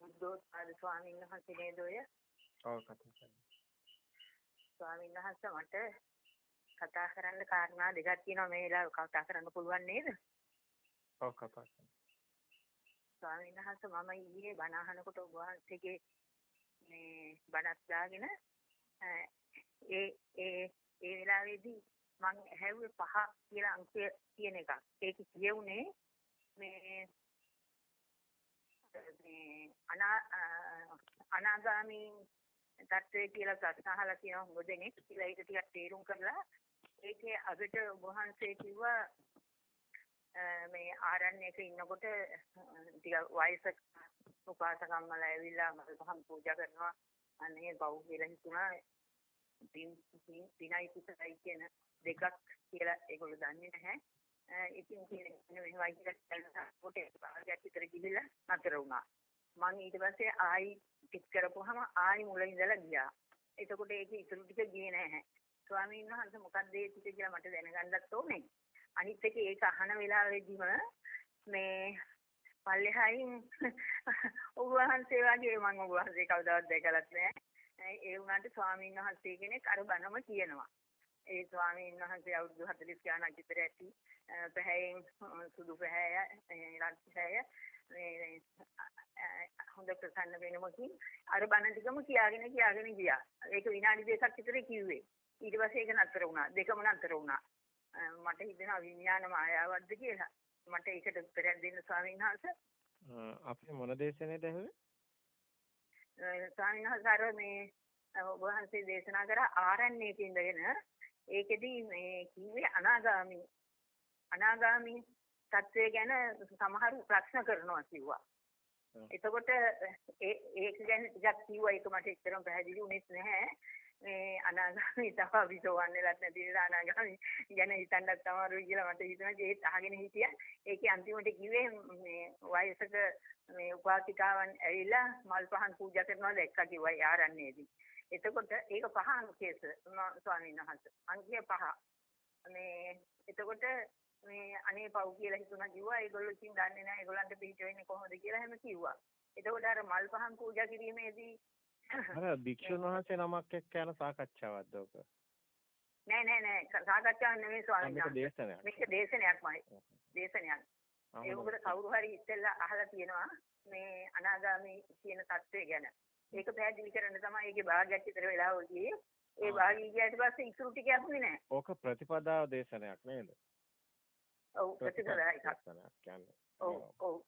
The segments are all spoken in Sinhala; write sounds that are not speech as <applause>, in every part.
බුද්ධෝත්පාද ස්වාමීන් වහන්සේ නේද ඔය? ඔව් කතා කරන්න. ස්වාමීන් වහන්සේ මට කතා කරන්න කාරණා දෙකක් තියෙනවා මේ වෙලාව කතා කරන්න පුළුවන් නේද? ඔව් කතා කරන්න. ස්වාමීන් වහන්සේ මම ඊයේ බණ අහනකොට ඔබ වහන්සේගේ මේ බණක් දාගෙන ඒ ඒ ඒ වෙලාවේදී මම ඇහැව්වේ පහ කියලා අංකය තියෙන එකක්. ඒක කියුනේ මේ මේ අනා අනාගාමී තත්ත්වයේ කියලා ප්‍රශ්න අහලා තියෙනවා හුඟ දෙනෙක්. කියලා ඒක ටිකක් තේරුම් කරලා ඒකේ අගට වහන්සේ කිව්වා මේ ආරණ්‍යයක ඉන්නකොට ටික වයසක උපාසකම්මල ඇවිල්ලා මල් පූජා කරනවා අනේ බව් කියලා හිතුණා පින් පිනයි කුසලයි කියන දෙකක් කියලා ඒගොල්ලෝ දන්නේ නැහැ. ඉතින් කියන්නේ මෙහෙමයි කියලා කොට භාගයක් විතර ගිහිල්ලා නතර වුණා. මම ඊට පස්සේ ආයි ටික් කරපුවාම ආයි මුල ඉඳලා ගියා. එතකොට ඒක ඉතුරු ටික ගියේ නැහැ. ස්වාමීන් වහන්සේ මොකක්ද ඒ ටික කියලා මට දැනගන්නත් ඕනේ. අනිත් එක ඒක අහන වෙලාවෙදිම මේ පල්ලෙහායින් <laughs> ඔබ වහන්සේ වගේ මම ඔබ වහන්සේ කවදාවත් දැකලත් නැහැ. ඒ වුණාට ස්වාමීන් වහන්සේ කෙනෙක් අර බණම කියනවා. ඒ ස්වාමීන් වහන්සේ අවුරුදු 40 ගානක් විතර ඇති පැහැයෙන් සුදු පැහැය රත් පැහැය මේ හොඳ ප්‍රසන්න වෙනමකින් අර බණ ටිකම කියාගෙන කියාගෙන ගියා. ඒක විනාඩි දෙකක් විතර කිව්වේ. ඊට පස්සේ ඒක නතර වුණා. දෙකම නතර වුණා. මට හිතෙනවා විඥාන මායාවක්ද කියලා. මට ඒකට උත්තරයක් දෙන්න ස්වාමීන් වහන්සේ. අපි මොන දේශනේද ඇහුවේ? ස්වාමීන් වහන්සේ මේ ඔබ වහන්සේ දේශනා කර ආරණ්‍යයක ඉඳගෙන ඒකෙදි මේ කිව්වේ අනාගාමී අනාගාමී තත්වය ගැන සමහරු ප්‍රශ්න කරනවා කිව්වා. එතකොට ඒක ගැන ටිකක් කිව්වා ඒක මට එච්චරම පැහැදිලි වුණේ නැහැ. මේ අනාගාමී තව විසෝවන් වෙලත් නැති නිසා අනාගාමී ගැන හිතන්නත් අමාරුයි කියලා මට හිතෙනවා ඒත් අහගෙන හිටියා. ඒකේ අන්තිමට කිව්වේ මේ වයසක මේ උපාසිකාවන් ඇවිල්ලා මල් පහන් පූජා කරනවා දැක්කා කිව්වා ආරණ්‍යයේදී. එතකොට ඒක පහ අංකයේස ස්වාමීන් වහන්සේ. අංකය පහ. මේ එතකොට මේ අනේ පව් කියලා හිතුණා කිව්වා ඒගොල්ලෝ ඉතින් දන්නේ නැහැ ඒගොල්ලන්ට පිට වෙන්නේ කොහොමද කියලා හැම කිව්වා. එතකොට අර මල් පහන් පූජා කිරීමේදී <coughs> අර භික්ෂුන් වහන්සේ නමක් එක්ක යන සාකච්ඡාවක්ද ඔක? නෑ නෑ නෑ සාකච්ඡාවක් නෙමෙයි ස්වාමීන් වහන්සේ. මේක දේශනයක්. මේක දේශනයක්මයි. දේශනයක්. ඒ උගල කවුරු හරි ඉස්සෙල්ලා අහලා තියෙනවා මේ අනාගාමී කියන தත්ත්වය ගැන. ඒක පැහැදිලි කරන්න තමයි ඒකේ භාගයක් විතර වෙලා ඔලියේ. ඒ භාගය ගියාට පස්සේ ඉතුරු ටික යන්නේ නැහැ. ඕක ප්‍රතිපදාව දේශනයක් නේද? ඔව් ප්‍රතිපදාව එකක්. කියන්නේ. ඔව් ඔව්.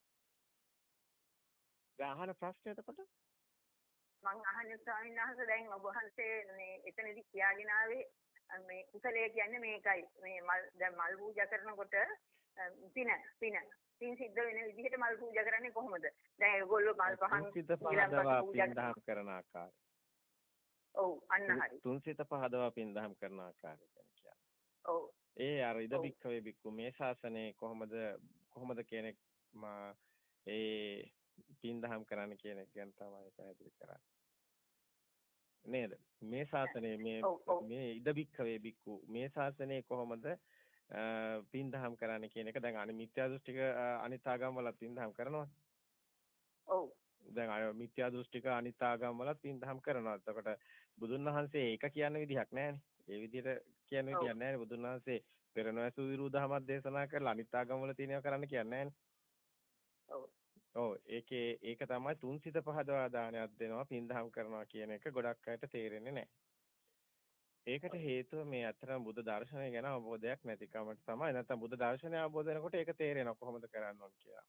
දැන් අහන ප්‍රශ්නේ එතකොට? මං අහන්නේ ස්වාමීන් වහන්සේ දැන් ඔබ වහන්සේ මේ එතනදි කියාගෙන ආවේ මේ කුසලය කියන්නේ මේකයි. මේ මල් දැන් මල් පූජා කරනකොට පින පින පින් සිද්ධ වෙන විදිහට මල් පූජා කරන්නේ කොහොමද? දැන් ඒගොල්ලෝ මල් පහන් සිත පහදවා පින් දහම් කරන ආකාරය. ඔව් අන්න හරි. තුන් සිත පහදවා පින් දහම් කරන ආකාරය කියන්නේ. ඔව්. ඒ අර ඉද බික්කවේ බික්කු මේ ශාසනයේ කොහොමද කොහොමද කියන ඒ පින් දහම් කරන්න කියන එක ගැන තමයි පැහැදිලි කරන්නේ. නේද? මේ ශාසනයේ මේ මේ ඉද බික්කවේ බික්කු මේ ශාසනයේ කොහොමද පින් දහම් කරන්න කියන එක දැන් අනිත් මිත්‍යා දෘෂ්ටික අනිත් ආගම් වලත් පින් දහම් කරනවා. ඔව්. දැන් අය මිත්‍යා දෘෂ්ටික අනිත් ආගම් වලත් පින් දහම් කරනවා. එතකොට බුදුන් වහන්සේ ඒක කියන විදිහක් නැහැනේ. ඒ විදිහට කියන විදිහක් නැහැනේ බුදුන් වහන්සේ පෙර නොඇසු විරුද්ධමත් දේශනා කරලා අනිත් ආගම් වල තියෙනවා කරන්න කියන්නේ නැහැනේ. ඔව් ඒකේ ඒක තමයි තුන්සිත පහදවා දානයක් දෙනවා පින්දහම් කරනවා කියන එක ගොඩක් අයට තේරෙන්නේ නැහැ. ඒකට හේතුව මේ අතරම බුද්ධ දර්ශනය ගැන අවබෝධයක් නැතිකමට තමයි. නැත්නම් බුද්ධ දර්ශනය අවබෝධ වෙනකොට ඒක තේරෙනවා කොහොමද කරන්න ඕන කියලා.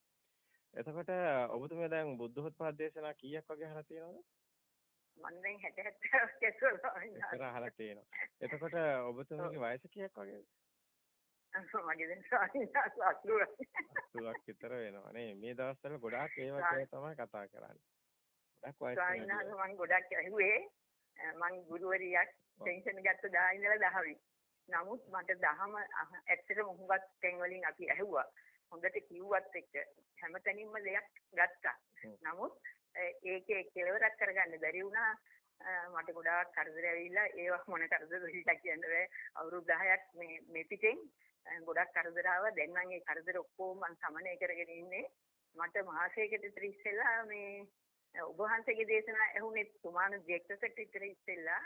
එතකොට ඔබතුමිය දැන් බුද්ධෝත්පාද දේශනා කීයක් වගේ අහලා තියෙනවද? මම දැන් 60 70ක් ඇතුළත අහලා තියෙනවා. එතකොට ඔබතුමියගේ වයස කීයක් වගේද? <laughs> මගේ දැන් ස්වාමීන් විතර වෙනවා නේ. මේ දවස්වල ගොඩාක් ඒ වගේ තමයි කතා කරන්නේ. ගොඩක් වයස ස්වාමීන් වහන්සේ මම ගොඩක් ඇහුවේ මං ගුරුවරියක් ටෙන්ෂන් ගත්ත දා ඉඳලා දහමේ. නමුත් මට දහම ඇත්තටම හුඟක් තැන් වලින් අපි ඇහුවා. හොඳට කිව්වත් එක්ක හැමතැනින්ම දෙයක් ගත්තා. නමුත් ඒකේ කෙලවරක් කරගන්න බැරි වුණා. මට ගොඩාක් කරදර ඇවිල්ලා ඒවා මොන කරදරද කියලා කියන්න බෑ. අවුරුදු 10ක් මේ මේ පිටෙන් ගොඩක් කරදර ආවා. දැන් නම් ඒ කරදර ඔක්කොම මම සමනය කරගෙන ඉන්නේ. මට මාසයකට විතර ඉස්සෙල්ලා මේ ඔබ වහන්සේගේ දේශනා ඇහුනේ තුමාන දෙක්කසට විතර ඉස්සෙල්ලා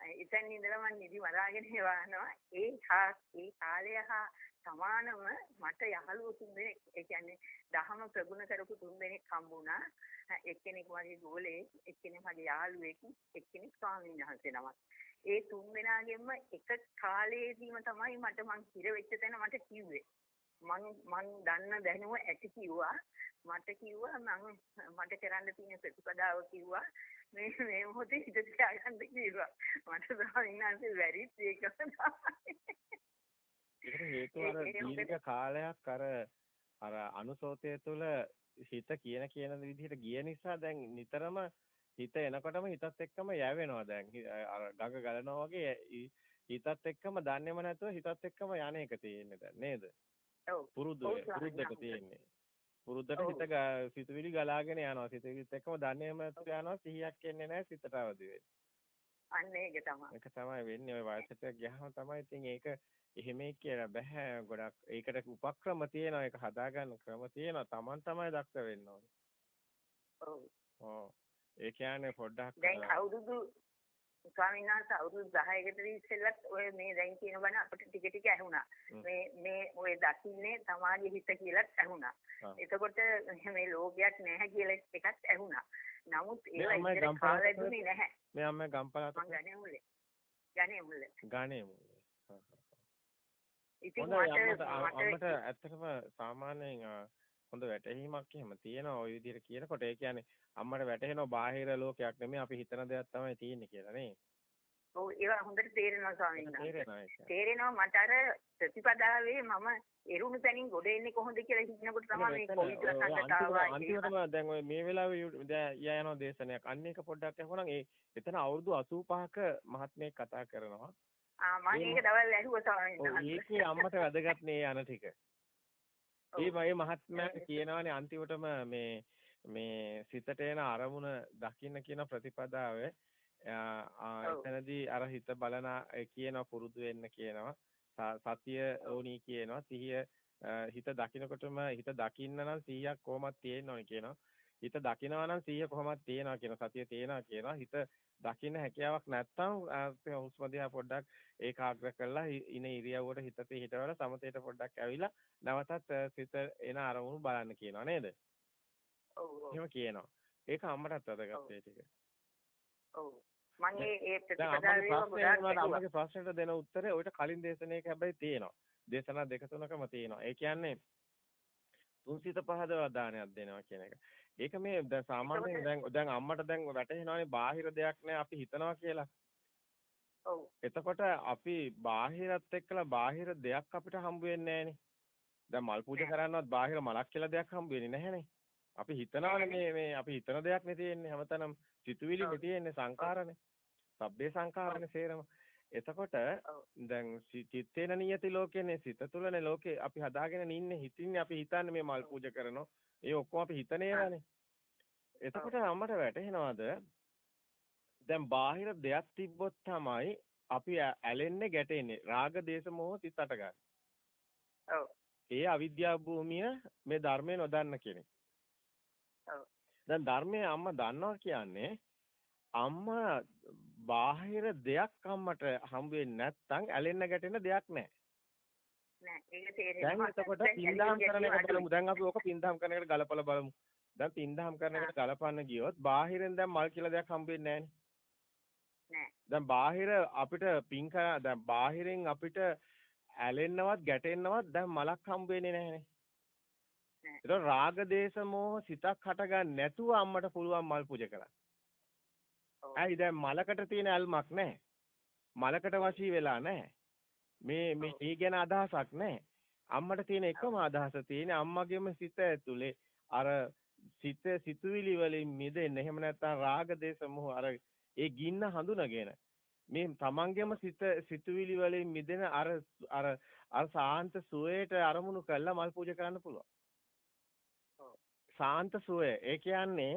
එතන ඉඳලා මම නිදි වරාගෙන යනවා ඒ හා ඒ කාලය හා සමානම මට යහළුවෝ තුන් දෙනෙක් ඒ කියන්නේ දහම ප්‍රගුණ කරපු තුන් දෙනෙක් හම්බුණා. එක්කෙනෙක් මගේ ගෝලේ එක්කෙනෙක් මගේ යාළුවෙක් එක්කෙනෙක් ස්වාමීන් වහන්සේ නමක්. ඒ තුන් දෙනාගෙන්ම එක කාලයේදීම තමයි මට මං හිර වෙච්ච තැන මට කිව්වේ. මං මං දන්න දැනුම ඇති කිව්වා. මට කිව්වා මං මට කරන්න තියෙන ප්‍රතිපදාව කිව්වා. මේ මේ මොහොතේ හිත තියාගන්න කිව්වා මට ස්වාමීන් වැරිත් ඒකම තමයි කාලයක් අර අර අනුසෝතය තුළ හිත කියන කියන විදිහට ගිය නිසා දැන් නිතරම හිත එනකොටම හිතත් එක්කම යැවෙනවා දැන් අර ගඟ ගලනවා වගේ හිතත් එක්කම දන්නේම නැතුව හිතත් එක්කම යන එක තියෙන්නේ දැන් නේද? ඔව්. පුරුදු පුරුද්දට තියෙන්නේ. පුරුද්දට හිත සිතුවිලි ගලාගෙන යනවා. සිතුවිලිත් එක්කම නැතුව යනවා. සිහියක් එන්නේ නැහැ සිතට අවදි වෙන්නේ. අන්න ඒක තමයි. ඒක තමයි වෙන්නේ. ඔය වයසට ගියාම තමයි ඉතින් ඒක එහෙම කියලා බෑ ගොඩක් ඒකට උපක්‍රම තියෙනවා ඒක හදාගන්න ක්‍රම තියෙනවා Taman තමයි දක්ෂ වෙන්න ඕනේ. ඔව්. ඔව්. ඒ කියන්නේ පොඩ්ඩක් දැන් අවුරුදු ස්වාමීන් වහන්සේ අවුරුදු 10කට ඉස්සෙල්ලත් ඔය මේ දැන් කියන බණ අපිට ටික ටික ඇහුණා. මේ මේ ඔය දකින්නේ තමාගේ හිත කියලාත් ඇහුණා. එතකොට මේ ලෝකයක් නැහැ කියලා එකක් ඇහුණා. නමුත් ඒවා ඉතර කාලෙ දුන්නේ නැහැ. මේ අම්මේ ගම්පලත් ගණේ මුල්ලේ. ගණේ මුල්ලේ. ගණේ මුල්ලේ. ඉතින් මට අම්මට ඇත්තටම සාමාන්‍යයෙන් හොඳ වැටහීමක් එහෙම තියෙනවා ওই විදිහට කියනකොට ඒ කියන්නේ අම්මට වැටහෙනවා බාහිර ලෝකයක් නෙමෙයි අපි හිතන දෙයක් තමයි තියෙන්නේ කියලා නේ. ඔව් ඒවා හොඳට තේරෙනවා ස්වාමීන් වහන්සේ. තේරෙනවා මට අර ප්‍රතිපදාවේ මම එරුණු තැනින් ගොඩ එන්නේ කොහොමද කියලා හිතනකොට තමයි මේ කොවිඩ් ලක්ෂණතාව අන්තිමටම දැන් ඔය මේ වෙලාවේ දැන් යනවා දේශනයක් අන්න එක පොඩ්ඩක් අහුණා ඒ එතන අවුරුදු 85ක මහත්මයෙක් කතා කරනවා ආ මම ඒක දවල් ඇහුවා ස්වාමීන් වහන්සේ. ඒකේ අම්මට වැදගත් නේ යන ටික. ඒ මේ මහත්මයාට කියනවානේ අන්තිමටම මේ මේ සිතට එන අරමුණ දකින්න කියන ප්‍රතිපදාව. එතනදී අර හිත බලන කියන පුරුදු වෙන්න කියනවා. සතිය ඕනි කියනවා. සිහිය හිත දකින්නකොටම හිත දකින්න නම් 100ක් කොහොමද තියෙන්න ඕනේ කියනවා. හිත දකිනවා නම් 100 කොහොමද තියෙනවා කියන සතිය තියෙනවා කියනවා. හිත දකින්න හැකියාවක් නැත්නම් හුස්ම දිහා පොඩ්ඩක් ඒකාග්‍ර කරලා ඉන ඉරියව්වට හිත පිහිටවල සමතේට පොඩ්ඩක් ඇවිලා නැවතත් සිත එන අරමුණු බලන්න කියනවා නේද? ඔව්. එහෙම කියනවා. ඒක අම්මටත් වැදගත් ඒ ටික. ඔව්. මම ඒ ප්‍රතිපදාවේ ප්‍රශ්නෙට දෙන උත්තරේ ඔයිට කලින් දේශනාවක හැබැයි තියෙනවා. දේශනා දෙක තුනකම තියෙනවා. ඒ කියන්නේ තුන්සිත පහදවා දානයක් දෙනවා කියන එක. ඒක මේ දැන් සාමාන්‍යයෙන් දැන් දැන් අම්මට දැන් වැටහෙනවානේ බාහිර දෙයක් නෑ අපි හිතනවා කියලා. ඔව්. එතකොට අපි බාහිරත් එක්කලා බාහිර දෙයක් අපිට හම්බ වෙන්නේ නෑනේ. දැන් මල් පූජා කරන්නවත් බාහිර මලක් කියලා දෙයක් හම්බ වෙන්නේ නැහැනේ. අපි හිතනවානේ මේ මේ අපි හිතන දෙයක් නේ තියෙන්නේ හැමතැනම සිතුවිලි නේ තියෙන්නේ සංකාරනේ. සබ්බේ සංකාරනේ සේරම. එතකොට දැන් චිත්තේන නියති ලෝකේනේ සිත තුළනේ ලෝකේ අපි හදාගෙන ඉන්නේ හිතින්නේ අපි හිතන්නේ මේ මල් පූජා කරනවා ඒ ඔක්කොම අපි හිතන ඒවානේ. එතකොට අම්මට වැටහෙනවද දැන් බාහිර දෙයක් තිබ්බොත් තමයි අපි ඇලෙන්නේ ගැටෙන්නේ. රාග දේශ මොහ සිත් අට ගන්න. ඔව්. ඒ අවිද්‍යා භූමිය මේ ධර්මය නොදන්න කෙනෙක්. ඔව්. දැන් ධර්මයේ අම්මා දන්නවා කියන්නේ අම්මා බාහිර දෙයක් අම්මට හම්බ වෙන්නේ නැත්නම් ඇලෙන්න ගැටෙන්න දෙයක් නැහැ. නෑ ඒක තේරෙනවා. දැන් එතකොට පින්දාම් කරන එක බලමු. දැන් අපි ඕක පින්දාම් කරන එකට ගලපලා බලමු. දැන් පින්දාම් කරන එකට ගලපන්න ගියොත් බාහිරෙන් දැන් මල් කියලා දෙයක් හම්බෙන්නේ නෑ දැන් බාහිර අපිට පින් දැන් බාහිරෙන් අපිට ඇලෙන්නවත් ගැටෙන්නවත් දැන් මලක් හම්බ වෙන්නේ නැහනේ. ඒක රාග දේශ මොහ සිතක් හටගන්න නැතුව අම්මට පුළුවන් මල් පූජා කරන්න. ඇයි දැන් මලකට තියෙන ඇල්මක් නැහැ. මලකට වශී වෙලා නැහැ. මේ මේ ඒ ගැන අදහසක් නැහැ. අම්මට තියෙන එකම අදහස තියෙන්නේ අම්මගේම සිත ඇතුලේ අර සිත සිතුවිලි වලින් මිදෙන්න. එහෙම නැත්නම් රාග දේශ මොහ අර ඒ ගින්න හඳුනගෙන මේ තමන්ගේම සිත සිතුවිලි වලින් මිදෙන අර අර අර සාන්ත සුවයට අරමුණු කරලා මල් පූජා කරන්න පුළුවන්. සාන්ත සුවය. ඒ කියන්නේ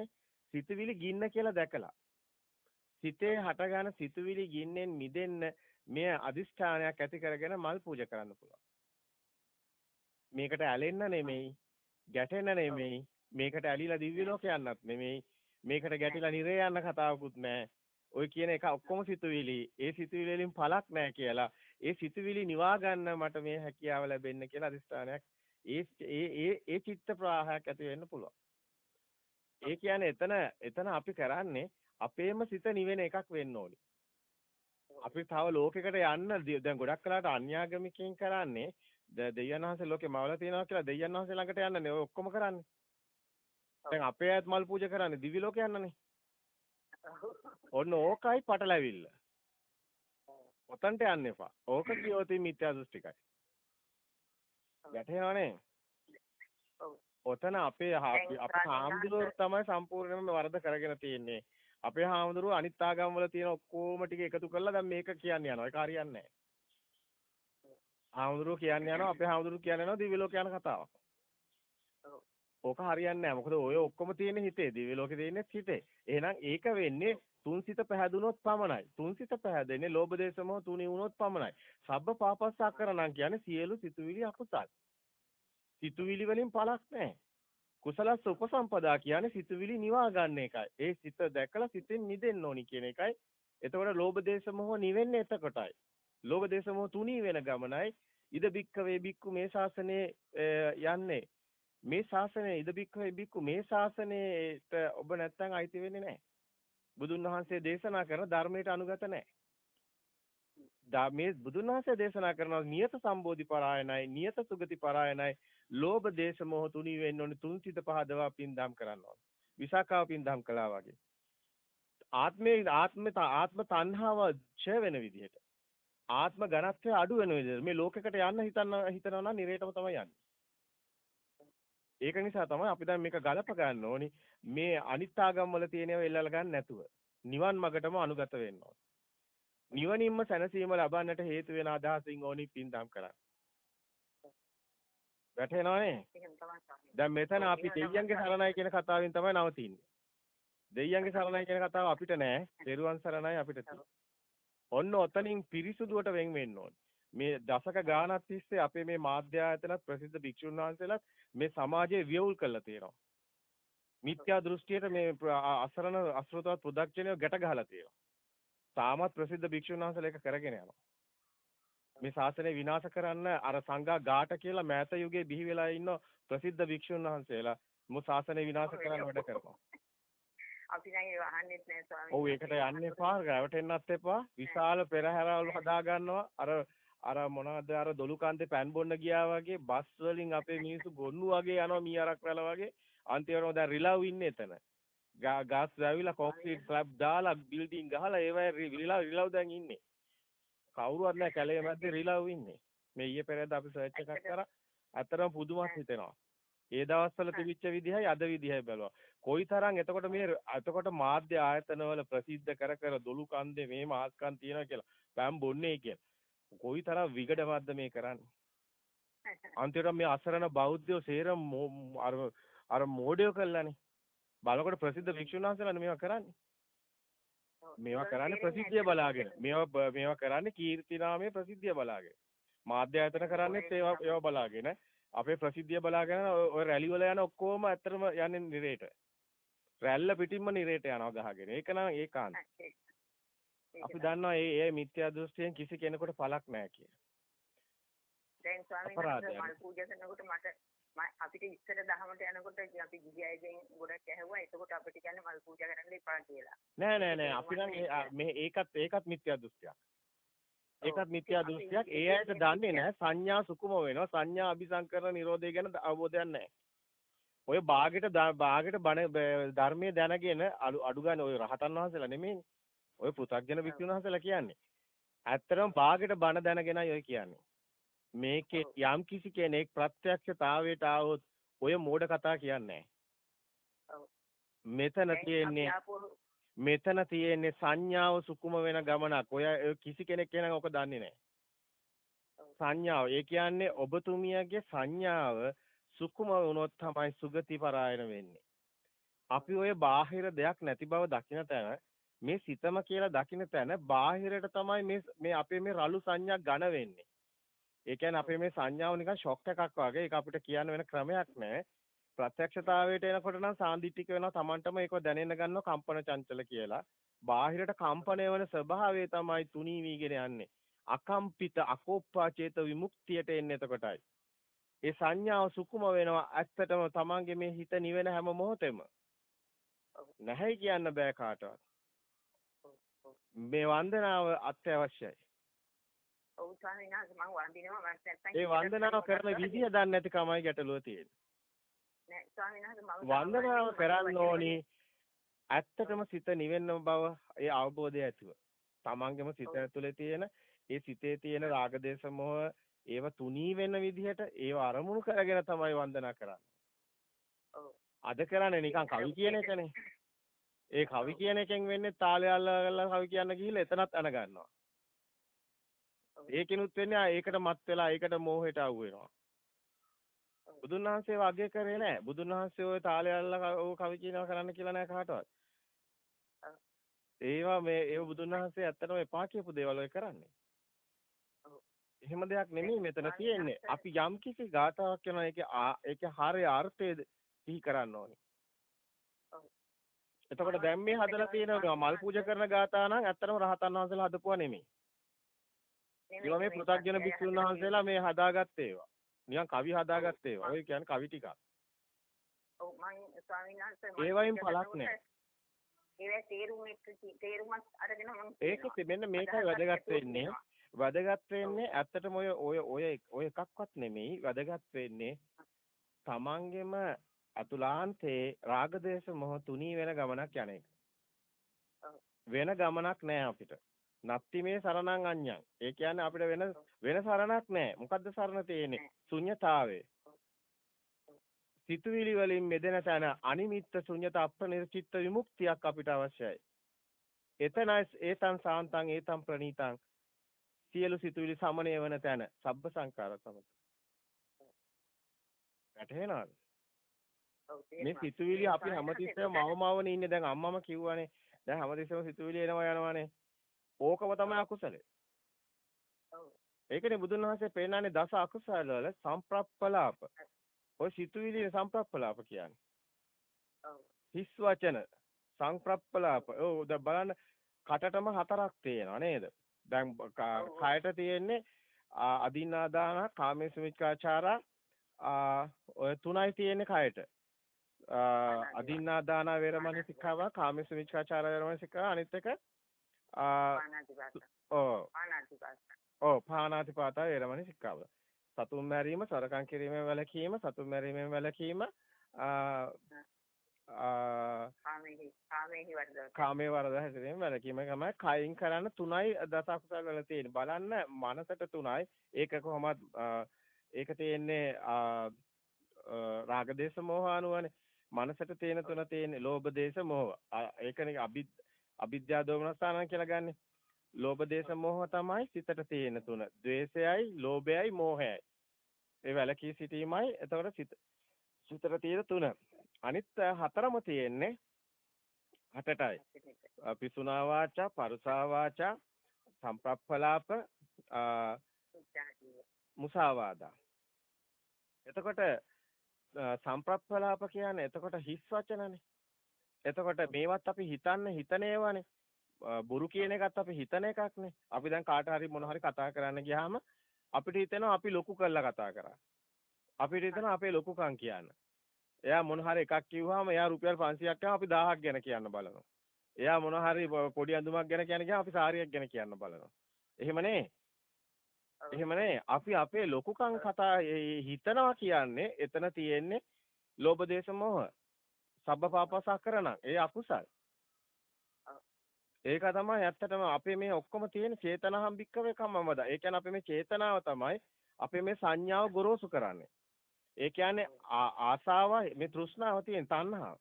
සිතුවිලි ගින්න කියලා දැකලා. සිතේ හටගන සිතුවිලි ගින්නෙන් මිදෙන්න මේ අදිෂ්ඨානයක් ඇති කරගෙන මල් පූජා කරන්න පුළුවන්. මේකට ඇලෙන්න නෙමෙයි, ගැටෙන්න නෙමෙයි, මේකට ඇලිලා දිව්‍ය ලෝක යන්නත් නෙමෙයි, මේකට ගැටිලා නිරේ යන්න කතාවකුත් නැහැ. ඔය කියන එක ඔක්කොම සිතුවිලි. ඒ සිතුවිලි වලින් පළක් නැහැ කියලා. ඒ සිතුවිලි නිවා ගන්න මට මේ හැකියාව ලැබෙන්න කියලා අදිස්ථානයක් ඒ ඒ ඒ ඒ චිත්ත ප්‍රවාහයක් ඇති වෙන්න පුළුවන්. ඒ කියන්නේ එතන එතන අපි කරන්නේ අපේම සිත නිවෙන එකක් වෙන්න ඕනි. අපි තව ලෝකයකට යන්න දැන් ගොඩක් කලකට අන්‍යාගමිකයන් කරන්නේ දෙයයන් වහන්සේ ලෝකේ මවලා තියෙනවා කියලා දෙයයන් වහන්සේ ළඟට යන්නනේ ඔය ඔක්කොම කරන්නේ. දැන් අපේ අයත් මල් පූජා කරන්නේ දිවි ලෝකේ යන්නනේ. ඔන්න ඕකයි පටලැවිල්ල. ඔතන්ට යන්න එපා. ඕක කියෝති මිත්‍යා දෘෂ්ටිකයි. ගැටේනවනේ. ඔතන අපේ අපේ හාමුදුරුවෝ තමයි සම්පූර්ණයෙන්ම වරද කරගෙන තියෙන්නේ. අපේ හාමුදුරුවෝ අනිත් ආගම් වල තියෙන ඔක්කොම ටික එකතු කරලා දැන් මේක කියන්නේ යනවා. ඒක හරියන්නේ නැහැ. හාමුදුරුවෝ කියන්නේ යනවා අපේ හාමුදුරුවෝ කියන්නේ යනවා දිව්‍ය ලෝක යන කතාවක්. ඕක හරියන්නේ නැහැ. මොකද ඔය ඔක්කොම තියෙන හිතේ දිව්‍ය ලෝකේ තියෙන්නේ හිතේ. එහෙනම් ඒක වෙන්නේ තුන්සිත පැහැදුනොත් පමණයි. තුන්සිත පැහැදෙන්නේ ලෝභ දේශ මොහ තුනි වුණොත් පමණයි. සබ්බ පාපස්සක්කරණම් කියන්නේ සියලු සිතුවිලි අකුසල්. සිතුවිලි වලින් පළක් නැහැ. කුසලස්ස උපසම්පදා කියන්නේ සිතුවිලි නිවා ගන්න එකයි. ඒ සිත දැකලා සිතෙන් මිදෙන්න ඕනි කියන එකයි. එතකොට ලෝභ දේශ මොහ නිවෙන්නේ එතකොටයි. ලෝභ දේශ මොහ තුනී වෙන ගමනයි. ඉද බික්කවේ බික්කු මේ ශාසනයේ යන්නේ. මේ ශාසනයේ ඉද බික්කවේ බික්කු මේ ශාසනයේට ඔබ නැත්තම් අයිති වෙන්නේ නැහැ. බුදුන් වහන්සේ දේශනා කරන ධර්මයට අනුගත නැහැ. මේ බුදුන් වහන්සේ දේශනා කරන නියත සම්බෝධි පරායනයි, නියත සුගති පරායනයි, ලෝභ දේශ මොහ තුනී වෙන්න ඕනේ තුන් සිත පහදවා පින්දම් කරන්න ඕනේ. විසාකාව පින්දම් කළා වගේ. ආත්මේ ආත්ම ආත්ම තණ්හාව ඡය වෙන විදිහට. ආත්ම ඝනත්වය අඩු වෙන විදිහට මේ ලෝකෙකට යන්න හිතන්න හිතනවා නම් නිරේටම තමයි යන්නේ. ඒක නිසා තමයි අපි දැන් මේක ගලප ගන්න ඕනි. මේ අනිත් ආගම් වල තියෙනව එල්ලලා ගන්න නැතුව. නිවන් මගටම අනුගත වෙන්න ඕනේ. නිවනින්ම සැනසීම ලබන්නට හේතු වෙන අදහසින් ඕනි පින්දම් කරන්න. වැටහෙනවනේ. දැන් මෙතන අපි දෙයියන්ගේ සරණයි කියන කතාවෙන් තමයි නවතින්නේ. දෙයියන්ගේ සරණයි කියන කතාව අපිට නෑ. දෙරුවන් සරණයි අපිට ඔන්න ඔතනින් පිරිසුදුවට වෙන් වෙන්න ඕනේ. මේ දශක ගානක් තිස්සේ අපේ මේ මාධ්‍ය ආයතනත් ප්‍රසිද්ධ භික්ෂුන් වහන්සේලාත් මේ සමාජයේ වියවුල් කරලා තියෙනවා. මිත්‍යා දෘෂ්ටියට මේ අසරණ අසෘතවත් පුදක්ෂණය ගැට ගහලා තියෙනවා. තාමත් ප්‍රසිද්ධ භික්ෂුන් වහන්සේලා ඒක කරගෙන යනවා. මේ ශාසනය විනාශ කරන්න අර සංඝා ගාට කියලා මෑත යුගයේ බිහි වෙලා ඉන්න ප්‍රසිද්ධ භික්ෂුන් වහන්සේලා මු ශාසනය විනාශ කරන්න වැඩ කරනවා. අපි නම් ඒව අහන්නෙත් නෑ ස්වාමීනි. ඔව් ඒකට යන්න එපා, රැවටෙන්නත් එපා. විශාල පෙරහැරවල් හදා ගන්නවා. අර අර මොනවද අර දොළු කන්දේ පෑන් බොන්න ගියා වගේ බස් වලින් අපේ මිනිස්සු ගොන්නු වගේ යනවා මී අරක් රැළ වගේ. අන්තිමට දැන් රිලව් ඉන්නේ එතන. ගාස් වැවිලා කොන්ක්‍රීට් ස්ලැබ් දාලා බිල්ඩින් ගහලා ඒවයි රිලව් රිලව් දැන් ඉන්නේ. කවුරුවත් නැහැ කැලේ මැද්දේ රිලව් ඉන්නේ. මේ ඊයේ පෙරේද අපි සර්ච් එකක් කරා. ඇත්තටම පුදුමත් හිතෙනවා. ඒ දවස්වල තිබිච්ච විදිහයි අද විදිහයි බැලුවා. කොයිතරම් එතකොට මේ එතකොට මාධ්‍ය ආයතනවල ප්‍රසිද්ධ කර කර දොළු කන්දේ මේ මාස්කම් තියෙනවා කියලා. පෑම් බොන්නේ කියලා. කොයිතරම් විගඩවත්ද මේ කරන්නේ. අන්තිමට මේ අසරණ බෞද්ධයෝ සේරම අර අර මෝඩයෝ කළානේ. බලකොට ප්‍රසිද්ධ වික්ෂුන් වහන්සේලා මේවා කරන්නේ. මේවා කරන්නේ ප්‍රසිද්ධිය බලාගෙන. මේවා මේවා කරන්නේ කීර්ති නාමයේ ප්‍රසිද්ධිය බලාගෙන. මාධ්‍ය ආයතන කරන්නේත් ඒවා ඒවා බලාගෙන. අපේ ප්‍රසිද්ධිය බලාගෙන ඔය රැලි වල යන ඔක්කොම ඇත්තටම යන්නේ නිරේට. රැල්ල පිටින්ම නිරේට යනවා ගහගෙන. ඒක නම් ඒකාන්ත. අපි දන්නවා මේ මේ මිත්‍යා දෘෂ්ටියෙන් කිසි කෙනෙකුට පළක් නැහැ කියලා. දැන් ස්වාමීන් වහන්සේ මල් පූජා කරනකොට මට මම අපිට ඉස්සර දහමට යනකොට අපි ගිහි අයගෙන් ගොඩක් ඇහුවා එතකොට අපිට කියන්නේ මල් පූජා කරන්න එපා කියලා. නෑ නෑ නෑ අපි නම් මේ ඒකත් ඒකත් මිත්‍යා දෘෂ්ටියක්. ඒකත් මිත්‍යා දෘෂ්ටියක්. ඒ අයට දන්නේ නැහැ සංඥා සුකුම වෙනවා. සංඥා අபிසංකරණ නිරෝධය ගැන අවබෝධයක් නැහැ. ඔය බාගෙට බාගෙට බණ ධර්මයේ දැනගෙන අඩු ගන්න ඔය රහතන් වහන්සේලා නෙමෙයිනේ. ඔය පෘථග්ජන වික්‍රුණහසලා කියන්නේ. ඇත්තටම බාගෙට බණ දැනගෙනයි ඔය කියන්නේ. මේකේ යම් කිසි කෙනෙක් ප්‍රත්‍යක්ෂතාවයට ආවොත් ඔය මෝඩ කතා කියන්නේ මෙතන තියෙන්නේ මෙතන තියෙන්නේ සංඥාව සුකුම වෙන ගමනක්. ඔය කිසි කෙනෙක් කියනනම් ඔක දන්නේ නැහැ. සංඥාව. ඒ කියන්නේ ඔබතුමියගේ සංඥාව සුකුම වුණොත් තමයි සුගති පරායන වෙන්නේ. අපි ඔය බාහිර දෙයක් නැති බව දකින තැන මේ සිතම කියලා දකින තැන බාහිරට තමයි මේ මේ අපේ මේ රළු සංඥා ඝන වෙන්නේ. ඒ කියන්නේ අපේ මේ සංඥාව නිකන් ෂොක් එකක් වගේ. ඒක අපිට කියන්න වෙන ක්‍රමයක් නැහැ. ප්‍රත්‍යක්ෂතාවයට එනකොට නම් සාන්දිටික වෙනවා Tamanටම ඒක දැනෙන්න ගන්නවා කම්පන චංචල කියලා. බාහිරට කම්පණය වෙන ස්වභාවය තමයි තුනී වීගෙන යන්නේ. අකම්පිත අකෝප්පාචේත විමුක්තියට එන්නේ එතකොටයි. ඒ සංඥාව සුකුම වෙනවා ඇත්තටම Tamange මේ හිත නිවෙන හැම මොහොතෙම. නැහැ කියන්න බෑ කාටවත්. මේ වන්දනාව අත්‍යවශ්‍යයි. ඔව් ස්වාමීන් වහන්සේ මම වන්දිනවා මට නැත්තම් ඒ වන්දනාව කරන විදිය දන්නේ නැති කමයි ගැටලුව තියෙන්නේ. නෑ ස්වාමීන් වහන්සේ මම වන්දනාව කරන්න ඕනි ඇත්තටම සිත නිවෙන්න බව ඒ අවබෝධය ඇතිව. තමන්ගේම සිත ඇතුලේ තියෙන ඒ සිතේ තියෙන රාග දේශ මොහ ඒව තුනී වෙන විදිහට ඒව අරමුණු කරගෙන තමයි වන්දනා කරන්නේ. අද කරන්නේ නිකන් කවි කියන එකනේ. <laughs> ඒ කවි කියන එකෙන් වෙන්නේ තාලය අල්ලලා කවි කියන්න ගිහිල්ලා එතනත් අන ගන්නවා. ඒකිනුත් වෙන්නේ ඒකට මත් වෙලා ඒකට මෝහයට අහු වෙනවා. බුදුන් වහන්සේ වගේ කරේ නැහැ. බුදුන් වහන්සේ ওই තාලය අල්ලලා ඕ කවි කියනවා කරන්න කියලා නැහැ කාටවත්. ඒවා මේ ඒ බුදුන් වහන්සේ ඇත්තටම එපා කියපු දේවල් ඔය කරන්නේ. එහෙම දෙයක් නෙමෙයි මෙතන තියෙන්නේ. අපි යම් කිසි ගාතාවක් කරනවා ඒකේ ඒකේ හරිය අර්ථය සිහි කරන්න ඕනේ. එතකොට දැන් මේ හදලා තියෙන මල් පූජා කරන ගාථා නම් ඇත්තටම රහතන් වහන්සේලා හදපුවා නෙමෙයි. ඒවා මේ පෘථග්ජන භික්ෂුන් වහන්සේලා මේ හදාගත්තේ ඒවා. නිකන් කවි හදාගත්තේ ඒවා. ඔය කියන්නේ කවි ටිකක්. ඔව් මම ස්වාමීන් වහන්සේ ඒ වයින් පළක් නැහැ. ඒවා තේරුම් තේරුමත් අරගෙන මම ඒක මෙන්න මේකයි වැදගත් වෙන්නේ. වැදගත් වෙන්නේ ඇත්තටම ඔය ඔය ඔය ඔය එකක්වත් නෙමෙයි වැදගත් වෙන්නේ තමන්ගෙම අතුලාන්තේ රාගදේශ මොහ තුනී වෙන ගමනක් යන එක. වෙන ගමනක් නෑ අපිට. නත්ති මේ සරණං අඤ්ඤං. ඒ කියන්නේ අපිට වෙන වෙන සරණක් නෑ. මොකද්ද සරණ තියෙන්නේ? ශුන්්‍යතාවය. සිතුවිලි වලින් මෙදෙන තැන අනිමිත්ත ශුන්්‍යත අප්‍රනිර්චිත්ත විමුක්තියක් අපිට අවශ්‍යයි. එතනයි ඒතං සාන්තං ඒතං ප්‍රණීතං සියලු සිතුවිලි සමනය වන තැන සබ්බ සංකාර සමත. වැටහෙනවද? මේ සිතුවිලි අපි හැමතිස්සෙම මව මවනේ ඉන්නේ දැන් අම්මම කිව්වනේ දැන් හැමතිස්සෙම සිතුවිලි එනවා යනවානේ ඕකම තමයි අකුසලේ ඒකනේ බුදුන් වහන්සේ පෙන්නන්නේ දස අකුසල වල සම්ප්‍රප්පලාප. ඔය සිතුවිලි සම්ප්‍රප්පලාප කියන්නේ. හිස් වචන සංප්‍රප්පලාප ඔව් දැන් බලන්න කටටම හතරක් තියෙනවා නේද? දැන් කයට තියෙන්නේ අදින්නාදාන කාමේසුමිච්ඡාචාරා ඔය තුනයි තියෙන්නේ කයට. අදින්නා දාන වේරමණී සික්ඛාව කාමේසු මිච්ඡාචාර වේරමණී සික්ඛාව අනිත් එක ඔව්. ඔව් පාණාතිපාතා වේරමණී සික්ඛාව සතුන් මැරීම සොරකම් කිරීමෙන් වැළකීම සතුන් මැරීමෙන් වැළකීම කාමේ වරද හැසිරීම වැළකීම තමයි කයින් කරන්න තුනයි දස අකුසල වල තියෙන්නේ බලන්න මනසට තුනයි. ඒක කොහොමද ඒක තියෙන්නේ රාග දේශ මොහ අනුවනේ. මනසට තේන තුන තියෙන්නේ ලෝභ දේශ මොහ. ඒකනේ අභි අවිද්‍යා දෝමනස්ථාන කියලා ගන්නෙ. ලෝභ දේශ මොහ තමයි සිතට තියෙන තුන. ද්වේෂයයි, ලෝභයයි, මෝහයයි. ඒ වැලකී සිටීමයි එතකොට සිත සිතට තියෙන තුන. අනිත් හතරම තියෙන්නේ හතටයි. පිසුනා වාචා, පරුසා වාචා, සම්ප්‍රප්පලාප, මුසාවාදා. එතකොට සම්ප්‍රප්පලාප කියන්නේ එතකොට හිස් වචනනේ. එතකොට මේවත් අපි හිතන්නේ හිතන ඒවානේ. බොරු කියන එකත් අපි හිතන එකක්නේ. අපි දැන් කාට හරි මොන හරි කතා කරන්න ගියාම අපිට හිතෙනවා අපි ලොකු කරලා කතා කරා. අපිට හිතෙනවා අපේ ලොකුකම් කියන්න. එයා මොන හරි එකක් කිව්වහම එයා රුපියල් 500ක් කියවම අපි 1000ක් ගැන කියන්න බලනවා. එයා මොන හරි පොඩි අඳුමක් ගැන කියන ගියාම අපි සාරියක් ගැන කියන්න බලනවා. එහෙමනේ. එහෙමනේ අපි අපේ ලොකුකම් කතා හිතනවා කියන්නේ එතන තියෙන්නේ ලෝභ දේශ මොහ සබ්බපාපසකරණ ඒ අකුසල්. ඒක තමයි ඇත්තටම අපේ මේ ඔක්කොම තියෙන චේතනහම් බික්කවේ කම්මමද ඒ කියන්නේ අපේ මේ චේතනාව තමයි අපේ මේ සංඥාව ගොරෝසු කරන්නේ. ඒ කියන්නේ ආසාව මේ තෘෂ්ණාව තියෙන තණ්හාව.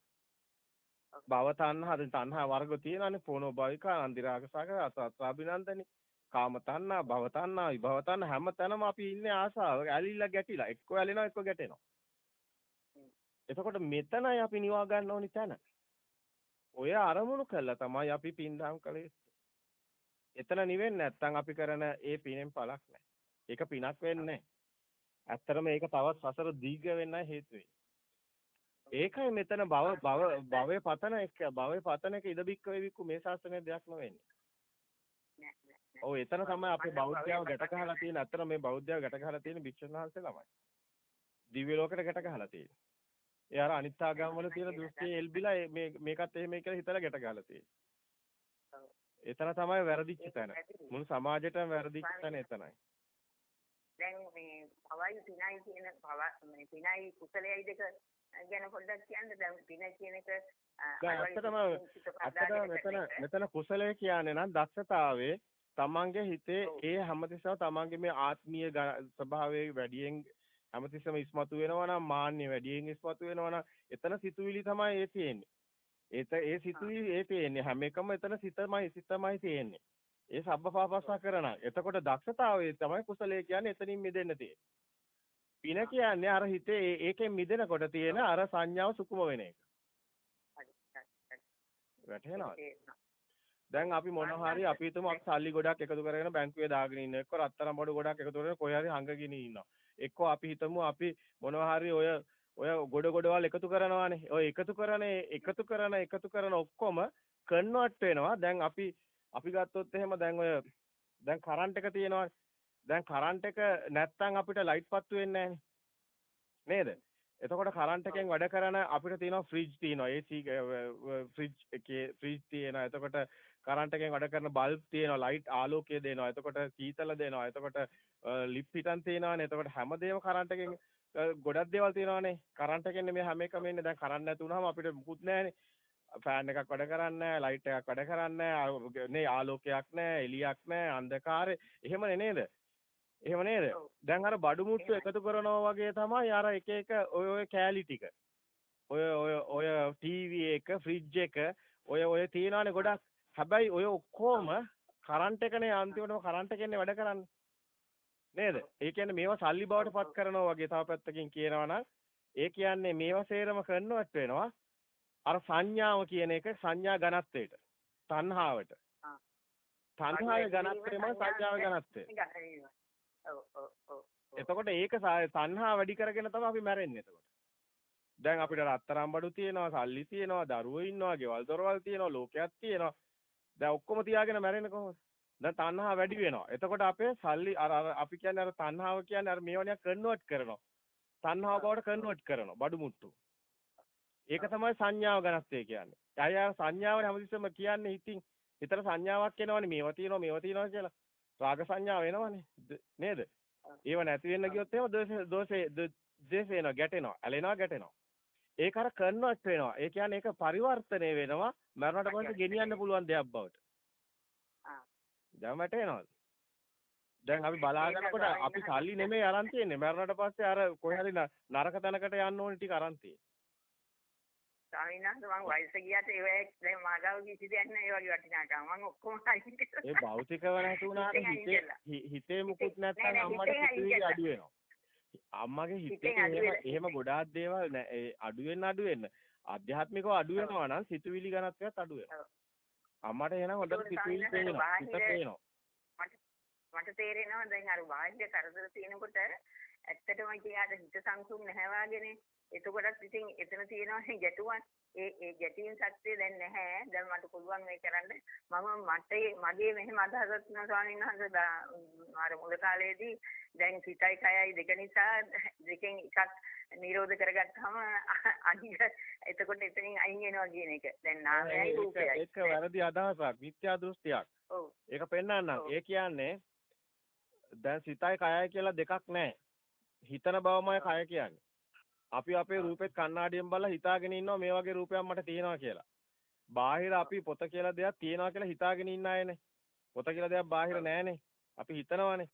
භව තණ්හා දැන් තණ්හා වර්ග තියෙනවානේ. පොනෝ භවිකා අන්දිරාගසක අසත්‍රාබිනන්දනි. කාම තණ්හා, භව තණ්හා, විභව තණ්හා හැම තැනම අපි ඉන්නේ ආසාව. ඇලිලා ගැටිලා. එක්ක ඇලෙනවා එක්ක ගැටෙනවා. එතකොට මෙතනයි අපි නිවා ගන්න ඕනි තැන. ඔය අරමුණු කළා තමයි අපි පින්දාම් කළේ. එතන නිවෙන්නේ නැත්නම් අපි කරන ඒ පිනෙන් පළක් නැහැ. ඒක පිනක් වෙන්නේ නැහැ. ඇත්තටම ඒක තවත් සසර දීර්ඝ වෙන්න හේතු වෙයි. ඒකයි මෙතන භව භව භවයේ පතන එක භවයේ පතන එක ඉදබික්ක වේවික්කු මේ ශාස්ත්‍රයේ දෙයක් නොවෙන්නේ. නෑ නෑ නෑ. ඔව් එතන තමයි අපේ අන්න බෞද්ධයව භවයේ ගැට ගහලා තියෙන. අතන මේ බෞද්ධයව ගැට ගහලා තියෙන භික්ෂුන් වහන්සේ ළමයි. දිව්‍ය ලෝකෙට ගැට ගහලා තියෙන්නේ. ඒ අර අනිත් ආගම් වල තියෙන දෘෂ්ටිය එල්බිලා මේ මේකත් එහෙමයි කියලා හිතලා ගැට ගහලා තියෙන්නේ. එතන තමයි වැරදිච්ච තැන. මුළු සමාජයටම වැරදිච්ච තැන එතනයි. දැන් මේ භවයි පිනයි කියන භව මේ පිනයි කුසලයයි දෙක ගැන පොඩ්ඩක් කියන්න දැන් පින කියන එක ඇත්තටම ඇත්තටම මෙතන මෙතන කුසලය කියන්නේ නම් දක්ෂතාවයේ තමන්ගේ හිතේ. ඒ හැමතිස්සම තමන්ගේ මේ ආත්මීය ස්වභාවයේ වැඩියෙන් හැමතිස්සම ඉස්මතු වෙනවා නම් මාන්නය වැඩියෙන් ඉස්මතු වෙනවා නම් එතන සිතුවිලි තමයි ඒ තියෙන්නේ. ඒත ඒ සිතුවිලි ඒ තියෙන්නේ හැම එකම එතන සිතමයි සිතමයි තියෙන්නේ. ඒ සබ්බපාපස්සා කරන. එතකොට දක්ෂතාවයේ තමයි කුසලයේ කියන්නේ එතනින් මිදෙන්න තියෙන්නේ. පින කියන්නේ අර හිතේ ඒකෙන් මිදෙනකොට තියෙන අර සංඥාව සුකුම වෙන එක. වැටහෙනවද? දැන් අපි මොන හරි අපි හිතමු අපි සල්ලි ගොඩක් එකතු කරගෙන බැංකුවේ දාගෙන ඉන්න එක්ක රත්තරන් බඩු ගොඩක් එකතු කරගෙන කොහේ හරි හංගගෙන ඉන්නවා. එක්ක අපි හිතමු අපි මොනවා හරි ඔය ඔය ගොඩ ගොඩවල් එකතු කරනවානේ. ඔය එකතු කරන එකතු කරන එකතු කරන ඔක්කොම කන්වර්ට් වෙනවා. දැන් අපි අපි ගත්තොත් එහෙම දැන් ඔය දැන් කරන්ට් එක තියෙනවා. දැන් කරන්ට් එක නැත්තම් අපිට ලයිට් පත්තු වෙන්නේ නේද? එතකොට කරන්ට් එකෙන් වැඩ කරන අපිට තියෙනවා ෆ්‍රිජ් තියෙනවා AC ෆ්‍රිජ් එකේ ෆ්‍රිජ් තියෙනවා. එතකොට කරන්ට් එකෙන් වැඩ කරන බල්බ් තියෙනවා ලයිට් ආලෝකය දෙනවා. එතකොට සීතල දෙනවා. එතකොට ලිප් හිටන් තියෙනවානේ. එතකොට හැමදේම කරන්ට් එකෙන් ගොඩක් දේවල් තියෙනවානේ. කරන්ට් එකෙන් මේ හැම එකම එන්නේ. දැන් කරන්ට් නැති වුනහම අපිට මුකුත් නැහැනේ. ෆෑන් එකක් වැඩ කරන්නේ නැහැ, ලයිට් එකක් වැඩ කරන්නේ නැහැ, නේ ආලෝකයක් නැහැ, එළියක් නැහැ, අන්ධකාරය. එහෙමනේ නේද? එහෙම නේද? දැන් අර බඩු මුට්ටු එකතු කරනවා වගේ තමයි අර එක එක ඔය ඔය කෑලි ටික. ඔය ඔය ඔය ටීවී එක, ෆ්‍රිජ් එක, ඔය ඔය තියනවානේ ගොඩක්. හැබැයි ඔය ඔක්කොම කරන්ට් එකනේ අන්තිමටම කරන්ට් එකෙන්නේ වැඩ කරන්නේ. නේද? ඒ කියන්නේ මේවා සල්ලි බවට පත් කරනවා වගේ තව පැත්තකින් කියනවා ඒ කියන්නේ මේවා සේරම කන්වර්ට් වෙනවා අර සංඥාව කියන එක සංඥා ඝනත්වයට. තණ්හාවට. තණ්හාවේ ඝනත්වයම සංඥාවේ ඝනත්වය. එතකොට ඒක තණ්හා වැඩි කරගෙන තමයි අපි මැරෙන්නේ එතකොට. දැන් අපිට රත්තරන් බඩු තියෙනවා, සල්ලි තියෙනවා, දරුවෝ ඉන්නවා, ගෙවල් දොරවල් තියෙනවා, ලෝකයක් තියෙනවා. දැන් ඔක්කොම තියාගෙන මැරෙන්නේ කොහොමද? දැන් තණ්හා වැඩි වෙනවා. එතකොට අපේ සල්ලි අර අපි කියන්නේ අර තණ්හාව කියන්නේ අර මේවනිය කන්වර්ට් කරනවා. තණ්හාව බවට කන්වර්ට් කරනවා බඩු මුට්ටු. ඒක තමයි සංඥාව ගණත්වය කියන්නේ. අය අර සංඥාවනේ හැමතිස්සෙම කියන්නේ හිතින් හිතට සංඥාවක් එනවනේ මේවා තියෙනවා මේවා තියෙනවා කියලා. රාග සංඥාව එනවනේ නේද? ඒව නැති වෙන්න ගියොත් එහෙම දෝෂේ දෝෂේ දේශ වෙනවා ගැටෙනවා ඇලෙනවා ගැටෙනවා. ඒක අර කන්වර්ට් වෙනවා. ඒ කියන්නේ ඒක පරිවර්තනය වෙනවා මරණට පස්සේ ගෙනියන්න පුළුවන් දෙයක් බවට. දැන් වැටෙනවද? දැන් අපි බලාගෙනකොට අපි සල්ලි නෙමෙයි අරන් තියෙන්නේ. මරණට පස්සේ අර කොහේ නරක තැනකට යන්න ඕනේ ටික අරන් තියෙන්නේ. ස්වාමීන් වහන්සේ මම වයස ගියාට ඒ දැන් මාගාව කිසි දෙයක් නැහැ ඒ වගේ වටිනාකම් මම ඔක්කොම අයින් කරලා ඒ භෞතිකව නැති වුණාට හිතේ කළා. හිතේ මුකුත් නැත්නම් අම්මට කළා. අඩු වෙනවා. අම්මගේ හිතේ එහෙම. එහෙම ගොඩාක් දේවල් නෑ ඒ අඩු වෙන්න අඩු වෙන්න ආධ්‍යාත්මිකව අඩු වෙනවා නම් සිතුවිලි ගණත්වයත් අඩු වෙනවා. අම්මට එහෙනම් හොඳට සිතුවිලි පේනවා. හිත පේනවා. මට තේරෙනවා දැන් අර බාහිර කරදර තියෙනකොට ඇත්තටම කියාට හිත සංසුන් නැහැ වාගේනේ. එතකොටත් ඉතින් එතන තියෙනවා ගැටුවක්. ඒ ඒ ගැටීම් සත්‍ය දැන් නැහැ. දැන් මට පුළුවන් මේ කරන්න. මම මට මගේ මෙහෙම අදහසක් තියෙනවා ස්වාමීන් වහන්සේ අර මුල කාලේදී දැන් සිතයි කයයි දෙක නිසා <laughs> දෙකෙන් එකක් නිරෝධ කරගත්තාම <laughs> අනික එතකොට එතනින් අයින් වෙනවා කියන එක. දැන් නාමයයි රූපයයි. ඒක වැරදි අදහසක්. මිත්‍යා දෘෂ්ටියක්. ඔව්. ඒක පෙන්වන්නම්. ඒ කියන්නේ දැන් සිතයි කයයි කියලා දෙකක් නැහැ. හිතන බවමයි කය කියන්නේ. අපි අපේ රූපෙත් කණ්ණාඩියෙන් බලලා හිතාගෙන ඉන්නවා මේ වගේ රූපයක් මට තියෙනවා කියලා. බාහිර අපි පොත කියලා දෙයක් තියෙනවා කියලා හිතාගෙන ඉන්න අයනේ. පොත කියලා දෙයක් බාහිර නැහැනේ. අපි හිතනවානේ.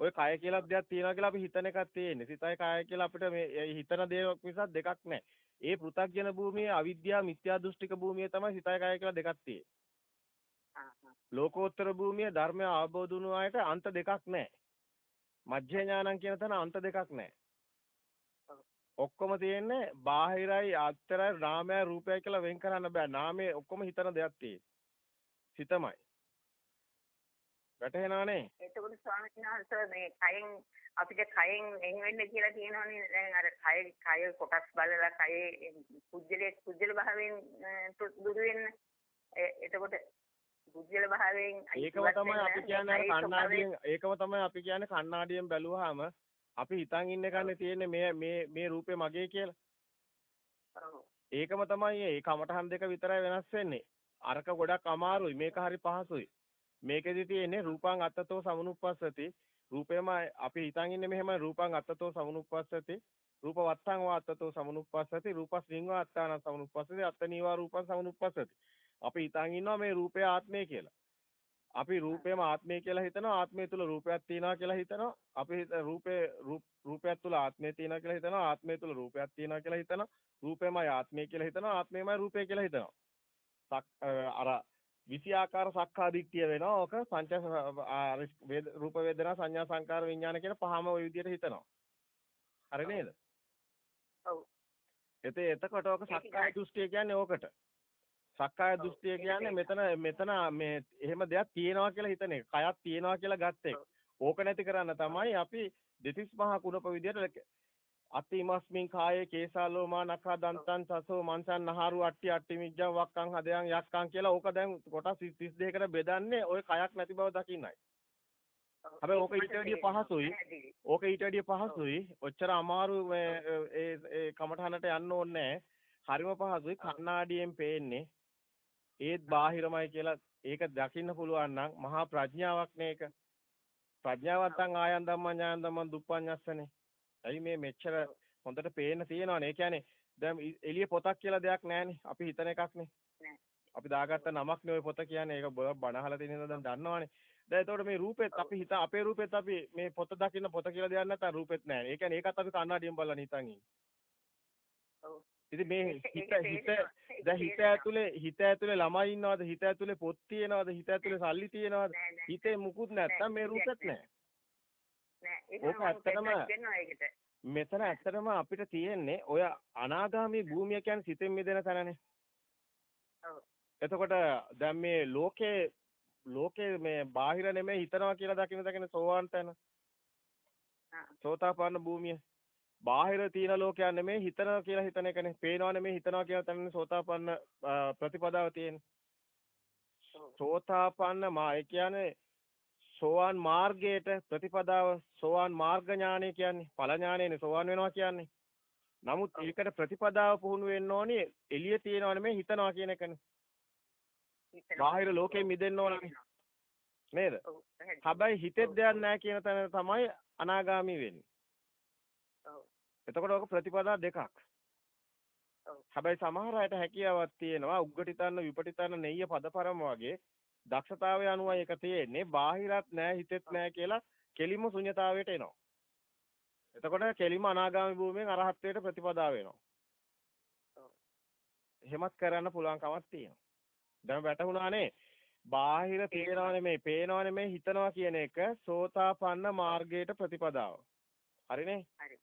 ඔය කය කියලා දෙයක් තියෙනවා කියලා අපි හිතන එකක් තියෙන්නේ. සිතයි කයයි කියලා අපිට මේ හිතන දේක් මිසක් දෙකක් නැහැ. ඒ පෘථග්ජන භූමියේ අවිද්‍යාව මිත්‍යා දෘෂ්ටික භූමියේ තමයි සිතයි කයයි කියලා දෙකක් තියෙන්නේ. ලෝකෝත්තර භූමිය ධර්මය අවබෝධ වුණු අයට අන්ත දෙකක් නැහැ. මජ්ජේ ඥානං කියන තැන අන්ත දෙකක් නැහැ. ඔක්කොම තියෙන්නේ බාහිරයි අත්තරයි නාමයයි රූපයයි කියලා වෙන් කරන්න බෑ. නාමයේ ඔක්කොම හිතන දෙයක් තියෙන්නේ. සිතමයි. වැටහෙනවනේ? එතකොට ස්වාමීන් වහන්සේ මේ කයෙන් අපිට කයෙන් එන් වෙන්න කියලා තියෙනවනේ දැන් අර කය කය කොටස් බලලා කයේ කුජලයේ කුජල භාවයෙන් දුරු වෙන්න එතකොට කුජල භාවයෙන් ඒකම තමයි අපි කියන්නේ කණ්ණාඩියෙන් ඒකම තමයි අපි කියන්නේ කණ්ණාඩියෙන් බැලුවාම අපි හිතන් ඉන්න කන්නේ තියෙන්නේ මේ මේ මේ රූපේ මගේ කියලා. ඒකම තමයි ඒ කමටහන් දෙක විතරයි වෙනස් වෙන්නේ. අරක ගොඩක් අමාරුයි මේක හරි පහසුයි. මේකෙදි තියෙන්නේ රූපං අත්තතෝ සමනුප්පස්සති. රූපේම අපි හිතන් ඉන්නේ මෙහෙම රූපං අත්තතෝ සමනුප්පස්සති. රූප වත්තං වා අත්තතෝ සමනුප්පස්සති. රූපස්මින් වා අත්තාන සමනුප්පස්සති. අත්තනීවා රූපං සමනුප්පස්සති. අපි හිතන් ඉන්නවා මේ රූපය ආත්මය කියලා. අපි රූපයම ආත්මය කියලා හිතනවා ආත්මය තුල රූපයක් තියෙනවා කියලා හිතනවා අපි රූපේ රූපයක් තුල ආත්මය තියෙනවා කියලා හිතනවා ආත්මය තුල රූපයක් තියෙනවා කියලා හිතනවා රූපයමයි ආත්මය කියලා හිතනවා ආත්මයමයි රූපය කියලා හිතනවා අර විසි ආකාර සක්කා දිට්ඨිය වෙනවා. ඕක පංච රූප වේදනා සංඥා සංකාර විඥාන කියන පහම ওই විදිහට හිතනවා. හරි නේද? ඔව්. එතේ එතකොට ඕක සක්කාය දෘෂ්ටිය කියන්නේ ඕකට. සක්කාය දෘෂ්ටිය කියන්නේ මෙතන මෙතන මේ එහෙම දෙයක් තියෙනවා කියලා හිතන එක. කයක් තියෙනවා කියලා ගත්ත එක. ඕක නැති කරන්න තමයි අපි දෙතිස් මහා කුණප විදියට අතිමස්මින් කායේ කේසාලෝමා නඛා දන්තං සසෝ මන්සන් නහරු අට්ටි අට්ටි මිජ්ජං වක්කං හදයන් යක්කං කියලා ඕක දැන් කොටස් 32කට බෙදන්නේ ওই කයක් නැති බව දකින්නයි. හැබැයි ඕක ඊට වැඩිය පහසුයි. ඕක ඊට වැඩිය පහසුයි. ඔච්චර අමාරු මේ ඒ ඒ කමඨහනට යන්න ඕනේ හරිම පහසුයි. කණ්ණාඩියෙන් පේන්නේ ඒත් බාහිරමයි කියලා ඒක දකින්න පුළුවන් නම් මහා ප්‍රඥාවක් මේක. ප්‍රඥාවත්තන් ආයන් ධම්මං ඥාන ධම්මං දුප්පඤ්ඤස්සනේ. ඇයි මේ මෙච්චර හොඳට පේන්න තියෙනවනේ. ඒ කියන්නේ දැන් එළිය පොතක් කියලා දෙයක් නැහැනේ. අපි හිතන එකක්නේ. අපි දාගත්ත නමක්නේ ওই පොත කියන්නේ. ඒක බණ අහලා තියෙන හින්දා දැන් දන්නවනේ. දැන් එතකොට මේ රූපෙත් අපි හිත අපේ රූපෙත් අපි මේ පොත දකින්න පොත කියලා දෙයක් නැත්නම් රූපෙත් නැහැ. ඒ කියන්නේ ඒකත් අපි කන්නඩියෙන් බලලා හිතන් ඉන්නේ. ඉතින් මේ හිත හිත දැන් හිත ඇතුලේ හිත ඇතුලේ ළමයි ඉන්නවද හිත ඇතුලේ පොත් තියනවද හිත ඇතුලේ සල්ලි තියනවද හිතේ මුකුත් නැත්තම් මේ රූපෙත් නැහැ ඇත්තටම මෙතන ඇත්තටම අපිට තියෙන්නේ ඔය අනාගාමී භූමිය කියන්නේ සිතෙන් මිදෙන තැනනේ. එතකොට දැන් මේ ලෝකේ ලෝකේ මේ බාහිර නෙමෙයි හිතනවා කියලා දකින්න දකින්න සෝවාන් තැන. සෝතාපන්න භූමිය. බාහිර තියෙන ලෝකයක් නෙමෙයි හිතනවා කියලා හිතන එකනේ. පේනවා නෙමෙයි හිතනවා කියලා තැනනේ සෝතාපන්න ප්‍රතිපදාව තියෙන්නේ. සෝතාපන්න මා ඒ කියන්නේ සෝවාන් මාර්ගයට ප්‍රතිපදාව සෝවාන් මාර්ග ඥානය කියන්නේ ඵල ඥානයනේ සෝවාන් වෙනවා කියන්නේ. නමුත් ඒකට ප්‍රතිපදාව පුහුණු වෙන්න ඕනේ එළිය තියෙනව නෙමෙයි හිතනවා කියන එකනේ. බාහිර ලෝකෙ මිදෙන්න ඕනේ. නේද? හැබැයි හිතෙත් දෙයක් නැහැ කියන තැන තමයි අනාගාමි වෙන්නේ. එතකොට ඔක ප්‍රතිපදා දෙකක්. හැබැයි සමහර අයට හැකියාවක් තියෙනවා උග්ගටිතන්න විපටිතන්න නෙయ్య පදපරම වගේ දක්ෂතාවය අනුවයි ඒක තියෙන්නේ බාහිරත් නැහැ හිතෙත් නැහැ කියලා කෙලිම ශුන්‍යතාවයට එනවා. එතකොට කෙලිම අනාගාමී භූමියෙන් අරහත්ත්වයට ප්‍රතිපදා වෙනවා. එහෙමත් කරන්න පුළුවන් කමක් තියෙනවා. දැන් වැටහුණානේ බාහිර තියෙනව නෙමෙයි පේනව නෙමෙයි හිතනවා කියන එක සෝතාපන්න මාර්ගයට ප්‍රතිපදාව. හරිනේ? හරි.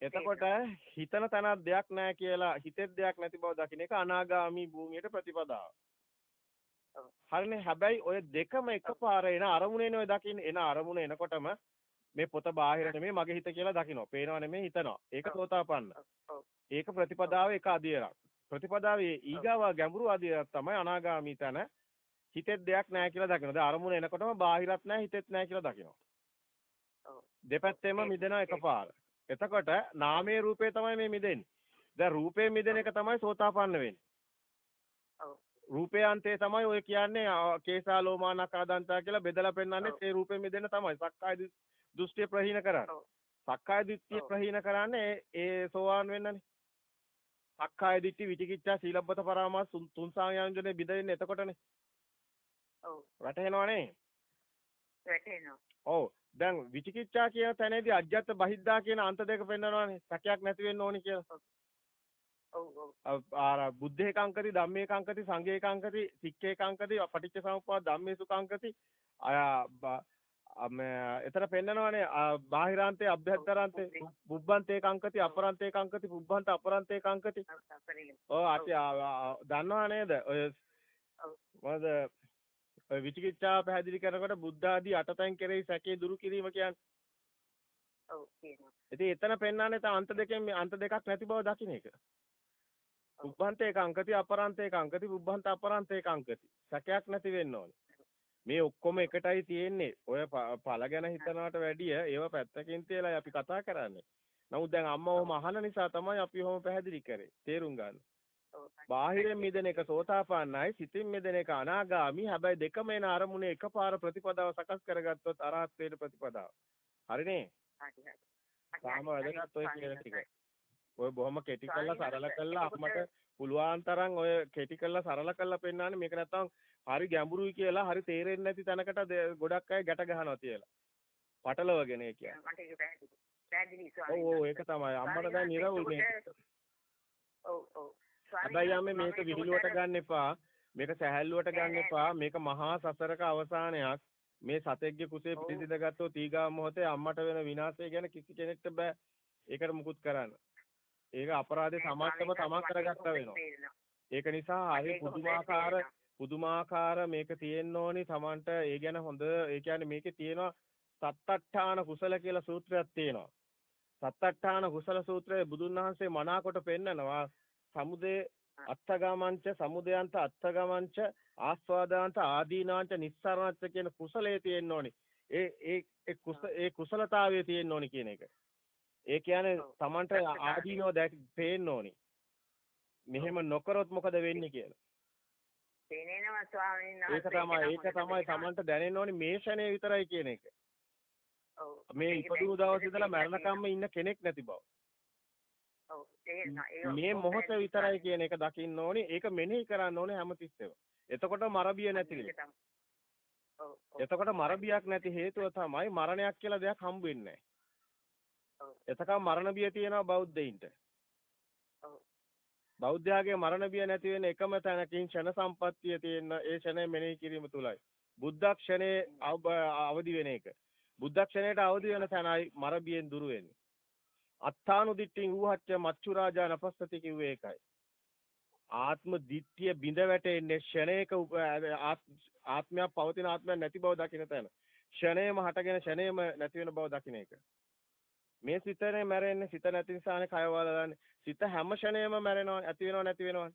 එතකොට හිතන තැනක් දෙයක් නැහැ කියලා හිතෙත් දෙයක් නැති බව දකින්න එක අනාගාමි භූමියට ප්‍රතිපදාව. හරිනේ. හැබැයි ඔය දෙකම එකපාර එන අරමුණේනේ ඔය දකින්නේ. එන අරමුණ එනකොටම මේ පොත බාහිර නෙමෙයි මගේ හිත කියලා දකිනවා. පේනව නෙමෙයි හිතනවා. ඒක සෝතාපන්න. ඒක ප්‍රතිපදාව එක අධියරක්. ප්‍රතිපදාවේ ඊගාව ගැඹුරු අධියරක් තමයි අනාගාමී තැන හිතෙත් දෙයක් නැහැ කියලා දකිනවා. දැන් අරමුණ එනකොටම බාහිරත් නැහැ හිතෙත් නැහැ කියලා දකිනවා. දෙපැත්තෙම මිදෙනවා එකපාර. එතකොට නාමයේ රූපේ තමයි මේ මිදෙන්නේ. දැන් රූපේ මිදෙන එක තමයි සෝතාපන්න වෙන්නේ. රූපේ අන්තේ තමයි ඔය කියන්නේ කේසා ලෝමානකා දන්තා කියලා බෙදලා පෙන්නන්නේ ඒ රූපේ මිදෙන තමයි. සක්කාය දෘෂ්ටිය ප්‍රහීන කරන්නේ. සක්කාය දිට්ඨිය ප්‍රහීන කරන්නේ ඒ සෝවාන් වෙන්නනේ. සක්කාය දිට්ඨි විචිකිච්ඡා සීලබ්බත පරාමාස තුන් සංයෝජනේ බිඳෙන්නේ එතකොටනේ. ඔව්. වැටහෙනවනේ. වැටහෙනවා. ඔව්. දැන් විචිකිච්ඡා කියන තැනේදී අජ්ජත් බහිද්දා කියන අන්ත දෙක පෙන්නනවානේ. සැකයක් නැති වෙන්න ඕනි කියලා. ආර බුද්ධේකංකති ධම්මේකංකති සංඝේකංකති සික්ඛේකංකති පටිච්ච සමුප්පාද ධම්මේසුකංකති අය එතන පෙන්නනවානේ බාහිරාන්තේ අභ්‍යන්තරාන්තේ බුබ්බන්තේ කංකති අපරන්තේ කංකති පුබ්බන්ත අපරන්තේ කංකති ඔව් අති දන්නවා නේද ඔය මොකද ඔය විචිකිච්ඡාව පැහැදිලි කරනකොට බුද්ධ ආදී අටතෙන් කෙරෙහි සැකේ දුරු කිරීම කියන්නේ. ඔව් කියනවා. ඉතින් එතන පෙන්වන්නේ තව අන්ත දෙකෙන් අන්ත දෙකක් නැති බව දකින්න එක. උබ්බන්තේ කාංකති අපරන්තේ කාංකති උබ්බන්ත අපරන්තේ කාංකති. සැකයක් නැති වෙන්න ඕනේ. මේ ඔක්කොම එකටයි තියෙන්නේ. ඔය පළ ගැන හිතනවට වැඩිය ඒව පැත්තකින් තියලා අපි කතා කරන්නේ. නමුත් දැන් අම්මා ඔහොම අහන නිසා තමයි අපි ඔහොම පැහැදිලි කරේ. තේරුම් ගන්න. බාහිරින් මිදෙන එක සෝතාපන්නයි සිතින් මිදෙන එක අනාගාමි හැබැයි දෙකම එන අරමුණේ එකපාර ප්‍රතිපදාව සකස් කරගත්තොත් අරහත් වේද ප්‍රතිපදාව හරිනේ හරි හරි. තාම වැදගත් ඔය කියන ටික ඔය බොහොම කෙටි කරලා සරල කරලා අපමට පුළුවන් තරම් ඔය කෙටි කරලා සරල කරලා පෙන්නන්නේ මේක නැත්තම් හරි ගැඹුරුයි කියලා හරි තේරෙන්නේ නැති තැනකට ගොඩක් අය ගැට ගහනවා කියලා පටලවගෙන ඒ කියන්නේ ඔව් ඒක තමයි අම්මට දැන් නිරවුල් මේක ඔව් ඔව් හැබැයි මේක විහිළුවට ගන්න එපා. මේක සැහැල්ලුවට ගන්න එපා. මේක මහා සසරක අවසානයක්. මේ සතෙක්ගේ කුසේ පිටිසිඳ ගත්තොත් ඊගා මොහොතේ අම්මට වෙන විනාශය ගැන කිසි කෙනෙක්ට බෑ. ඒකට මුකුත් කරන්න. ඒක අපරාධේ සමස්තම තමන් කරගත්තා වෙනවා. ඒක නිසා හරි පුදුමාකාර පුදුමාකාර මේක තියෙන්න ඕනි තමන්ට ඒ ගැන හොඳ ඒ කියන්නේ මේකේ තියෙනවා සත්තට්ඨාන කුසල කියලා සූත්‍රයක් තියෙනවා. සත්තට්ඨාන කුසල සූත්‍රයේ බුදුන් වහන්සේ මනාකොට පෙන්නනවා සමුදේ අත්තගමංච සමුදයන්ත අත්තගමංච ආස්වාදාන්ත ආදීනාංච නිස්සාරණච්ච කියන කුසලයේ තියෙන්න ඕනි. ඒ ඒ ඒ කුසලතාවයේ තියෙන්න ඕනි කියන එක. ඒ කියන්නේ Tamanට ආදීනෝ දැක් පේන්න ඕනි. මෙහෙම නොකරොත් මොකද වෙන්නේ කියලා. පේනේනවා ස්වාමීන් වහන්සේ. ඒක තමයි ඒක තමයි Tamanට දැනෙන්න ඕනි මේ ෂණේ විතරයි කියන එක. මේ ඉපදුණු දවස් ඉඳලා මරණකම්ම ඉන්න කෙනෙක් නැති බව. මේ මොහොත විතරයි කියන එක දකින්න ඕනේ. ඒක මෙනෙහි කරන්න ඕනේ හැමතිස්සෙම. එතකොට මරබිය නැති වෙනවා. එතකොට මරබියක් නැති හේතුව තමයි මරණයක් කියලා දෙයක් හම්බ වෙන්නේ නැහැ. එතකම් මරණ බිය තියෙනවා බෞද්ධයින්ට. බෞද්ධයාගේ මරණ බිය නැති වෙන එකම තැනකින් ෂණ සම්පත්තිය තියෙන ඒ ෂණය මෙනෙහි කිරීම තුලයි. බුද්ධක්ෂණේ අවදි වෙන එක. බුද්ධක්ෂණයට අවදි වෙන තැනයි මර බියෙන් දුර වෙන්නේ. අත්තානුදිට්ඨින් ඌහච්ච මච්චු රාජා නපස්සති කිව්වේ ඒකයි. ආත්ම දිට්ඨිය බිඳ වැටෙන්නේ ෂණයක ආත්මයක් පවතින ආත්මයක් නැති බව දකින්න තැන. ෂණයම හටගෙන ෂණයම නැති වෙන බව දකින්න එක. මේ සිතනේ මැරෙන්නේ සිත නැති නිසානේ කය වලදන්නේ. සිත හැම ෂණයම මැරෙනවා ඇති වෙනව නැති වෙනවනේ.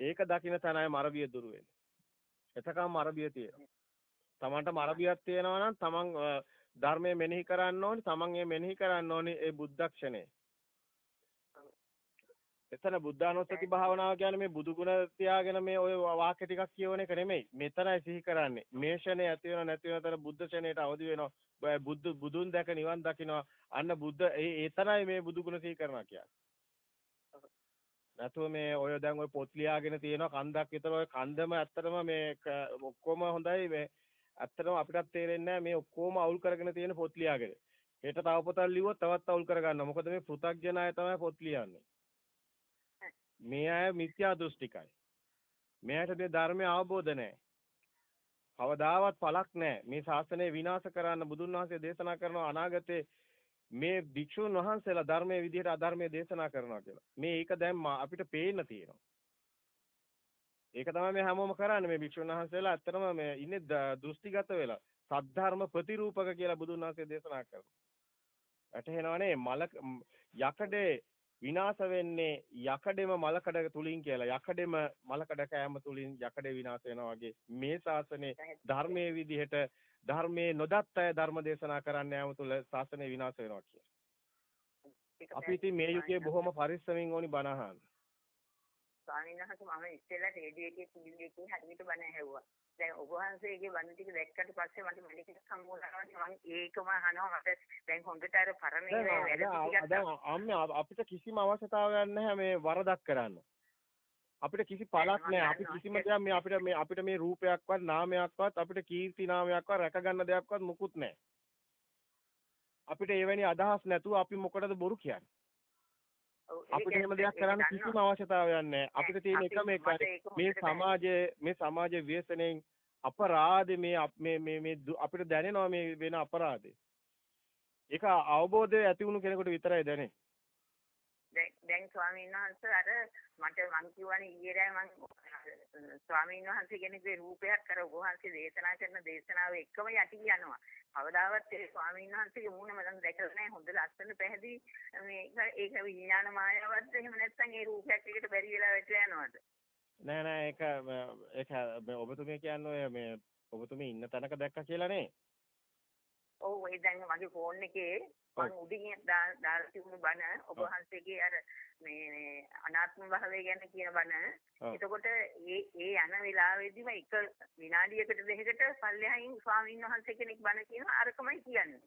ඒක දකින්න තැනයි මරබිය දුර වෙන්නේ. එතකම් මරබිය තියෙනවා. තමන්ට මරබියක් තියෙනවා නම් තමන් ධර්මය මෙනෙහි කරන්න ඕනේ තමන් ඒ මෙනෙහි කරන්න ඕනේ ඒ බුද්ධක්ෂණය. එතන බුද්ධානුස්සති භාවනාව කියන්නේ මේ බුදු ගුණ තියාගෙන මේ ඔය වාක්‍ය ටිකක් කියවන එක නෙමෙයි. මෙතනයි සිහි කරන්නේ. මේ ෂණේ ඇති වෙනව නැති වෙනව තර බුද්ධ ෂණයට අවදි වෙනවා. බුදු බුදුන් දැක නිවන් දකින්නවා. අන්න බුද්ධ ඒ එතනයි මේ බුදු ගුණ සිහි කරනවා කියන්නේ. නැතුව මේ ඔය දැන් ඔය පොත් ලියාගෙන තියෙනවා කන්දක් විතර ඔය කන්දම ඇත්තටම මේ ඔක්කොම හොඳයි මේ ඇත්තටම අපිටත් තේරෙන්නේ මේ ඔක්කොම අවුල් කරගෙන තියෙන පොත් ලියාගෙන. හෙට තව පොතක් ලිව්වොත් තවත් අවුල් කරගන්නවා. මොකද මේ පෘථග්ජන අය තමයි පොත් ලියන්නේ. මේ අය මිත්‍යා දෘෂ්ටිකයි. මෙයාට මේ ධර්මය අවබෝධ නැහැ. කවදාවත් පළක් නැහැ. මේ ශාසනය විනාශ කරන්න බුදුන් වහන්සේ දේශනා කරන අනාගතේ මේ භික්ෂුන් වහන්සේලා ධර්මයේ විදිහට අධර්මයේ දේශනා කරනවා කියලා. මේ ඒක දැන් අපිට පේන්න තියෙනවා. ඒක තමයි මේ හැමෝම කරන්නේ මේ භික්ෂුන් වහන්සේලා ඇත්තටම මේ ඉන්නේ දෘෂ්ටිගත වෙලා. සද්ධර්ම ප්‍රතිරූපක කියලා බුදුන් වහන්සේ දේශනා කරනවා. වැටහෙනවනේ මල යකඩේ විනාශ වෙන්නේ යකඩෙම මලකඩ තුලින් කියලා. යකඩෙම මලකඩ කෑම තුලින් යකඩේ විනාශ වෙනවා වගේ මේ ශාසනේ ධර්මයේ විදිහට ධර්මයේ නොදත් අය ධර්ම දේශනා කරන්න යාම තුල ශාසනය විනාශ වෙනවා කියලා. අපි ඉතින් මේ යුගයේ බොහොම පරිස්සමින් ඕනි බණ අහන්න. ස්වාමීන් වහන්සේ මම ඉස්සෙල්ලා රේඩියෝ එකේ එකේ හරියට බණ ඇහුවා. දැන් ඔබ වහන්සේගේ බණ ටික දැක්කට පස්සේ මට මෙලිකට සම්බෝධනවා මම ඒකම අහනවා මට දැන් හොඳට අර පරණ වැඩ ටිකක් දැන් අම්මේ අපිට කිසිම අවශ්‍යතාවයක් නැහැ මේ වරදක් කරන්න. අපිට කිසි පළක් නැහැ. අපි කිසිම දෙයක් මේ අපිට මේ අපිට මේ රූපයක්වත් නාමයක්වත් අපිට කීර්ති නාමයක්වත් රැක ගන්න දෙයක්වත් මුකුත් නැහැ. අපිට එවැනි අදහස් නැතුව අපි මොකටද බොරු කියන්නේ? අපිට එහෙම දෙයක් කරන්න කිසිම අවශ්‍යතාවයක් නැහැ. අපිට තියෙන එකම එකයි මේ සමාජයේ මේ සමාජයේ ව්‍යසනයෙන් අපරාධේ මේ මේ මේ මේ අපිට දැනෙනවා මේ වෙන අපරාධේ. ඒක අවබෝධය ඇති වුණු කෙනෙකුට විතරයි දැනෙන්නේ. දැන් දැන් ස්වාමීන් වහන්සේ අර මට මං කියවනේ ඊයේ රෑ මං ස්වාමීන් වහන්සේ කෙනෙකුගේ රූපයක් අර වහන්සේ දේශනා කරන දේශනාව එකම යටි යනවා. කවදාවත් ඒ ස්වාමීන් වහන්සේගේ මූණ මම දැකලා නැහැ හොඳ ලස්සන පැහැදිලි මේ ඒක විඥාන මායාවක්ද එහෙම නැත්නම් ඒ රූපයක් එකට බැරි වෙලා වැටලා යනවද නෑ නෑ ඒක ඒක ඔබතුමිය කියන්නේ මේ ඔබතුමිය ඉන්න තැනක දැක්කා කියලා නේ. ඔව් ඒ දැන් මගේ ෆෝන් එකේ මම උඩින් දාලා තිබුණු බණ ඔබ වහන්සේගේ අර මේ අනාත්ම භාවය ගැන කියන බණ. එතකොට ඒ ඒ යන වෙලාවේදීම එක විනාඩියකට දෙකකට පල්ලෙහායින් ස්වාමීන් වහන්සේ කෙනෙක් බණ කියනවා අරකමයි කියන්නේ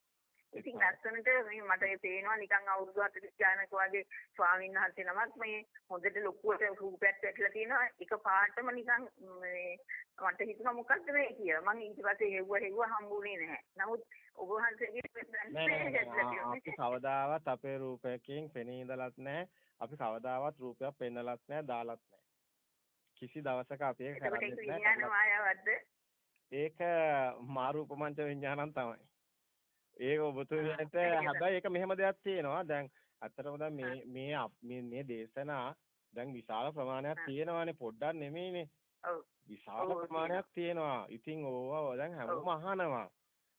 ඉතින් ලස්සනට මේ මට ඒ පේනවා නිකන් අවුරුදු 40 ගානක වගේ ස්වාමීන් වහන්සේ නමක් මේ හොඳට ලොකුවට රූපයක් වැටලා තියෙනවා. එක පාටම නිකන් මේ මට හිතුණා මොකද්ද මේ කියලා. මම ඊට පස්සේ හෙව්ව හෙව්ව හම්බුනේ නැහැ. නමුත් ඔබ වහන්සේගේ අපි කවදාවත් අපේ රූපයකින් පෙනී ඉඳලත් නැහැ අපි කවදාවත් රූපයක් පෙන්නලත් නැහැ දාලත් නැහැ කිසි දවසක අපි ඒක කරන්නේ නැහැ ඒක මාරූපමංච විඥානං තමයි ඒක ඔබතුමියට හැබැයි ඒක මෙහෙම දෙයක් තියෙනවා. දැන් අත්‍තරම දැන් මේ මේ මේ දේශනා දැන් විශාල ප්‍රමාණයක් තියෙනවානේ පොඩ්ඩක් නෙමෙයිනේ. විශාල ප්‍රමාණයක් තියෙනවා. ඉතින් ඕවා දැන් හැමෝම අහනවා.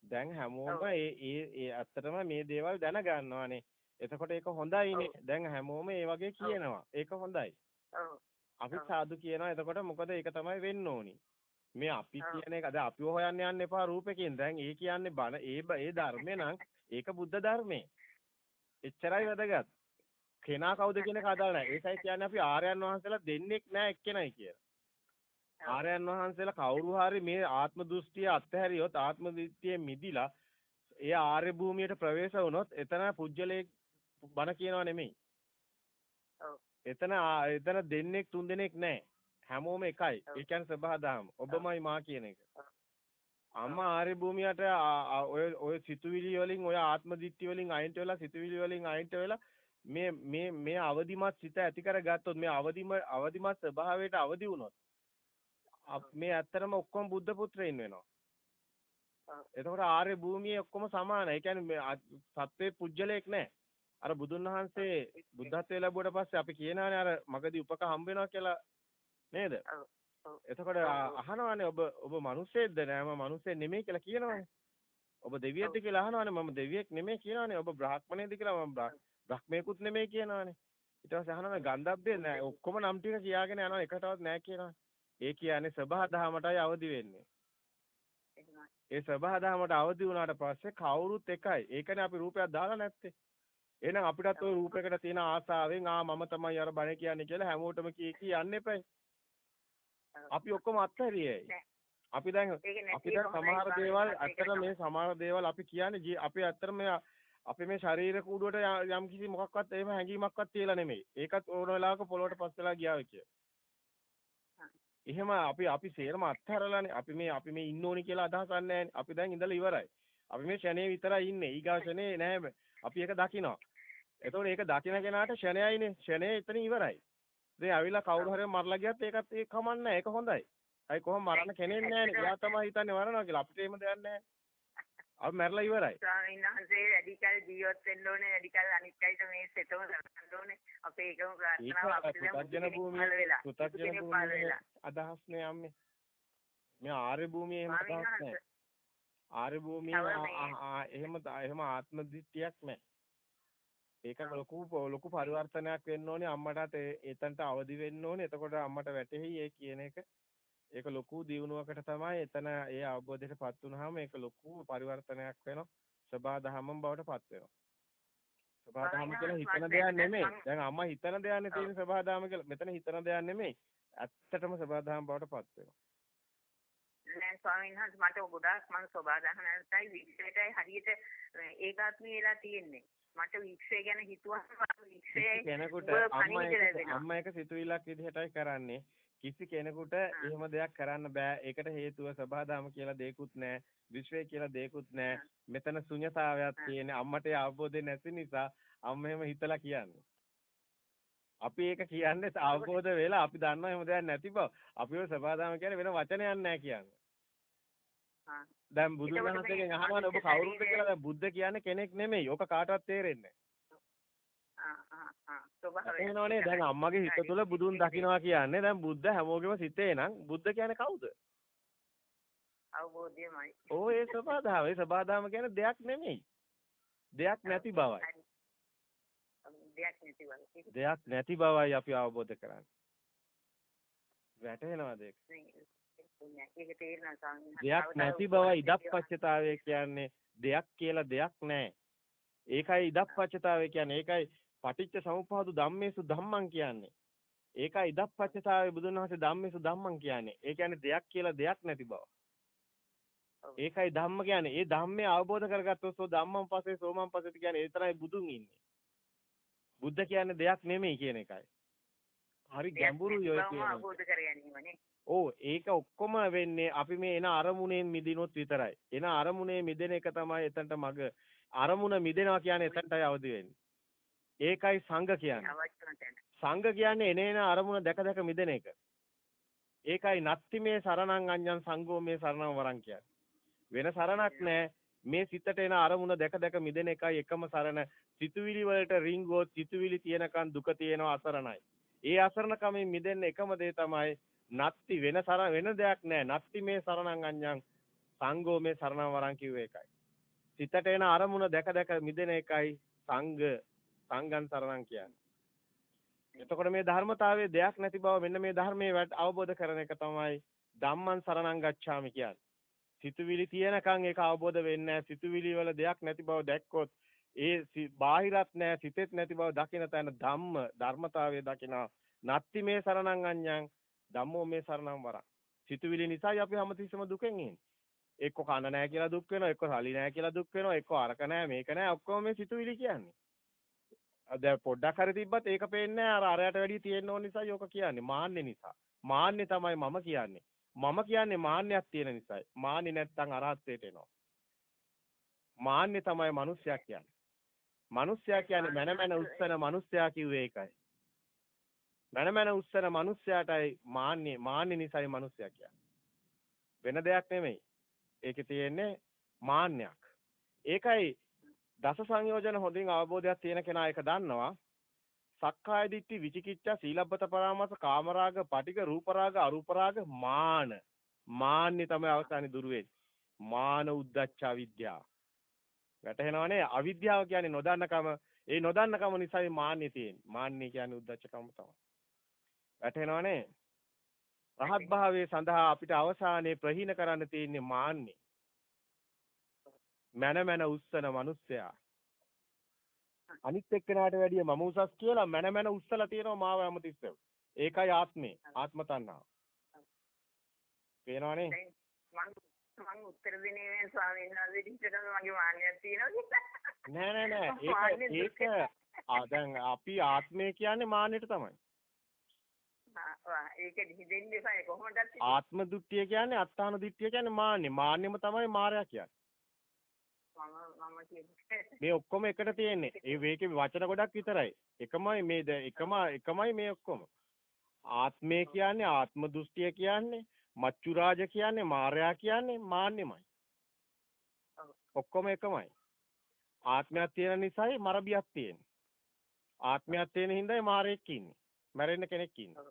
දැන් හැමෝම ඒ ඒ ඒ අත්‍තරම මේ දේවල් දැනගන්නවානේ. එතකොට ඒක හොඳයිනේ. දැන් හැමෝම ඒ වගේ කියනවා. ඒක හොඳයි. අපි සාදු කියනවා. එතකොට මොකද ඒක තමයි වෙන්න ඕනි. මේ අපි කියන එක අද අපිව හොයන්න යන්න එපා රූපෙකින්. දැන් ඒ කියන්නේ බණ ඒ ඒ ධර්මේ නම් ඒක බුද්ධ ධර්මේ. එච්චරයි වැදගත්. කෙනා කවුද කියන එක අදාළ නැහැ. ඒකයි කියන්නේ අපි ආර්යයන් වහන්සේලා දෙන්නෙක් නෑ එක්කෙනයි කියලා. ආර්යයන් වහන්සේලා කවුරු හරි මේ ආත්ම දෘෂ්ටිය අත්හැරියොත් ආත්ම දෘෂ්ටියේ මිදිලා ඒ ආර්ය භූමියට ප්‍රවේශ වුණොත් එතන පුජ්‍යලේ බණ කියනවා නෙමෙයි. එතන එතන දෙන්නෙක් තුන් දෙනෙක් නැහැ. හැමෝම එකයි. ඒ කියන්නේ සබහාදහම. ඔබමයි මා කියන එක. අම්මා ආර්ය භූමියට ඔය ඔය සිතුවිලි වලින් ඔය ආත්ම දිට්ඨි වලින් අයින්ට වෙලා සිතුවිලි වලින් අයින්ට වෙලා මේ මේ මේ අවදිමත් සිත ඇති කරගත්තොත් මේ අවදිම අවදිමත් ස්වභාවයට අවදි වුණොත් මේ ඇත්තටම ඔක්කොම බුද්ධ පුත්‍රයින් වෙනවා. එතකොට ආර්ය භූමියේ ඔක්කොම සමානයි. ඒ කියන්නේ සත්වේ පුජ්‍යලයක් නැහැ. අර බුදුන් වහන්සේ බුද්ධත්වයේ ලැබුවට පස්සේ අපි කියනවානේ අර මගදී උපක හම්බ වෙනවා කියලා නේද? එතකොට අහනවානේ ඔබ ඔබ මිනිස්සෙක්ද නෑ මම මිනිස්සෙක් නෙමෙයි කියලා කියනවානේ. ඔබ දෙවියෙක්ද කියලා අහනවානේ මම දෙවියෙක් නෙමෙයි කියනවානේ. ඔබ බ්‍රාහ්මණයෙක්ද කියලා මම බ්‍රහ්මයෙකුත් නෙමෙයි කියනවානේ. ඊට පස්සේ අහනවා ගන්ධබ්බේ නෑ ඔක්කොම නම් ටික කියාගෙන යනවා එකටවත් නෑ කියනවා. ඒ කියන්නේ සබහා දහමටයි අවදි වෙන්නේ. ඒ සබහා දහමට අවදි වුණාට පස්සේ කවුරුත් එකයි. ඒකනේ අපි රූපයක් දාලා නැත්තේ. එහෙනම් අපිටත් ওই රූපයකට තියෙන ආසාවෙන් ආ මම තමයි අර බණ කියන්නේ කියලා හැමෝටම කී කී යන්න එපයි. අපි ඔක්කොම අත්හැරියයි. අපි දැන් අපි දැන් සමහර දේවල් ඇත්තට මේ සමහර දේවල් අපි කියන්නේ අපි ඇත්තට මේ අපි මේ ශරීර කූඩුවට යම් කිසි මොකක්වත් එහෙම හැඟීමක්වත් තියලා නෙමෙයි. ඒකත් ඕන වෙලාවක පොළොවට පස් වෙලා ගියා කිය. එහෙම අපි අපි සේරම අත්හැරලානේ. අපි මේ අපි මේ ඉන්න ඕනි කියලා අදහසක් නැහැ. අපි දැන් ඉඳලා ඉවරයි. අපි මේ ෂණේ විතරයි ඉන්නේ. ඊගා ෂණේ නැහැ. අපි ඒක දකිනවා. එතකොට ඒක දකින කෙනාට ෂණයයිනේ. ෂණේ එතන ඉවරයි. ඉතින් ඇවිල්ලා කවුරු හරි මරලා ගියත් ඒකත් ඒක කමන්නේ ඒක හොඳයි. අයි කොහොම මරන්න කෙනෙක් නැහැනේ. එයා තමයි හිතන්නේ මරනවා කියලා. අපිට එහෙම දෙයක් නැහැ. අපි මැරලා ඉවරයි. ස්වාමීන් වහන්සේ වැඩි කල ජීවත් වෙන්න ඕනේ. වැඩි කල අනිත් අයට මේ සෙතම කරන්න ඕනේ. අපේ ඒකම ප්‍රාර්ථනාව අපිට පුතජන භූමිය පුතජන භූමිය අදහස් නේ අම්මේ. මේ ආර්ය භූමියේ එහෙම අදහස් නැහැ. ආර්ය භූමියේ එහෙම එහෙම ආත්ම දිට්ඨියක් නැහැ. ඒක ලොකු ලොකු පරිවර්තනයක් වෙන්න ඕනේ අම්මටත් එතනට අවදි වෙන්න ඕනේ. එතකොට අම්මට වැටහෙයි ඒ කියන එක. ඒක ලොකු දියුණුවකට තමයි එතන ඒ අවබෝධයටපත් වුනහම ඒක ලොකු පරිවර්තනයක් වෙනවා. සබා දහමම බවට පත් වෙනවා. සබා දහම කියලා හිතන දෙයක් නෙමෙයි. දැන් අම්මා හිතන දෙයක්නේ තියෙන සබා දහම කියලා. මෙතන හිතන දෙයක් නෙමෙයි. ඇත්තටම සබා දහම බවට පත් වෙනවා. නෑ ස්වාමීන් වහන්සේ මට ගොඩාක් මම සබා දහමටයි විශ්වයටයි හරියට ඒකාත්මී වෙලා තියෙන්නේ. මට වික්ෂය ගැන හිතුවම වික්ෂය කෙනෙකුට අම්මා එක සිතුවිල්ලක් විදිහටයි කරන්නේ. කිසි කෙනෙකුට එහෙම දෙයක් කරන්න බෑ. ඒකට හේතුව සබහාදාම කියලා දෙයක්වත් නැහැ විශ්වය කියලා දෙයක්වත් නැහැ මෙතන ශුන්‍යතාවයක් තියෙන අම්මට අවබෝධය නැති නිසා අම්ම එහෙම හිතලා කියන්නේ. අපි ඒක කියන්නේ අවබෝධ වෙලා අපි දන්නවා එහෙම දෙයක් නැති බව. අපි ඔය සබහාදාම කියන්නේ වෙන වචනයක් නැහැ කියන්නේ දැන් බුදුන් වහන්සේගෙන් අහනවානේ ඔබ කවුරුද කියලා දැන් බුද්ධ කියන්නේ කෙනෙක් නෙමෙයි. ඕක කාටවත් තේරෙන්නේ නැහැ. දැන් අම්මගේ හිත තුළ බුදුන් දකින්නවා කියන්නේ දැන් බුද්ධ හැමෝගෙම සිතේ නම් බුද්ධ කියන්නේ කවුද? අවබෝධයමයි. ඕ ඒ සබාධාම. ඒ සබාධාම කියන්නේ දෙයක් නෙමෙයි. දෙයක් නැති බවයි. දෙයක් නැති වගේ. දෙයක් නැති බවයි අපි අවබෝධ කරන්නේ. වැටහෙනවද ඒක? දෙයක් නැති බව ඉදප්පච්චතාවය කියන්නේ දෙයක් කියලා දෙයක් නැහැ. ඒකයි ඉදප්පච්චතාවය කියන්නේ ඒකයි පටිච්ච සමුප්පාදු ධම්මේසු ධම්මං කියන්නේ. ඒකයි ඉදප්පච්චතාවය බුදුන් වහන්සේ ධම්මේසු ධම්මං කියන්නේ. ඒ කියන්නේ දෙයක් කියලා දෙයක් නැති බව. ඒකයි ධම්ම කියන්නේ. ඒ ධම්මේ අවබෝධ කරගත්තොත් සෝ ධම්මං පස්සේ සෝමං පස්සේ කියන්නේ ඒ තරයි බුදුන් ඉන්නේ. බුද්ධ කියන්නේ දෙයක් නෙමෙයි කියන එකයි. හරි ගැඹුරුයි ඔය කියන්නේ. ඕ ඒක ඔක්කොම වෙන්නේ අපි මේ එන අරමුණෙන් මිදිනොත් විතරයි. එන අරමුණේ මිදෙන එක තමයි එතනට මග. අරමුණ මිදෙනවා කියන්නේ එතනටයි අවදි වෙන්නේ. ඒකයි සංඝ කියන්නේ. සංඝ කියන්නේ එන එන අරමුණ දැක දැක මිදෙන එක. ඒකයි නත්ති මේ සරණං අඤ්ඤං සංඝෝ මේ සරණං වරං කියන්නේ. වෙන සරණක් නැහැ. මේ සිතට එන අරමුණ දැක දැක මිදෙන එකයි එකම සරණ. සිතුවිලි වලට රිංගොත් සිතුවිලි තියෙනකන් දුක තියෙනවා අසරණයි. ඒ අසරණකමෙන් මිදෙන්න එකම දේ තමයි නත්ති වෙන සර වෙන දෙයක් නැහැ. නත්ති මේ සරණං අඤ්ඤං සංඝෝ මේ සරණං වරං කිව්ව එකයි. සිතට එන අරමුණ දැක දැක මිදෙන එකයි සංඝ සංඝං සරණං කියන්නේ. එතකොට මේ ධර්මතාවයේ දෙයක් නැති බව මෙන්න මේ ධර්මයේ අවබෝධ කරන එක තමයි ධම්මං සරණං ගච්ඡාමි කියන්නේ. සිතුවිලි තියෙනකන් ඒක අවබෝධ වෙන්නේ නැහැ. සිතුවිලි වල දෙයක් නැති බව දැක්කොත් ඒ බාහිරත් නැහැ සිතෙත් නැති බව දකින තැන ධම්ම ධර්මතාවය දකිනා. නත්ති මේ සරණං අඤ්ඤං ධම්මෝ මේ සරණං වරං. සිතුවිලි නිසායි අපි හැමතිස්සම දුකෙන් ඉන්නේ. එක්ක කන නැහැ කියලා දුක් වෙනවා, එක්ක සලි නැහැ කියලා දුක් වෙනවා, එක්ක අරක නැහැ, මේක නැහැ, ඔක්කොම මේ සිතුවිලි කියන්නේ. දැන් පොඩ්ඩක් හරි තිබ්බත් ඒක පේන්නේ නැහැ අර අරයට වැඩිය තියෙන ඕන නිසා යෝක කියන්නේ මාන්නේ නිසා. මාන්නේ තමයි මම කියන්නේ. මම කියන්නේ මාන්නයක් තියෙන නිසායි. මාන්නේ නැත්තම් අරහත්ත්වයට එනවා. මාන්නේ තමයි මිනිස්සයා කියන්නේ. මිනිස්සයා කියන්නේ මන මන උස්සන මිනිස්සයා කිව්වේ ඒකයි. මන මන උස්සන මිනිස්සයාටයි මාන්නේ මාන්නේ නිසායි මිනිස්සයා කියන්නේ. වෙන දෙයක් නෙමෙයි. ඒකේ තියෙන්නේ මාන්නයක්. ඒකයි දස සංයෝජන හොඳින් අවබෝධයක් තියෙන කෙනා ඒක දන්නවා. සක්කාය දිට්ඨි විචිකිච්ඡා සීලබ්බත පරාමාස කාමරාග පටික රූපරාග අරූපරාග මාන මාන්නේ තමයි අවසානයේ දුර වෙන්නේ. මාන උද්දච්ච විද්‍යාව. වැටහෙනවනේ අවිද්‍යාව කියන්නේ නොදන්නකම ඒ නොදන්නකම නිසායි මාන්නේ තියෙන්නේ. මාන්නේ කියන්නේ උද්දච්චකම තමයි. වැටහෙනවනේ රහත් භාවයේ සඳහා අපිට අවසානයේ ප්‍රහීන කරන්න තියෙන්නේ මාන්නේ. මන මන උස්සන මිනිස්සයා. අනිත් එක්කෙනාට වැඩිය මම උසස් කියලා මන මන උස්සලා තියෙනවා මාව හැමතිස්සෙම. ඒකයි ආත්මේ. ආත්ම තණ්හාව. පේනවනේ? මම උත්තර දෙන්නේ ස්වාමීන් වහන්සේට මගේ මාන්නයක් තියෙනවා නෑ නෑ නෑ ඒක ඒක දැන් අපි ආත්මය කියන්නේ මාන්නෙට තමයි. ඒක හිතෙන්න එපා කොහොමදත් ආත්ම දුට්ඨිය කියන්නේ අත්තාන දිට්ඨිය කියන්නේ මාන්නේ. මාන්නෙම තමයි මායя කියන්නේ. මේ ඔක්කොම එකට තියෙන්නේ. ඒ වේකේ වචන ගොඩක් විතරයි. එකමයි මේ එකම එකමයි මේ ඔක්කොම. ආත්මය කියන්නේ ආත්ම දෘෂ්ටිය කියන්නේ මච්චුරාජ කියන්නේ මායя කියන්නේ මාන්නෙමයි. ඔක්කොම එකමයි. ආත්මයක් තියෙන නිසායි මරබියක් තියෙන්නේ. ආත්මයක් තියෙන හින්දායි මාරෙක් ඉන්නේ. මැරෙන්න කෙනෙක් ඉන්නේ.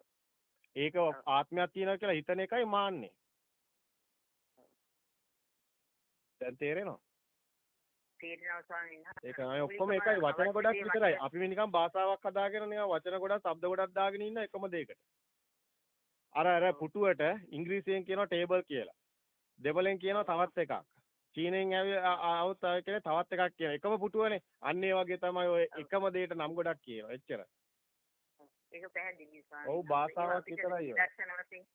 ඒක ආත්මයක් තියෙනවා කියලා හිතන එකයි මාන්නේ. දැන් තේරෙනවද? තේරෙනවා ස්වාමීන් වහන්සේ. ඒක නයි ඔක්කොම එකයි වචන ගොඩක් විතරයි. අපි මේ නිකන් භාෂාවක් හදාගෙන නිකන් වචන ගොඩක්, ශබ්ද ගොඩක් දාගෙන ඉන්න එකම දෙයකට. අර අර පුටුවට ඉංග්‍රීසියෙන් කියනවා ටේබල් කියලා. දෙබලෙන් කියනවා තවත් එකක්. චීනෙන් આવුත් ආව කියලා තවත් එකක් කියන එකම පුටුවනේ. අන්න ඒ වගේ තමයි ඔය එකම දෙයට නම් ගොඩක් කියනවා. එච්චරයි. ඒක පැහැදිලි ස්වාමීන්. ඔව් භාෂාවක් විතරයි.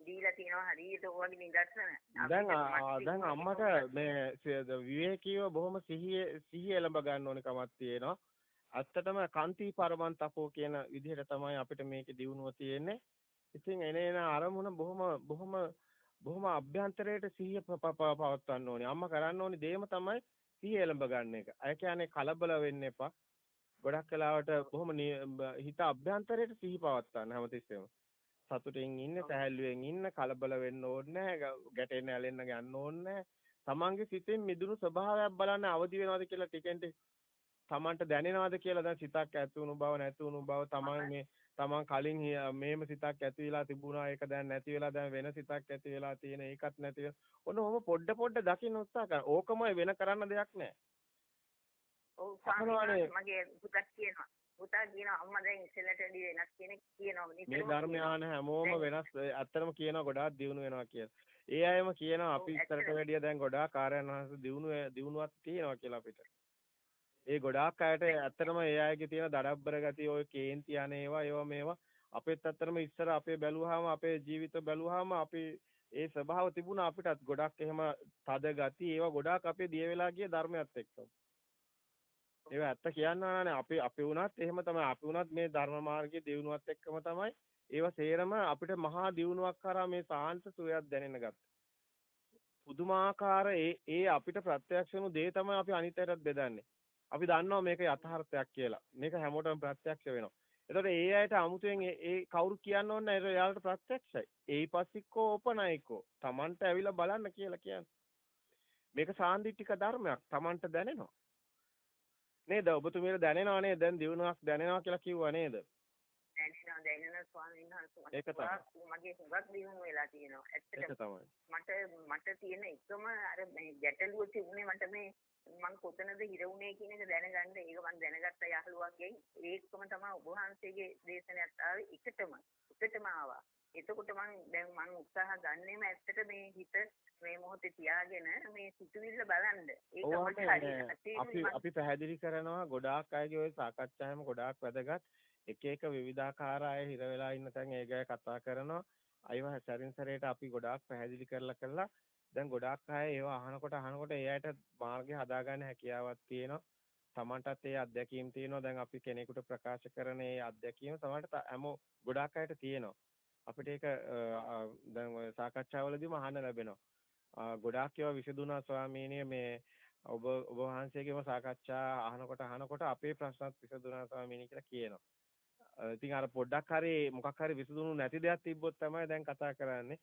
දීලා තියෙනවා හරියට ඔය වගේ නිදර්ශන. දැන් දැන් අම්මට මේ විවේකීව බොහොම සිහිය සිහිය එළඹ ගන්න ඕන කමක් තියෙනවා. ඇත්තටම කාන්ති පරමන්තපෝ කියන විදිහට තමයි අපිට මේකේ දියුණුව තියෙන්නේ. ඉතින් එන එන අරමුණ බොහොම බොහොම බොහොම අභ්‍යන්තරයට සිහිය පවත්වන්න ඕනේ. අම්මා කරන්න ඕනේ දේම තමයි සිහිය එළඹ ගන්න එක. ඒ කියන්නේ කලබල වෙන්න එපා. ගොඩක් වෙලාවට බොහොම හිත අභ්‍යන්තරයට සිහි පවත්වන්න හැමතිස්සෙම. සතුටින් ඉන්න, සැහැල්ලුවෙන් ඉන්න, කලබල වෙන්න ඕනේ ගැටෙන්න ඇලෙන්න යන්න ඕනේ තමන්ගේ සිතෙන් මිදුණු ස්වභාවයක් බලන්න අවදි වෙනවද කියලා ටිකෙන් තමන්ට දැනෙනවද කියලා දැන් සිතක් ඇති වුණු බව නැති වුණු බව තමන් මේ තමන් කලින් මේම සිතක් ඇති වෙලා තිබුණා ඒක දැන් නැති වෙලා දැන් වෙන සිතක් ඇති වෙලා තියෙන ඒකත් නැති ඔන්න ඔහොම පොඩ පොඩ දකින්න උත්සාහ කරන්න. ඕකමයි වෙන කරන්න දෙයක් නැහැ. ඔව් මගේ පුතක් කියනවා. පුතා කියනවා අම්මා දැන් ඉස්සෙල්ලට වැඩි වෙනස් කෙනෙක් කියනවා මේ ධර්ම ආන හැමෝම වෙනස් ඇත්තටම කියනවා ගොඩාක් දියුණු වෙනවා කියලා. ඒ අයම කියනවා අපි ඉස්සරට වැඩිය දැන් ගොඩාක් කාර්යයන් වහන්සේ දියුණු දියුණුවක් තියෙනවා කියලා අපිට. ඒ ගොඩාක් අයට ඇත්තටම ඒ අයගේ තියෙන දඩබ්බර ගතිය ඔය කේන්ති අනේ ඒවා ඒවා මේවා අපෙත් ඇත්තටම ඉස්සර අපේ බැලුවාම අපේ ජීවිත බැලුවාම අපි ඒ ස්වභාව තිබුණා අපිටත් ගොඩක් එහෙම තද ගති ඒවා ගොඩාක් අපේ දිය වෙලා ගිය ධර්මයත් එක්ක. ඒවා ඇත්ත කියන්න ඕනනේ අපි අපි වුණත් එහෙම තමයි අපි වුණත් මේ ධර්ම මාර්ගයේ දියුණුවත් එක්කම තමයි ඒවා සේරම අපිට මහා දියුණුවක් කරා මේ සාන්ත සුවයක් දැනෙන්න ගත්තා. පුදුමාකාර ඒ ඒ අපිට ප්‍රත්‍යක්ෂ වුණු දේ තමයි අපි අනිත්‍යයටත් බෙදන්නේ. අපි දන්නවා මේක යථාර්ථයක් කියලා. මේක හැමෝටම ප්‍රත්‍යක්ෂ වෙනවා. එතකොට ඒ අයට 아무තෙන් ඒ කවුරු කියන්න ඕන නැහැ. එයාලට ප්‍රත්‍යක්ෂයි. ඒපස්සිකෝ ඕපනයිකෝ. Tamanට ඇවිල්ලා බලන්න කියලා කියන්නේ. මේක සාන්දිටික ධර්මයක්. Tamanට දැනෙනවා. නේද? ඔබතුමීට දැනෙනවා නේද? දැන් දිනුවක් දැනෙනවා කියලා කිව්වා නේද? දැනෙනවා දැනෙන ස්වාමීන් වහන්සේ ඒක තමයි මගේ හුඟක් දිනුන වෙලා තියෙනවා. ඇත්තට. මට මට තියෙන එකම අර මේ ගැටලුව තිබුණේ මට මේ මං කොතනද හිර වුනේ කියන එක දැනගන්න ඒක මං දැනගත්ත යහළුවන්ගෙන් ඒකම තමයි ඔබ වහන්සේගේ දේශනයත් ආවේ එකටම එකටම ආවා. එතකොට මං දැන් මං උත්සාහ ගන්නෙම ඇත්තට මේ හිත මේ මොහොතේ තියාගෙන මේ සිතුවිල්ල බලන්න. ඒක අපි අපි පැහැදිලි කරනවා ගොඩාක් අයගේ ওই සාකච්ඡාවෙම ගොඩාක් වැදගත්. එක එක විවිධාකාර අය හිර වෙලා ඉන්න තැන් ඒ ගැය කතා කරනවා. අයව සරින් සරේට අපි ගොඩාක් පැහැදිලි කරලා කරලා දැන් ගොඩාක් අය ඒවා අහනකොට අහනකොට ඒ අයට මාර්ගය හදාගන්න හැකියාවක් තියෙනවා. තමන්ටත් ඒ අත්දැකීම් තියෙනවා. දැන් අපි කෙනෙකුට ප්‍රකාශ කරන ඒ අත්දැකීම තමන්ට හැමෝ ගොඩාක් අයට තියෙනවා. අපිට ඒක දැන් ඔය සාකච්ඡාවලදීම අහන්න ලැබෙනවා. ගොඩාක් ඒවා විසඳුණා ස්වාමීනිය මේ ඔබ ඔබ වහන්සේගේම සාකච්ඡා අහනකොට අහනකොට අපේ ප්‍රශ්නත් විසඳුණා ස්වාමීනි කියලා කියනවා. ඉතින් අර පොඩ්ඩක් හරි මොකක් හරි විසඳුණු නැති දෙයක් තිබ්බොත් තමයි දැන් කතා කරන්නේ.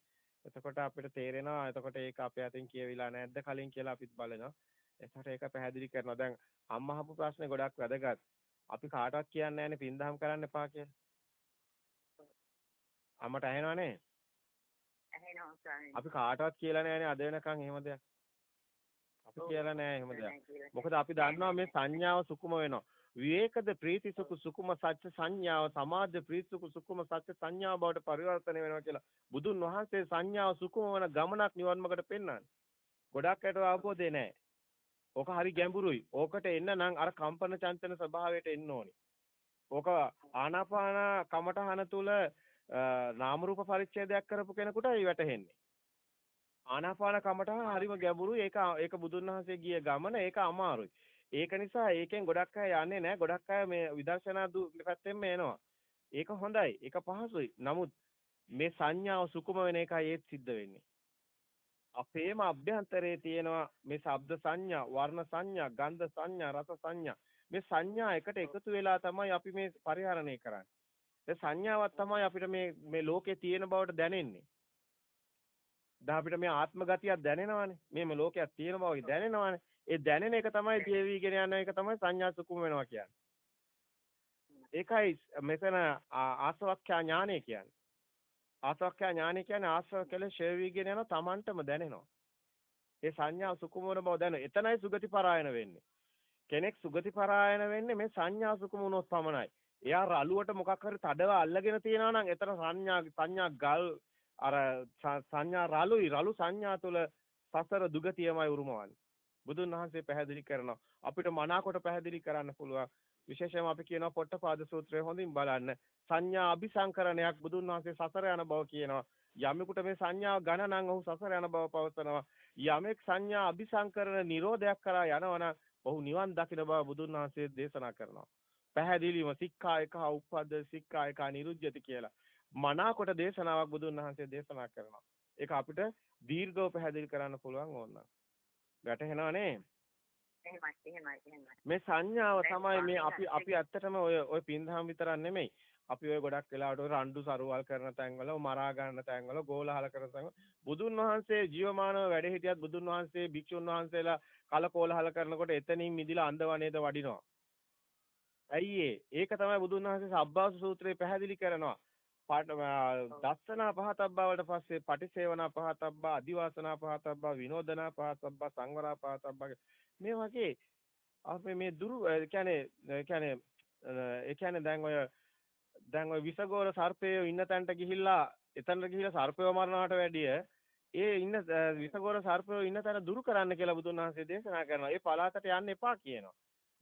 එතකොට අපිට තේරෙනවා එතකොට ඒක අපේ අතින් කියවිලා නැද්ද කලින් කියලා අපිත් බලනවා. එතකොට ඒක පැහැදිලි කරනවා. දැන් අම්මා අහපු ප්‍රශ්නේ ගොඩක් වැදගත්. අපි කාටවත් කියන්නේ නැහැනේ පින්දහම් කරන්න එපා කියලා. අම්මට ඇහෙනවනේ. ඇහෙනවා ස්වාමීනි. අපි කාටවත් කියලා නැහැනේ අද වෙනකන් එහෙම දෙයක්. අපි කියලා නැහැ එහෙම දෙයක්. මොකද අපි දන්නවා මේ සංඥාව සුකුම වෙනවා. විවේකද ප්‍රීති සුඛ සුකුම සත්‍ය සංඥාව සමාධි ප්‍රීති සුඛ සුකුම සත්‍ය සංඥාව බවට පරිවර්තනය වෙනවා කියලා බුදුන් වහන්සේ සංඥාව සුකුම වන ගමනක් නිවන්මකට පෙන්වන්නේ. ගොඩක් අයට අවබෝධය නැහැ. ඕක හරි ගැඹුරුයි. ඕකට එන්න නම් අර කම්පන චංචන ස්වභාවයට එන්න ඕනි. ඕක ආනාපාන කමඨහන තුල නාම රූප පරිච්ඡේදයක් කරපු කෙනෙකුටයි වැටහෙන්නේ. ආනාපාන කමඨහන හරිම ගැඹුරුයි. ඒක ඒක බුදුන් වහන්සේ ගිය ගමන ඒක අමාරුයි. ඒක නිසා ඒකෙන් ගොඩක් අය යන්නේ නැහැ. ගොඩක් අය මේ විදර්ශනා පැත්තෙන්ම එනවා. ඒක හොඳයි. ඒක පහසුයි. නමුත් මේ සංඥාව සුකුම වෙන එකයි ඒත් සිද්ධ වෙන්නේ. අපේම අභ්‍යන්තරයේ තියෙනවා මේ ශබ්ද සංඥා, වර්ණ සංඥා, ගන්ධ සංඥා, රස සංඥා. මේ සංඥා එකට එකතු වෙලා තමයි අපි මේ පරිහරණය කරන්නේ. ඒ සංඥාවක් තමයි අපිට මේ මේ ලෝකේ තියෙන බවට දැනෙන්නේ. දැන් අපිට මේ ආත්ම ගතියක් දැනෙනවානේ. මේ ලෝකයක් තියෙන බව දැනෙනවානේ. ඒ දැනෙන එක තමයි ජීවිගෙන යන එක තමයි සංඥා සුකුම වෙනවා කියන්නේ. ඒකයි මෙතන ආසවක්ඛ්‍යා ඥානය කියන්නේ. ආසවක්ඛ්‍යා ඥානය කියන්නේ ආශ්‍රව කෙලෙස් ෂේවිගෙන යන තමන්ටම දැනෙනවා. ඒ සංඥා සුකුම වන බව දැන. එතනයි සුගති පරායන වෙන්නේ. කෙනෙක් සුගති පරායන වෙන්නේ මේ සංඥා සුකුම වුණොත් පමණයි. එයා රළුවට මොකක් හරි තඩව අල්ලගෙන තියනවා නම් එතන සංඥා සංඥා ගල් අර සංඥා රළුයි රළු සංඥා තුළ සසර දුගතියමයි උරුමවන්නේ. බුදුන් වහන්සේ පැහැදිලි කරනවා. අපිට මනාකොට පැහැදිලි කරන්න පුළුවන්. විශේෂයෙන්ම අපි කියනවා පොට්ටපාද සූත්‍රය හොඳින් බලන්න. සංඥා අபிසංකරණයක් බුදුන් වහන්සේ සසර යන බව කියනවා. යමෙකුට මේ සංඥාව ගණ නම් ඔහු සසර යන බව පවසනවා. යමෙක් සංඥා අபிසංකරණ නිරෝධයක් කරා යනවනම් ඔහු නිවන් දකින බව බුදුන් වහන්සේ දේශනා කරනවා. පැහැදිලිවම සික්ඛා එක උප්පද්ද සික්ඛා එක නිරුද්ධති කියලා. මනාකොට දේශනාවක් බුදුන් වහන්සේ දේශනා කරනවා. ඒක අපිට දීර්ඝව පැහැදිලි කරන්න පුළුවන් ඕනනම්. වැටහෙනවනේ. මේ සංඥාව තමයි මේ අපි අපි ඇත්තටම ඔය ඔය පින්දහම් විතරක් නෙමෙයි. අපි ඔය ගොඩක් වෙලාවට රණ්ඩු සරුවල් කරන තැන්වල මරා ගන්න තැන්වල ගෝලහල කරන තැන්වල බුදුන් වහන්සේ ජීවමානව වැඩ හිටියත් බුදුන් වහන්සේ භික්ෂුන් වහන්සේලා කලකෝලහල කරනකොට එතනින් මිදිලා අන්දවනේද වඩිනවා. ඇයි ඒක තමයි බුදුන් වහන්සේ සබ්බාස සූත්‍රයේ පැහැදිලි කරනවා. දස්සනා පහතබ්බා වලට පස්සේ පටිසේවනා පහතබ්බා අදිවාසනා පහතබ්බා විනෝදනා පහතබ්බා සංවරා පහතබ්බා මේ වගේ අපි මේ දුරු කියන්නේ කියන්නේ ඒ කියන්නේ දැන් ඔය දැන් ඔය විසගෝර සර්පයෝ ඉන්න තැනට ගිහිල්ලා එතනට ගිහිල්ලා සර්පයව මරනවට වැඩිය ඒ ඉන්න විසගෝර සර්පයෝ ඉන්න තැන දුරු කරන්න කියලා බුදුන් වහන්සේ දේශනා කරනවා. ඒ පළාතට යන්න එපා කියනවා.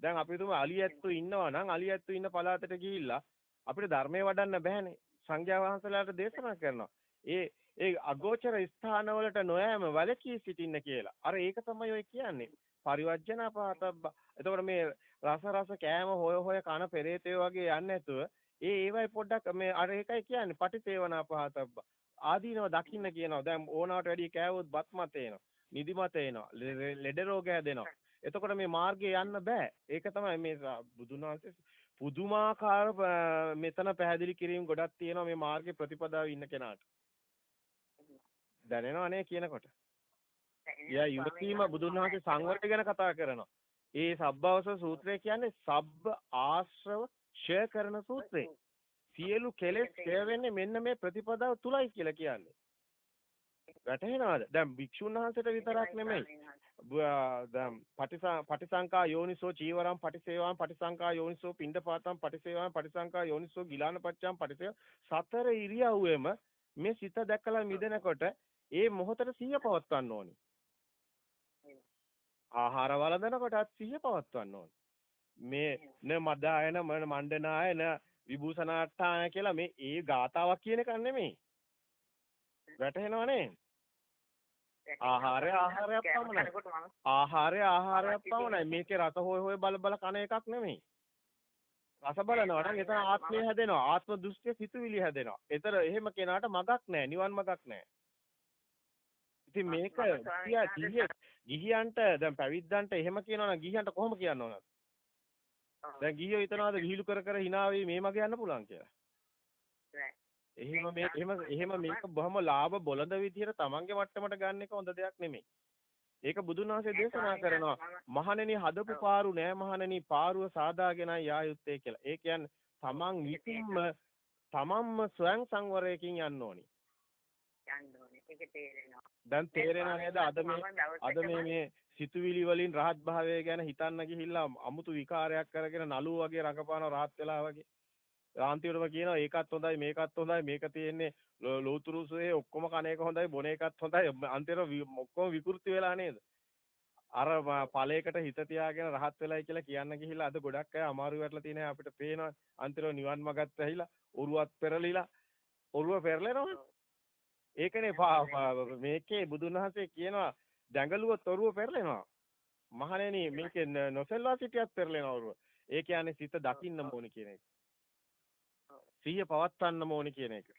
දැන් අපි තුමු අලියැත්තු ඉන්නවා නම් අලියැත්තු ඉන්න පළාතට ගිහිල්ලා අපිට ධර්මයේ වඩන්න බෑනේ. සංඝයා වහන්සේලාට දේශනා කරනවා. ඒ ඒ අගෝචර ස්ථානවලට නොයෑම වැළකී සිටින්න කියලා. අර ඒක තමයි ඔය කියන්නේ. පරිවර්ජන පාතබ්බ. එතකොට මේ රස රස කෑම හොය හොය කන පෙරේතය වගේ යන්නේ නැතුව ඒ ඒවයි පොඩ්ඩක් මේ අර ඒකයි කියන්නේ පටිසේවනා පහතබ්බ. ආදීනව දකින්න කියනවා. දැන් ඕනාවට වැඩි කෑවොත් බත් මත එනවා. නිදි මත එනවා. ලෙඩ රෝග හැදෙනවා. එතකොට මේ මාර්ගේ යන්න බෑ. ඒක තමයි මේ බුදුන් වහන්සේ පුදුමාකාර මෙතන පැහැදිලි කිරීම ගොඩක් තියෙනවා මේ මාර්ගේ ප්‍රතිපදාවේ ඉන්න කෙනාට. දැනෙනවනේ කියනකොට. එයා යුවතීම බුදුන් වහන්සේ සංවරය ගැන කතා කරනවා. ඒ සබ්බවස සූත්‍රය කියන්නේ සබ්බ ආශ්‍රව ක්ෂය කරන සූත්‍රය. සියලු කෙලෙස් ක්ෂය වෙන්නේ මෙන්න මේ ප්‍රතිපදාව තුලයි කියලා කියන්නේ. වැටහෙනවද? දැන් භික්ෂුන් වහන්සේට විතරක් නෙමෙයි. දැන් පටිසං පටිසංකා යෝනිසෝ චීවරම් පටිසේවාම් පටිසංකා යෝනිසෝ පිණ්ඩපාතම් පටිසේවාම් පටිසංකා යෝනිසෝ ගිලානපච්චම් පටිසේව සතර ඉරියව්වෙම මේ සිත දැකලා මිදෙනකොට ඒ මොහොතට සිහිය පවත්වන්න ඕනි. ආහාර වළඳනකොටත් සිහිය පවත්වන්න ඕනි. මේ න මදායන මන මණ්ඩනායන විභූෂණාට්ඨාය කියලා මේ ඒ ගාතාවක් කියන එක නෙමෙයි. වැටහෙනවනේ? ආහාරය ආහාරයක් පමණයි. ආහාරය ආහාරයක් පමණයි. මේකේ රස හොය හොය බල බල කන එකක් නෙමෙයි. රස බලනවා නම් එතන ආත්මය හැදෙනවා. ආත්ම දෘෂ්ටිය සිතුවිලි හැදෙනවා. ඒතර එහෙම කෙනාට මගක් නැහැ. නිවන් මගක් නැහැ. ඉතින් මේක ගිහිය ගිහියන්ට දැන් පැවිද්දන්ට එහෙම කියනවනම් ගිහියන්ට කොහොම කියන්න ඕනද? දැන් ගිහියෝ හිතනවාද <laughs> විහිළු කර කර hina වෙයි මේ මගේ යන්න පුළුවන් කියලා. එහෙම මේ එහෙම එහෙම මේක බොහොම ලාභ බොළඳ විදියට තමන්ගේ මට්ටමට ගන්න එක හොඳ දෙයක් නෙමෙයි. ඒක බුදුන් වහන්සේ දේශනා කරනවා මහණෙනි හදපු පාරු නෑ මහණෙනි පාරුව සාදාගෙනයි යා යුත්තේ කියලා. ඒ කියන්නේ තමන් විසින්ම තමන්ම ස්වයං සංවරයකින් යන්න ඕනි. යන්න ඕනේ. ඒක තේරෙනවා. දැන් තේරෙනව නේද අද මේ අද මේ මේ සිතුවිලි වලින් රහත් භාවය ගැන හිතන්න ගිහිල්ලා අමුතු විකාරයක් කරගෙන නළුව වගේ රඟපාන රහත් වෙලා වගේ. අන්තිමටම කියනවා ඒකත් හොඳයි මේකත් හොඳයි මේක තියෙන්නේ ලෝතුරුසුවේ ඔක්කොම කණ එක හොඳයි බොන එකත් හොඳයි. අන්තිමට ඔක්කොම විකෘති වෙලා නේද? අර ඵලයකට හිත තියාගෙන රහත් වෙලයි කියලා කියන්න ගිහිල්ලා අද ගොඩක් අය අමාරු වෙట్లా තියෙන අපිට පේනවා. අන්තිමට නිවන් මගත් ඇහිලා ඔරුවත් පෙරලිලා ඔරුව පෙරලෙනවා. ඒකනේ මේකේ බුදුන් වහන්සේ කියනවා දැඟලුවොත් ඔරුව පෙරලෙනවා. මහණෙනි මේකේ නොසෙල්වා සිටියත් පෙරලෙනවා ඔරුව. ඒ කියන්නේ සිත දකින්න ඕනේ කියන එක. සිහිය පවත්වන්න ඕනි කියන එක.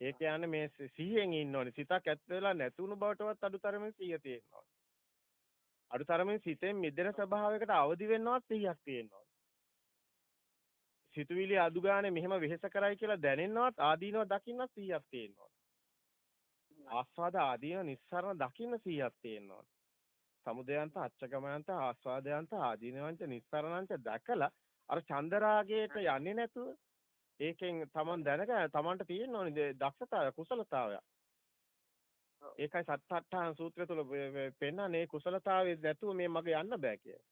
ඒ කියන්නේ මේ සිහියෙන් ඉන්න ඕනේ. සිතක් ඇත්ත වෙලා නැතුණු බවටවත් අඩුතරමින් සිහිය තියෙනවා. අඩුතරමින් සිතෙන් මිදෙන ස්වභාවයකට අවදි වෙන්නවත් සිහියක් තියෙනවා. සිතුවිලි අඩු ගානේ මෙහෙම වෙහෙස කරයි කියලා දැනෙන්නවත් ආදීනව දකින්නත් සිහියක් තියෙනවා. ආස්වාද ආදීන නිස්සරණ දකින්න සිහියක් තියෙනවා. සමුදයන්ත අච්චගමයන්ත ආස්වාදයන්ත ආදීනවන්ත නිස්සරණන්ත දැකලා අර චන්දරාගයට යන්නේ නැතුව ඒකෙන් Taman දැනග Tamanට තියෙන්න ඕනේ දක්ෂතාවය කුසලතාවය. ඒකයි සත්‍යට්ඨාන සූත්‍රය තුල පෙන්නන්නේ කුසලතාවයේ නැතුව මේ මගේ යන්න බෑ කියලා.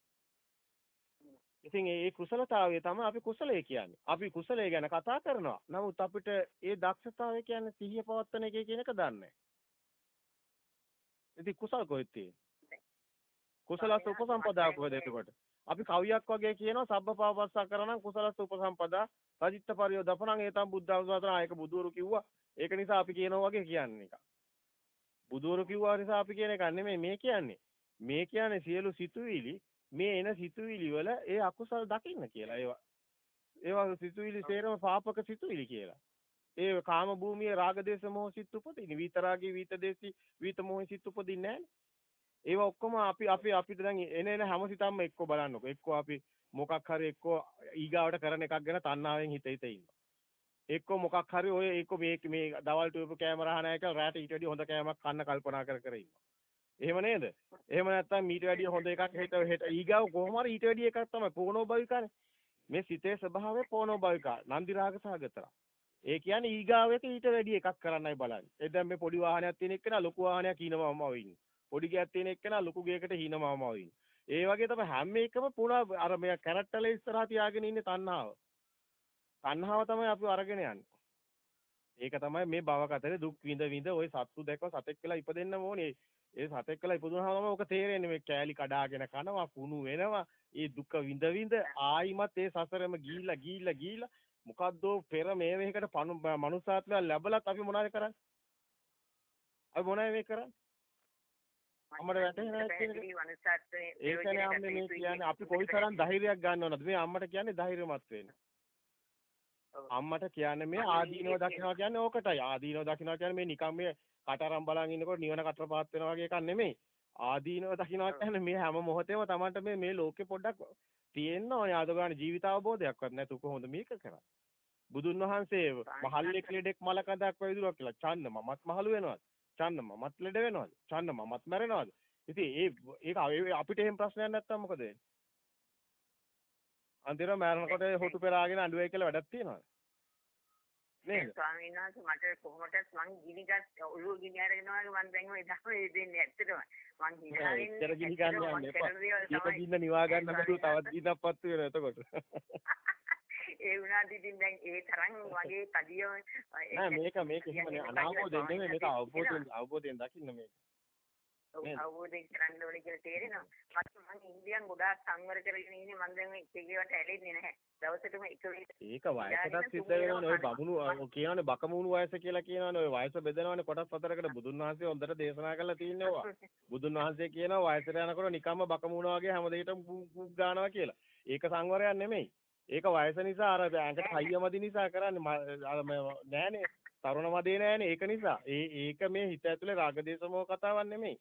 ඉතින් ඒ කුසලතාවය තමයි අපි කුසලයේ කියන්නේ. අපි කුසලයේ ගැන කතා කරනවා. නමුත් අපිට ඒ දක්ෂතාවය කියන්නේ සිහිය පවත්තන එකේ කියන එක දන්නේ ඉතින් කුසල කොහෙද තියෙන්නේ? කුසලස උපසම්පදා කොහෙද එතකොට? අපි කවියක් වගේ කියනවා සබ්බපාපස්සා කරණං කුසලස උපසම්පදා සජිත්ත පරියෝ දපණං ඒතම් බුද්ධාවසතන ඒක බුදුවරු කිව්වා. ඒක නිසා අපි කියනවා වගේ කියන්නේ එක. බුදුවරු කිව්වා නිසා අපි කියන එක නෙමෙයි මේ කියන්නේ. මේ කියන්නේ සියලු සිතුවිලි මේ එන සිතුවිලි වල ඒ අකුසල දකින්න කියලා. ඒවා ඒවා සිතුවිලි සේරම පාපක සිතුවිලි කියලා. ඒ කාම භූමියේ රාග දේශ මොහ සිත් උපදින. විතරාගේ විත දේශි විත මොහ සිත් උපදින්නේ නැහැ. ඒවා ඔක්කොම අපි අපි අපිට දැන් එන එන හැම සිතක්ම එක්ක බලන්නකො. එක්ක අපි මොකක් හරි එක්කෝ ඊගාවට කරන එකක් ගැන තණ්හාවෙන් හිත හිත ඉන්නවා. එක්කෝ මොකක් හරි ඔය එක්කෝ මේ මේ දවල් ටියුබ් කැමරා නැහැ කියලා රැට ඊට වැඩි හොඳ කෑමක් කන්න කල්පනා කර කර ඉන්නවා. එහෙම නේද? එහෙම නැත්නම් ඊට වැඩි හොඳ එකක් හෙට හෙට ඊගාව කොහොම හරි ඊට වැඩි එකක් තමයි පොනෝ බවිකානේ. මේ සිතේ ස්වභාවය පොනෝභවිකා නන්දි රාග සහගතලා. ඒ කියන්නේ ඊගාව එක ඊට වැඩි එකක් කරන්නයි බලන්නේ. ඒ දැන් මේ පොඩි වාහනයක් තියෙන එක්කන ලොකු වාහනයක් හිනවමව ඉන්නේ. පොඩි ගයක් තියෙන එක්කන ලොකු ගයකට හිනවමව ඉන්නේ. ඒ වගේ තමයි හැම එකම පුණා අර මේ කැරක්ටරල ඉස්සරහා තියාගෙන ඉන්නේ තණ්හාව. තණ්හාව තමයි අපි අරගෙන යන්නේ. ඒක තමයි මේ භව කතරේ දුක් විඳ විඳ ওই සත්තු දැක්ව සතෙක් කියලා ඉපදෙන්න ඕනේ. ඒ සතෙක් කියලා ඉපදුනහම ඔක තේරෙන්නේ මේ කෑලි කඩාගෙන කනවා කුණු වෙනවා. ඒ දුක විඳ විඳ ආයිමත් ඒ සසරෙම ගිහිල්ලා ගිහිල්ලා ගිහිල්ලා මොකද්ද පෙර මේ වෙහකට මනුසාත්මය ලැබලත් අපි මොනවද කරන්නේ? අපි මොනවද මේ කරන්නේ? අම්මට ඒකනේ අම්මේ මේ කියන්නේ අපි කොයිතරම් ධෛර්යයක් ගන්නවද මේ අම්මට කියන්නේ ධෛර්යමත් වෙන්න. අම්මට කියන්නේ මේ ආදීනව දකින්නවා කියන්නේ ඕකටයි. ආදීනව දකින්නවා කියන්නේ මේ නිකම් මේ කටරම් බලන් ඉන්නකොට නිවන කටරපාත් වෙනවා වගේ එකක් නෙමෙයි. ආදීනව දකින්නවා කියන්නේ මේ හැම මොහොතේම Tamanට මේ මේ ලෝකේ පොඩ්ඩක් තියෙන්න ඕනේ ආදගාන ජීවිත අවබෝධයක්වත් නැතු කොහොමද මේක කරන්නේ? බුදුන් වහන්සේ මහල්ලෙක් ලෙඩෙක් මලකඳක් වයිදුරක් කියලා ඡන්න මමත් මහලු වෙනවද? ඡන්න මමත් ලෙඩ වෙනවද? ඡන්න මමත් මැරෙනවද? ඉතින් ඒ ඒක අපිට එහෙම ප්‍රශ්නයක් නැත්තම් මොකද වෙන්නේ? අන්තිමට මැරෙනකොට හොටු පෙරාගෙන අඬුවයි කියලා වැඩක් තියනවද? නේද? ස්වාමීන් වහන්සේ මට කොහොමදත් මං ගිනිගත් ඔළුව ගිනි අරගෙනවා මං දැන් ඔය තමයි දෙන්නේ ඇත්තටම. මං. ඒතර ගිනි ගන්න යන්න එපා. ඒක ගින්න නිවා ගන්න බඩු තවත් ගින්නක් පත්තු වෙනවා එතකොට. <laughs> ඒ වුණාට ඉතින් දැන් ඒ තරම් <laughs> වගේ කඩිය නෑ මේක මේක එහෙම නේ අනාවබෝධයෙන් නෙමෙයි මේක අවබෝධයෙන් අවබෝධයෙන් දකින්න මේක. අවබෝධයෙන් කරන්න ඕනේ කියලා තේරෙනවා. මත් මම ඉන්දියන් ගොඩාක් සංවර කරගෙන ඉන්නේ මම දැන් එක එකවට ඇලෙන්නේ නැහැ. දවසටම එක ඒක වයසටත් සිද්ධ වෙනවනේ ඔය බමුණු කියනවනේ බකමුණු වයස කියලා කියනවනේ ඔය වයස බෙදනවනේ කොටස් හතරකට <laughs> බුදුන් වහන්සේ හොඳට දේශනා කරලා තියෙනවා. <laughs> බුදුන් වහන්සේ කියනවා වයසට යනකොට නිකම්ම බකමුණා වගේ හැම දෙයකටම කුක් ගන්නවා කියලා. ඒක සංවරයක් නෙමෙයි. ඒක වයස නිසා අර ඇඟට හයිය මදි නිසා කරන්නේ අර නෑනේ තරුණ මදේ නෑනේ ඒක නිසා. ඒ ඒක මේ හිත ඇතුලේ රාගදේශමෝ කතාවක් නෙමෙයි.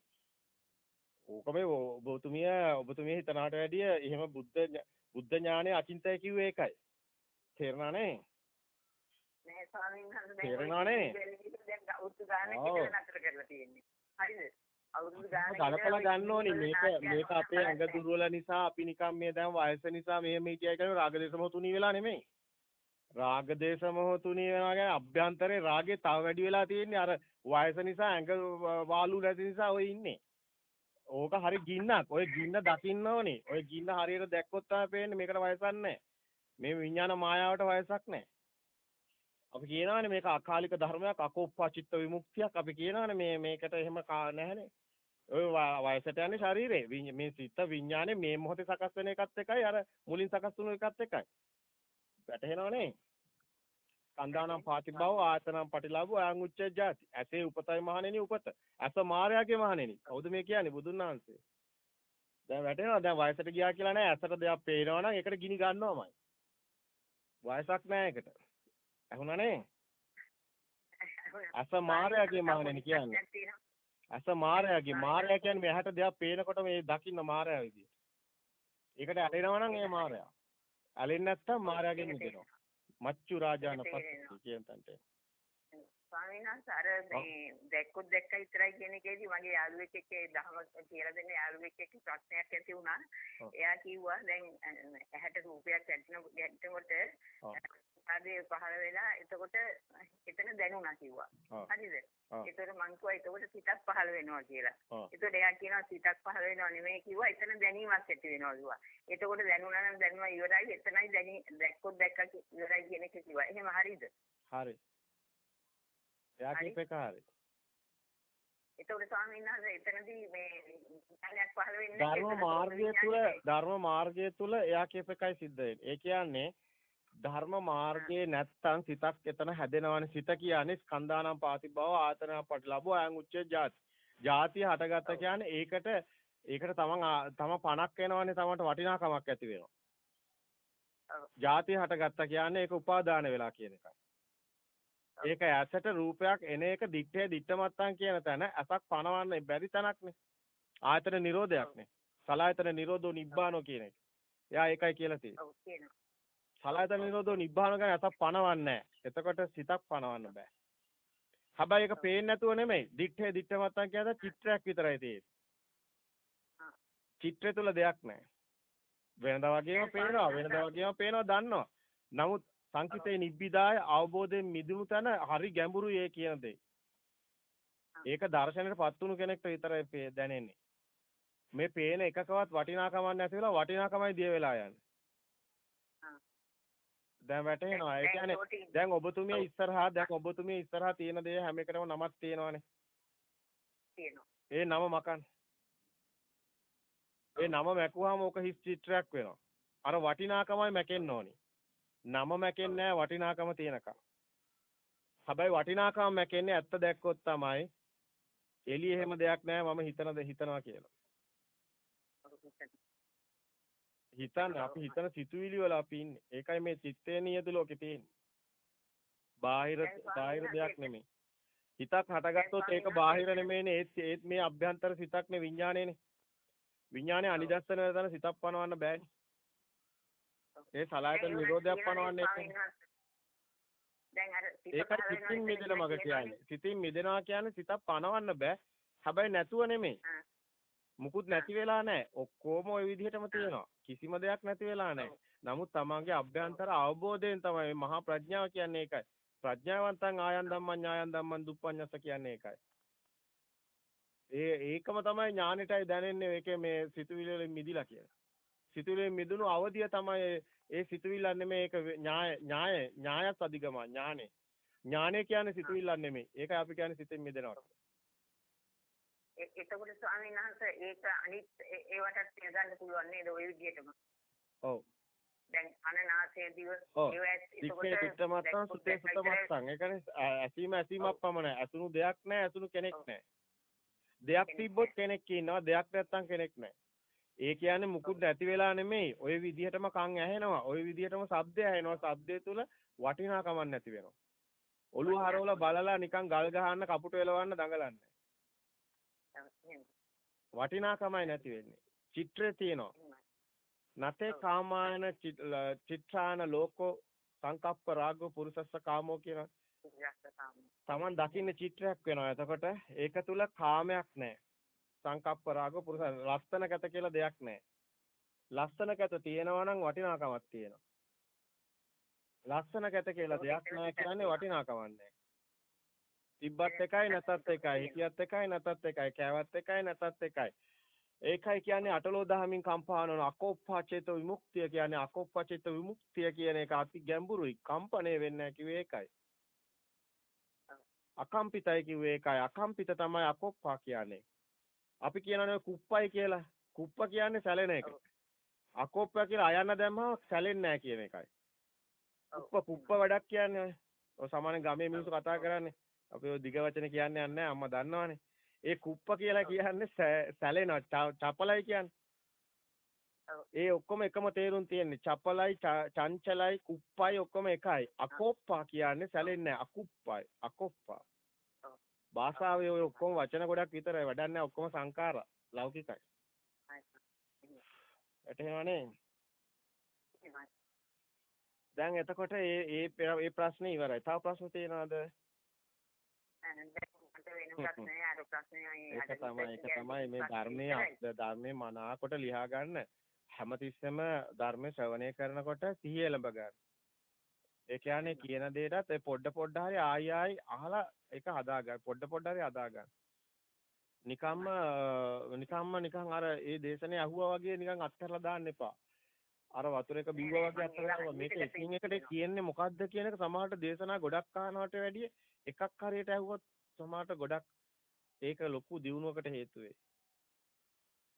ඕක මේ ඔබතුමිය ඔබතුමිය හිතනාට වැඩිය එහෙම බුද්ධ බුද්ධ ඥානය අචින්තය කිව්වේ ඒකයි. තේරුණානේ? නෑ ස්වාමීන් වහන්සේ තේරුණානේ? දැන් අවුරුදු ගානක් විතර නතර කරලා තියෙන්නේ. හරිද? අවුරුදු ගානක් ගලපලා ගන්න ඕනේ මේක මේක අපේ ඇඟ දුර්වල නිසා අපි නිකන් මේ දැන් වයස නිසා මෙහෙම හිටියයි කියලා රාගදේශ මොහොතුණී වෙලා නෙමෙයි. රාගදේශ මොහොතුණී වෙනවා කියන්නේ අභ්‍යන්තරේ රාගේ තව වැඩි වෙලා තියෙන්නේ අර වයස නිසා ඇඟ වාලු නැති නිසා ඔය ඉන්නේ. ඕක හරි ගින්නක්. ඔය ගින්න දකින්න ඕනේ. ඔය ගින්න හරියට දැක්කොත් තමයි පේන්නේ මේකට වයසක් නැහැ. මේ විඥාන මායාවට වයසක් නැහැ. අපි කියනවානේ මේක අකාලික ධර්මයක් අකෝපචිත්ත විමුක්තියක් අපි කියනවානේ මේ මේකට එහෙම නැහැනේ. ඔය වයසට යන්නේ ශරීරේ. මේ සිත විඥානේ මේ මොහොතේ සකස් වෙන එකත් එකයි අර මුලින් සකස් වුණු එකත් එකයි. වැටහෙනවනේ. කන්දානම් පාතිභව ආයතනම් පටිලාභෝ අයං උච්ච ජාති. ඇසේ උපතයි මහණෙනි උපත. ඇස මායාගේ මහණෙනි. කවුද මේ කියන්නේ බුදුන් වහන්සේ? දැන් වැටෙනවා දැන් වයසට ගියා කියලා නෑ ඇසට දෙයක් පේනවා නම් ඒකට ගිනි ගන්නවමයි. වයසක් නෑ ඒකට. ඇහුණානේ? ඇස මායාගේ මහණෙනි කියන්නේ. ඇස මායාගේ මායා කියන්නේ මෙහාට දෙයක් පේනකොට මේ දකින්න මායා විදියට. ඒකට ඇලෙනවා නම් ඒ මායා. ඇලෙන්නේ නැත්තම් මායාගෙන් මිදෙනවා. මච්චු රාජාන පස්ති කියන තැනට ස්වාමීන් වහන්සේ අර මේ දැක්කොත් දැක්ක විතරයි කියන එකේදී මගේ යාළුවෙක් එක්ක දහම කියලා දෙන්න යාළුවෙක් එක්ක ප්‍රශ්නයක් ඇති වුණා. එයා කිව්වා දැන් ඇහැට රූපයක් ඇටෙනකොට ආදී පහළ වෙලා එතකොට එතන දැනුණා කිව්වා. හරිද? ඒතර මං කිව්වා එතකොට සිතක් පහළ වෙනවා කියලා. ඒතකොට එයා කියනවා සිතක් පහළ වෙනව නෙමෙයි කිව්වා එතන දැනීමක් ඇති වෙනවා කිව්වා. එතකොට දැනුණා නම් දැනුවා ඉවරයි එතනයි දැනි දැක්කොත් දැක්ක ඉවරයි කියන එක කිව්වා. එහෙම හරිද? හරි. එයා කියප එක හරි. එතකොට ස්වාමීන් වහන්සේ එතනදී මේ ඥානයක් පහළ වෙන්නේ ධර්ම මාර්ගය තුල ධර්ම මාර්ගය තුල එයා කියප එකයි සිද්ධ වෙන්නේ. ඒ කියන්නේ ධර්ම මාර්ගයේ නැත්තම් සිතක් එතන හැදෙනවනේ සිත කියන්නේ ස්කන්ධානම් පාතිභව ආතන පටලබෝ අයං උච්චේ ජාති. ජාතිය හටගත්ත කියන්නේ ඒකට ඒකට තමන් තම පණක් වෙනවනේ තමන්ට වටිනාකමක් ඇති වෙනවා. ජාතිය හටගත්ත කියන්නේ ඒක උපාදාන වෙලා කියන එකයි. ඒක ඇසට රූපයක් එන එක දිත්තේ දිත්තමත්තන් කියන තැන ඇසක් පනවන්න බැරි තැනක්නේ. ආයතන නිරෝධයක්නේ. සලායතන නිරෝධෝ නිබ්බානෝ කියන එක. එයා ඒකයි කියලා තියෙන්නේ. සලායතන නිරෝධෝ නිබ්බාන ගැන ඇසක් පනවන්නේ එතකොට සිතක් පනවන්න බෑ. හැබැයි ඒක පේන්නේ නැතුව නෙමෙයි. දිත්තේ දිත්තමත්තන් කියන්නේ චිත්‍රයක් විතරයි තියෙන්නේ. චිත්‍රය තුල දෙයක් නැහැ. වෙනදා වගේම පේනවා වෙනදා වගේම පේනවා දන්නවා. නමුත් සංකිතේ නිබ්බිදාය අවබෝධයෙන් මිදුණු තැන හරි ගැඹුරුයි ඒ කියන දේ. ඒක දර්ශනයටපත් වුණු කෙනෙක්ට විතරයි දැනෙන්නේ. මේ පේන එකකවත් වටිනාකමක් නැති වෙලා වටිනාකමයි දිය වෙලා යන්නේ. දැන් වැටෙනවා. ඒ කියන්නේ දැන් ඔබතුමිය ඉස්සරහා දැන් ඔබතුමිය ඉස්සරහා තියෙන දේ හැම එකටම නමක් තියෙනවානේ. තියෙනවා. ඒ නම මකන්න. ඒ නම මැකුවාම ඕක හිස් චිත්‍රයක් වෙනවා. අර වටිනාකමයි මැකෙන්න ඕනි. නම මැකෙන්නේ වටිනාකම තියෙනකම්. හැබැයි වටිනාකම මැකෙන්නේ ඇත්ත දැක්කොත් තමයි එළිය එහෙම දෙයක් නැහැ මම හිතන දේ හිතනවා කියලා. හිතන්න අපි හිතන සිතුවිලි වල අපි ඉන්නේ. ඒකයි මේ චිත්තේ නියත ලෝකේ තියෙන්නේ. බාහිර බාහිර දෙයක් නෙමෙයි. හිතක් හටගත්තොත් ඒක බාහිර නෙමෙයිනේ ඒත් ඒත් මේ අභ්‍යන්තර සිතක්නේ විඥානේනේ. විඥානේ අනිදස්සන වෙන සිතක් පනවන්න බෑනේ. ඒ සලායතන නිරෝධයක් පනවන්නේ දැන් අර සිතින් මිදෙන මග කියන්නේ. සිතින් මිදෙනවා කියන්නේ සිතක් පනවන්න බෑ. හැබැයි නැතුව නෙමෙයි. මුකුත් නැති වෙලා නැහැ. ඔක්කොම ওই විදිහටම තියෙනවා. කිසිම දෙයක් නැති වෙලා නැහැ. නමුත් තමන්ගේ අභ්‍යන්තර අවබෝධයෙන් තමයි මහා ප්‍රඥාව කියන්නේ ඒකයි. ප්‍රඥාවන්තං ආයන් ධම්මං ඥායන් ධම්මං දුප්පඤ්ඤස කියන්නේ ඒකයි. ඒ ඒකම තමයි ඥානෙටයි දැනෙන්නේ ඒකේ මේ සිතුවිලි වලින් මිදිලා කියලා. සිතුවිලි මිදුණු අවධිය තමයි ඒ සිතුවිල්ල නෙමෙයි ඒක ඥාය ඥාය ඥායත් අධිගම ඥානෙ. ඥානෙ කියන්නේ සිතුවිල්ල නෙමෙයි. ඒකයි අපි කියන්නේ සිතෙන් මිදෙනවා. එතකොට ස්වාමීන් වහන්සේ ඒක අනිත් ඒවටත් යොදන්න පුළුවන් නේද ওই විදිහටම? ඔව්. දැන් අනනාසය දිව ඒවත් ඒකට පිටමත්තන් සුතේ සුතමත්තන්. ඒ කියන්නේ ඇසීම ඇසීමක් පමණයි. ඇසුණු දෙයක් නැහැ, ඇසුණු කෙනෙක් නැහැ. දෙයක් තිබ්බොත් කෙනෙක් ඉන්නවා, දෙයක් නැත්තම් කෙනෙක් නැහැ. ඒ කියන්නේ මුකුත් නැති වෙලා නෙමෙයි. ওই විදිහටම කන් ඇහෙනවා. ওই විදිහටම ශබ්දය ඇහෙනවා. ශබ්දය තුල වටිනාකමක් නැති වෙනවා. ඔළුව හරවලා බලලා නිකන් ගල් ගහන්න කපුට එලවන්න දඟලන්නේ. වටිනාකමයි නැති වෙන්නේ. චිත්‍රය තියෙනවා. නතේ කාමායන චිත්‍රාන ලෝකෝ සංකප්ප රාගෝ පුරුසස්ස කාමෝ කියන තමන් දකින්න චිත්‍රයක් වෙනවා. එතකොට ඒක තුල කාමයක් නැහැ. සංකප්ප රාගෝ පුරුස ලස්සන කැත කියලා දෙයක් නැහැ. ලස්සන කැත තියෙනවා නම් වටිනාකමක් තියෙනවා. ලස්සන කැත කියලා දෙයක් නැහැ කියන්නේ වටිනාකමක් නැහැ. තිබ්බත් එකයි නැතත් එකයි හිටියත් එකයි නැතත් එකයි කෑවත් එකයි නැතත් එකයි. ඒකයි කියන්නේ අටලෝ දහමින් කම්පා වන අකෝප්පාචේත විමුක්තිය කියන්නේ අකෝප්පාචේත විමුක්තිය කියන එක අති ගැඹුරුයි. කම්පණය වෙන්නේ කිව්වේ ඒකයි. අකම්පිතයි කිව්වේ ඒකයි. අකම්පිත තමයි අකෝප්පා කියන්නේ. අපි කියනනේ කුප්පයි කියලා. කුප්ප කියන්නේ සැලෙන එක. අකෝප්පා කියලා අයන්න දැම්මම සැලෙන්නේ නැහැ කියන එකයි. කුප්ප කුප්ප වැඩක් කියන්නේ ඔය සාමාන්‍ය ගමේ මිනිස්සු කතා කරන්නේ අපි ඔය දිග වචන කියන්නේ නැහැ අම්මා දන්නවනේ. ඒ කුප්ප කියලා කියන්නේ සැලෙනවා චපලයි කියන්නේ. ඒ ඔක්කොම එකම තේරුම් තියෙන්නේ. චපලයි චංචලයි කුප්පයි ඔක්කොම එකයි. අකෝප්පා කියන්නේ සැලෙන්නේ අකුප්පයි. අකොප්පා. භාෂාවේ ඔය ඔක්කොම වචන ගොඩක් විතරයි වැඩන්නේ ඔක්කොම සංකාර ලෞකිකයි. එතනනේ දැන් එතකොට මේ මේ ප්‍රශ්නේ ඉවරයි. තව ප්‍රශ්න තියෙනවද? ඒක තමයි ඒක තමයි මේ ධර්මයේ ධර්මයේ මනාකොට ලියා ගන්න හැමතිස්සෙම ධර්ම ශ්‍රවණය කරනකොට සිහිය එළඹ ගන්න. ඒ කියන්නේ කියන දෙයටත් ඒ පොඩ පොඩ හරි ආයි ආයි අහලා ඒක හදා ගන්න. පොඩ පොඩ හරි හදා ගන්න. නිකම්ම නිකම්ම නිකන් අර ඒ දේශනේ අහුවා වගේ නිකන් අත්හැරලා දාන්න එපා. අර වතුර එක බිව්වා වගේ අත්හැරලා මේක එකින් එකට කියන්නේ මොකද්ද කියන එක සමහරට දේශනා ගොඩක් අහනවට වැඩිය එකක් හරියට ඇහුවොත් සමහරට ගොඩක් ඒක ලොකු දියුණුවකට හේතු වෙයි.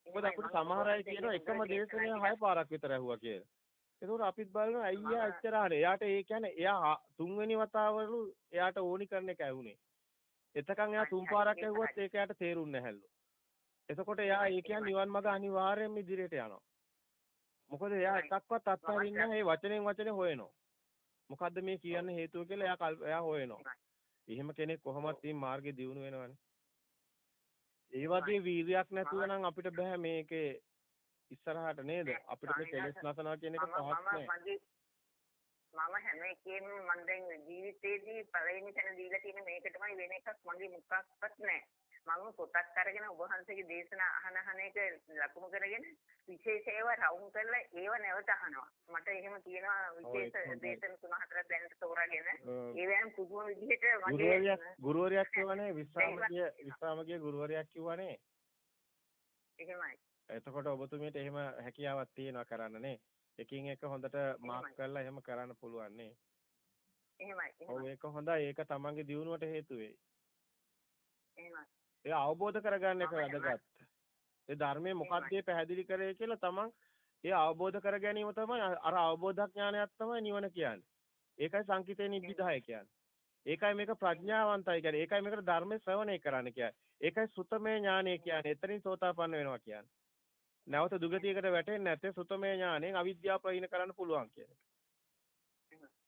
මොකද අපිට සමහර අය කියනවා එකම දේශනය හය පාරක් විතර ඇහුවා කියලා. ඒකෝර අපිත් බලනවා අයියා එච්චරහනේ. එයාට ඒ කියන්නේ එයා තුන්වෙනි වතාවලු එයාට ඕනි කරන එක ඇහුනේ. එතකන් එයා තුන් පාරක් ඇහුවත් ඒක එයාට තේරුන්නේ නැහැලු. එතකොට එයා ඒ කියන්නේ නිවන් මඟ අනිවාර්යයෙන්ම ඉදිරියට යනවා. මොකද එයා එකක්වත් අත්හරින්නේ නැහැ. ඒ වචනෙන් වචනේ හොයනවා. මොකද්ද මේ කියන්න හේතුව කියලා එයා එයා හොයනවා. එහෙම කෙනෙක් කොහොමත් මේ මාර්ගේ දියුණු වෙනවනේ. ඒ වගේ වීරියක් නැතුව නම් අපිට බෑ මේකේ ඉස්සරහට නේද? අපිට මේ කෙලස් නැසනවා කියන එක පහක් නෑ. මම හැම එකෙම මම දැන් ජීවිතේදී පළවෙනි තැන දීලා තියෙන මේක තමයි වෙන එකක් මගේ මොකක්වත් නැහැ. මම පොතක් අරගෙන ඔබ වහන්සේගේ දේශනා අහන අහන එක ලකුණු කරගෙන විශේෂ ඒවා රවුම් කරලා ඒව නැවත අහනවා. මට එහෙම තියෙනවා විශේෂ දේශන තුන හතරක් දැනට තෝරාගෙන ඒවෙන් පුදුම විදිහට මගේ ගුරුවරයෙක් කියවනේ විශ්‍රාමකීය විශ්‍රාමකීය ගුරුවරයෙක් කිව්වනේ. එහෙමයි. එතකොට ඔබතුමියට එහෙම හැකියාවක් තියෙනවා කරන්න නේ. එකින් එක හොඳට මාක් කරලා එහෙම කරන්න පුළුවන් නේ. එහෙමයි. ඔව් ඒක හොඳයි. ඒක තමන්ගේ දියුණුවට හේතු වෙයි. එහෙමයි. ඒ අවබෝධ කරගන්න එක වැදගත්. ඒ ධර්මයේ මොකක්ද පැහැදිලි කරේ කියලා තමන් ඒ අවබෝධ කර ගැනීම තමයි අර අවබෝධඥානයක් තමයි නිවන කියන්නේ. ඒකයි සංකිතේ නිබ්බිදාය කියන්නේ. ඒකයි මේක ප්‍රඥාවන්තයි කියන්නේ. ඒකයි මේකට ධර්මයේ ශ්‍රවණය කරන්න කියන්නේ. ඒකයි සුතමේ ඥානය කියන්නේ. එතනින් සෝතාපන්න වෙනවා කියන්නේ. නැවත දුගතියකට වැටෙන්නේ නැත්තේ සුතමේ ඥාණයෙන් අවිද්‍යාව ප්‍රහීන කරන්න පුළුවන් කියන එක.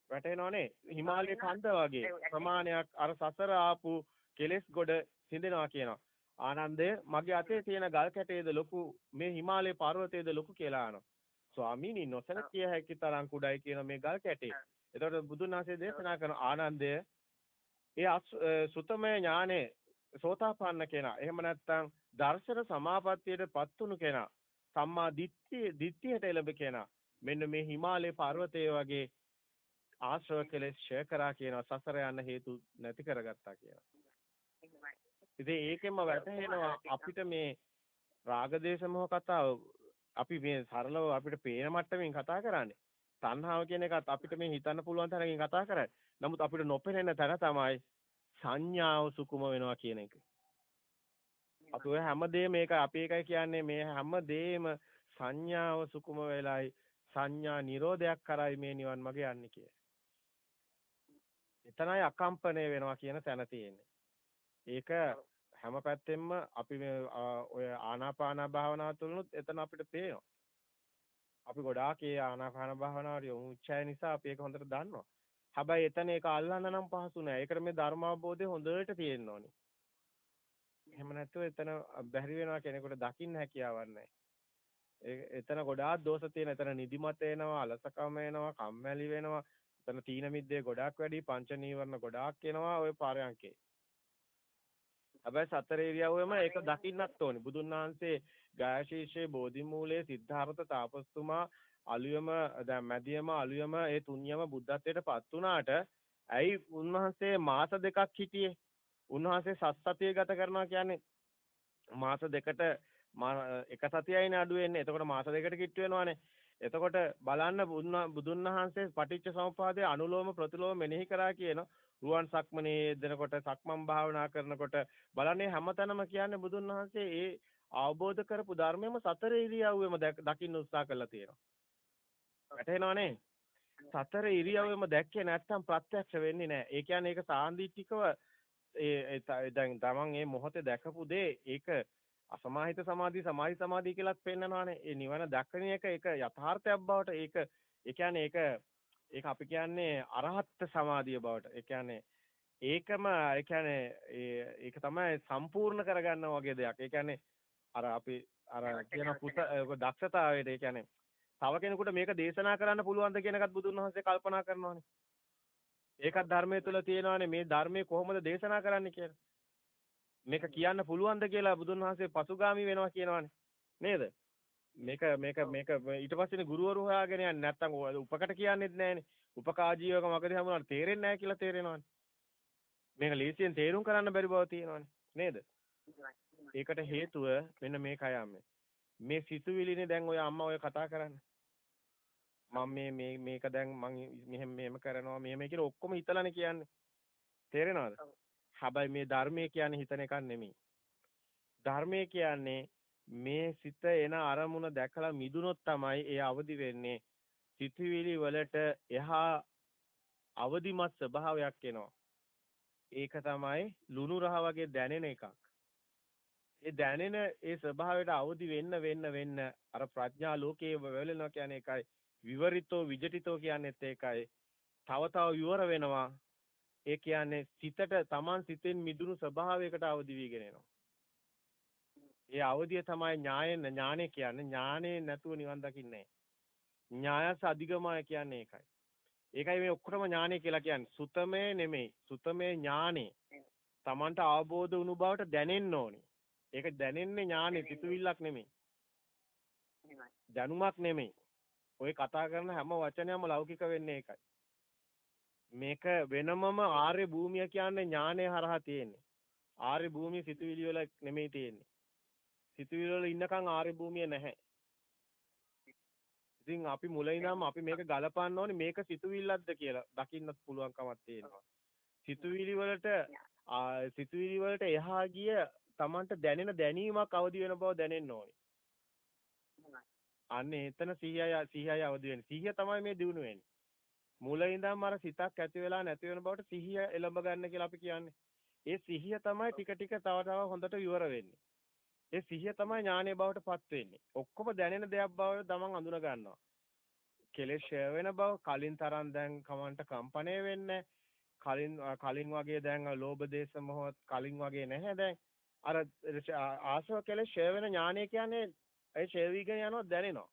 වැටෙනවනේ හිමාලයේ කන්ද වගේ ප්‍රමාණයක් අර සසර ආපු කෙලෙස් ගොඩ සිඳෙනවා කියනවා. ආනන්දය මගේ අතේ තියෙන ගල් කැටයේද ලොකු මේ හිමාලය පර්වතයේද ලොකු කියලා අහනවා. ස්වාමීනි නොසලකිය හැකි තරම් කුඩයි කියන මේ ගල් කැටේ. එතකොට බුදුන් වහන්සේ දේශනා කරන ආනන්දය ඒ සුතමය ඥානේ සෝතාපන්න කෙනා. එහෙම නැත්නම් දර්ශන සමාපත්තියට පත්තුණු කෙනා. සම්මා දිට්ඨිය දිට්ඨියට එළඹ කෙනා. මෙන්න මේ හිමාලය පර්වතය වගේ ආශ්‍රව කෙලෙස් ෂය කරා කියනවා සසර යන්න හේතු නැති කරගත්තා කියනවා. ඉතින් ඒකෙන්ම වැටහෙනවා අපිට මේ රාගදේශ මොහ කතාව අපි මේ සරලව අපිට පේන මට්ටමින් කතා කරන්නේ. තණ්හාව කියන එකත් අපිට මේ හිතන්න පුළුවන් තරමින් කතා කරන්නේ. නමුත් අපිට නොපෙනෙන තැන තමයි සංඥාව සුකුම වෙනවා කියන එක. අපි ඔය හැමදේම මේක අපි එකයි කියන්නේ මේ හැමදේම සංඥාව සුකුම වෙලයි සංඥා නිරෝධයක් කරයි මේ නිවන් මාගේ යන්නේ කිය. එතනයි අකම්පණය වෙනවා කියන තැන තියෙන්නේ. ඒක හැම පැත්තෙම අපි මේ ඔය ආනාපාන භාවනාව තුළනුත් එතන අපිට පේනවා. අපි ගොඩාක් ඒ ආනාපාන භාවනාවට යොමු උච්චය නිසා අපි ඒක හොඳට දන්නවා. හැබැයි එතන ඒක අල්ලන්න නම් පහසු නෑ. ඒකට මේ ධර්මාවබෝධය හොඳට තියෙන්න ඕනේ. එහෙම නැත්නම් එතන බැරි වෙනවා කෙනෙකුට දකින්න හැකියාවක් නැහැ. එතන ගොඩාක් දෝෂ තියෙන. එතන නිදිමත එනවා, අලසකම එනවා, කම්මැලි වෙනවා. එතන තීන මිද්දේ ගොඩාක් වැඩි, පංච නීවරණ ගොඩාක් එනවා ওই පාරයන්කේ. හැබැයි සතර ඉරියව්වෙම ඒක දකින්නත් ඕනේ. බුදුන් වහන්සේ ගායශීෂේ බෝධිමූලයේ සිද්ධාර්ථ තාපස්තුමා අලුයම දැන් මැදියම අලුයම ඒ තුන්යම බුද්ධත්වයට පත් වුණාට ඇයි උන්වහන්සේ මාස දෙකක් හිටියේ? උන්වහන්සේ සත්සතිය ගත කරනවා කියන්නේ මාස දෙකට එක සතියයිනේ අඩු වෙන්නේ. එතකොට මාස දෙකට කිට්ටු වෙනවානේ. එතකොට බලන්න බුදුන් වහන්සේ පටිච්ච සමුප්පාදයේ අනුලෝම ප්‍රතිලෝම මෙනෙහි කරා කියන රුවන් සක්මනේ දෙනකොට සක්මන් භාවනා කරනකොට බලන්නේ හැමතැනම කියන්නේ බුදුන් වහන්සේ ඒ අවබෝධ කරපු ධර්මයේම සතර ඉරියව්වෙම දකින්න උත්සාහ කරලා තියෙනවා. වැටහෙනවනේ? සතර ඉරියව්වෙම දැක්කේ නැත්නම් ප්‍රත්‍යක්ෂ වෙන්නේ නැහැ. ඒ කියන්නේ ඒක සාන්දිටිකව ඒ දැන් තමන් මේ මොහොතේ දැකපු දේ ඒක අසමාහිත සමාධි සමාහි සමාධි කියලාත් පෙන්නනවානේ. ඒ නිවන දක්වන එක ඒක යථාර්ථයක් බවට ඒක ඒ කියන්නේ ඒක ඒක අපි කියන්නේ අරහත් සමාධිය බවට. ඒ කියන්නේ ඒකම ඒ කියන්නේ ඒක තමයි සම්පූර්ණ කරගන්නා වගේ දෙයක්. ඒ කියන්නේ අර අපි අර කියන පුත දක්ෂතාවයට ඒ කියන්නේ තව කෙනෙකුට මේක දේශනා කරන්න පුළුවන්ද කියන එකත් බුදුන් වහන්සේ කල්පනා කරනවානේ. ඒකත් ධර්මයේ තුල තියෙනවානේ මේ ධර්මයේ කොහොමද දේශනා කරන්න කියලා. මේක කියන්න පුළුවන්ද කියලා බුදුන් වහන්සේ පසුගාමි වෙනවා කියනවානේ. නේද? මේක මේක මේක ඊට පස්සේනේ ගුරුවරු හොයාගෙන යන්නේ නැත්තම් උපකට කියන්නේත් නැහනේ. උපකාජීවක මගදී හමුනට තේරෙන්නේ නැහැ කියලා තේරෙනවානේ. මේක ලේසියෙන් තේරුම් කරන්න බැරි බව තියෙනවානේ. නේද? ඒකට හේතුව මෙන්න මේකයි අම්මේ. මේ සිතුවිලිනේ දැන් ඔය අම්මා ඔය කතා කරන්නේ. මම මේ මේ මේක දැන් මං මෙහෙම මෙහෙම කරනවා මෙහෙම කියලා ඔක්කොම හිතලානේ කියන්නේ. තේරෙනවද? හැබැයි මේ ධර්මයේ කියන්නේ හිතන එකක් නෙමෙයි. ධර්මයේ කියන්නේ මේ සිත එන අරමුණ දැකලා මිදුනොත් තමයි ඒ අවදි වෙන්නේ. සිතවිලි වලට එහා අවදිමත් ස්වභාවයක් එනවා. ඒක තමයි ලුණු රහ වගේ දැනෙන එකක්. ඒ දැනෙන ඒ ස්වභාවයට අවදි වෙන්න වෙන්න වෙන්න අර ප්‍රඥා ලෝකයේ වෙලෙනවා කියන්නේ ඒකයි. විවරිතෝ විජටිතෝ කියන්නේත් ඒකයි. තව තව විවර වෙනවා. ඒ කියන්නේ සිතට Taman සිතෙන් මිදුණු ස්වභාවයකට අවදි වීගෙන එනවා. ඒ අවදිය තමයි ඥාය ඥානෙ කියන්නේ. ඥානෙ නැතුව නිවන් දකින්නේ ඥායස අධිගමය කියන්නේ ඒකයි. ඒකයි මේ ඔක්කොම ඥානෙ කියලා කියන්නේ. සුතමේ නෙමෙයි. සුතමේ ඥානෙ. Tamanට අවබෝධ වුණු බවට දැනෙන්න ඕනි. ඒක දැනෙන්නේ ඥානෙ සිතුවිල්ලක් නෙමෙයි. දැනුමක් නෙමෙයි. ඔය කතා කරන හැම වචනයක්ම ලෞකික වෙන්නේ ඒකයි. මේක වෙනමම ආර්ය භූමිය කියන්නේ ඥානය හරහා තියෙන්නේ. ආර්ය භූමිය සිතුවිලි වල නෙමෙයි තියෙන්නේ. සිතුවිලි වල ඉන්නකම් ආර්ය භූමිය නැහැ. ඉතින් අපි මුලින්ම අපි මේක ගලපන්න ඕනේ මේක සිතුවිල්ලක්ද කියලා දකින්නත් පුළුවන්කමක් තියෙනවා. සිතුවිලි වලට සිතුවිලි වලට එහා ගිය Tamanට දැනෙන දැනීමක් අවදි වෙන බව දැනෙන්න ඕනේ. අන්නේ එතන 100යි 100යි අවදි වෙන්නේ. 100 තමයි මේ දිනු වෙන්නේ. මුලින් ඉඳන්ම අර සිතක් ඇති වෙලා නැති වෙන බවට සිහිය එළඹ ගන්න කියලා අපි කියන්නේ. ඒ සිහිය තමයි ටික ටික තව තව හොඳට විවර වෙන්නේ. ඒ සිහිය තමයි ඥානීය බවට පත් වෙන්නේ. ඔක්කොම දැනෙන දෙයක් බව තමන් අඳුන ගන්නවා. කෙලෙස් වෙන බව කලින් තරම් දැන් කමන්ට කම්පණය වෙන්නේ කලින් කලින් වගේ දැන් ලෝභ දේශ මොහ කලින් වගේ නැහැ දැන්. අර ආසව කෙලෙස් වෙන ඥානය කියන්නේ ඒ ෂේවිගෙන යනවා දැනෙනවා.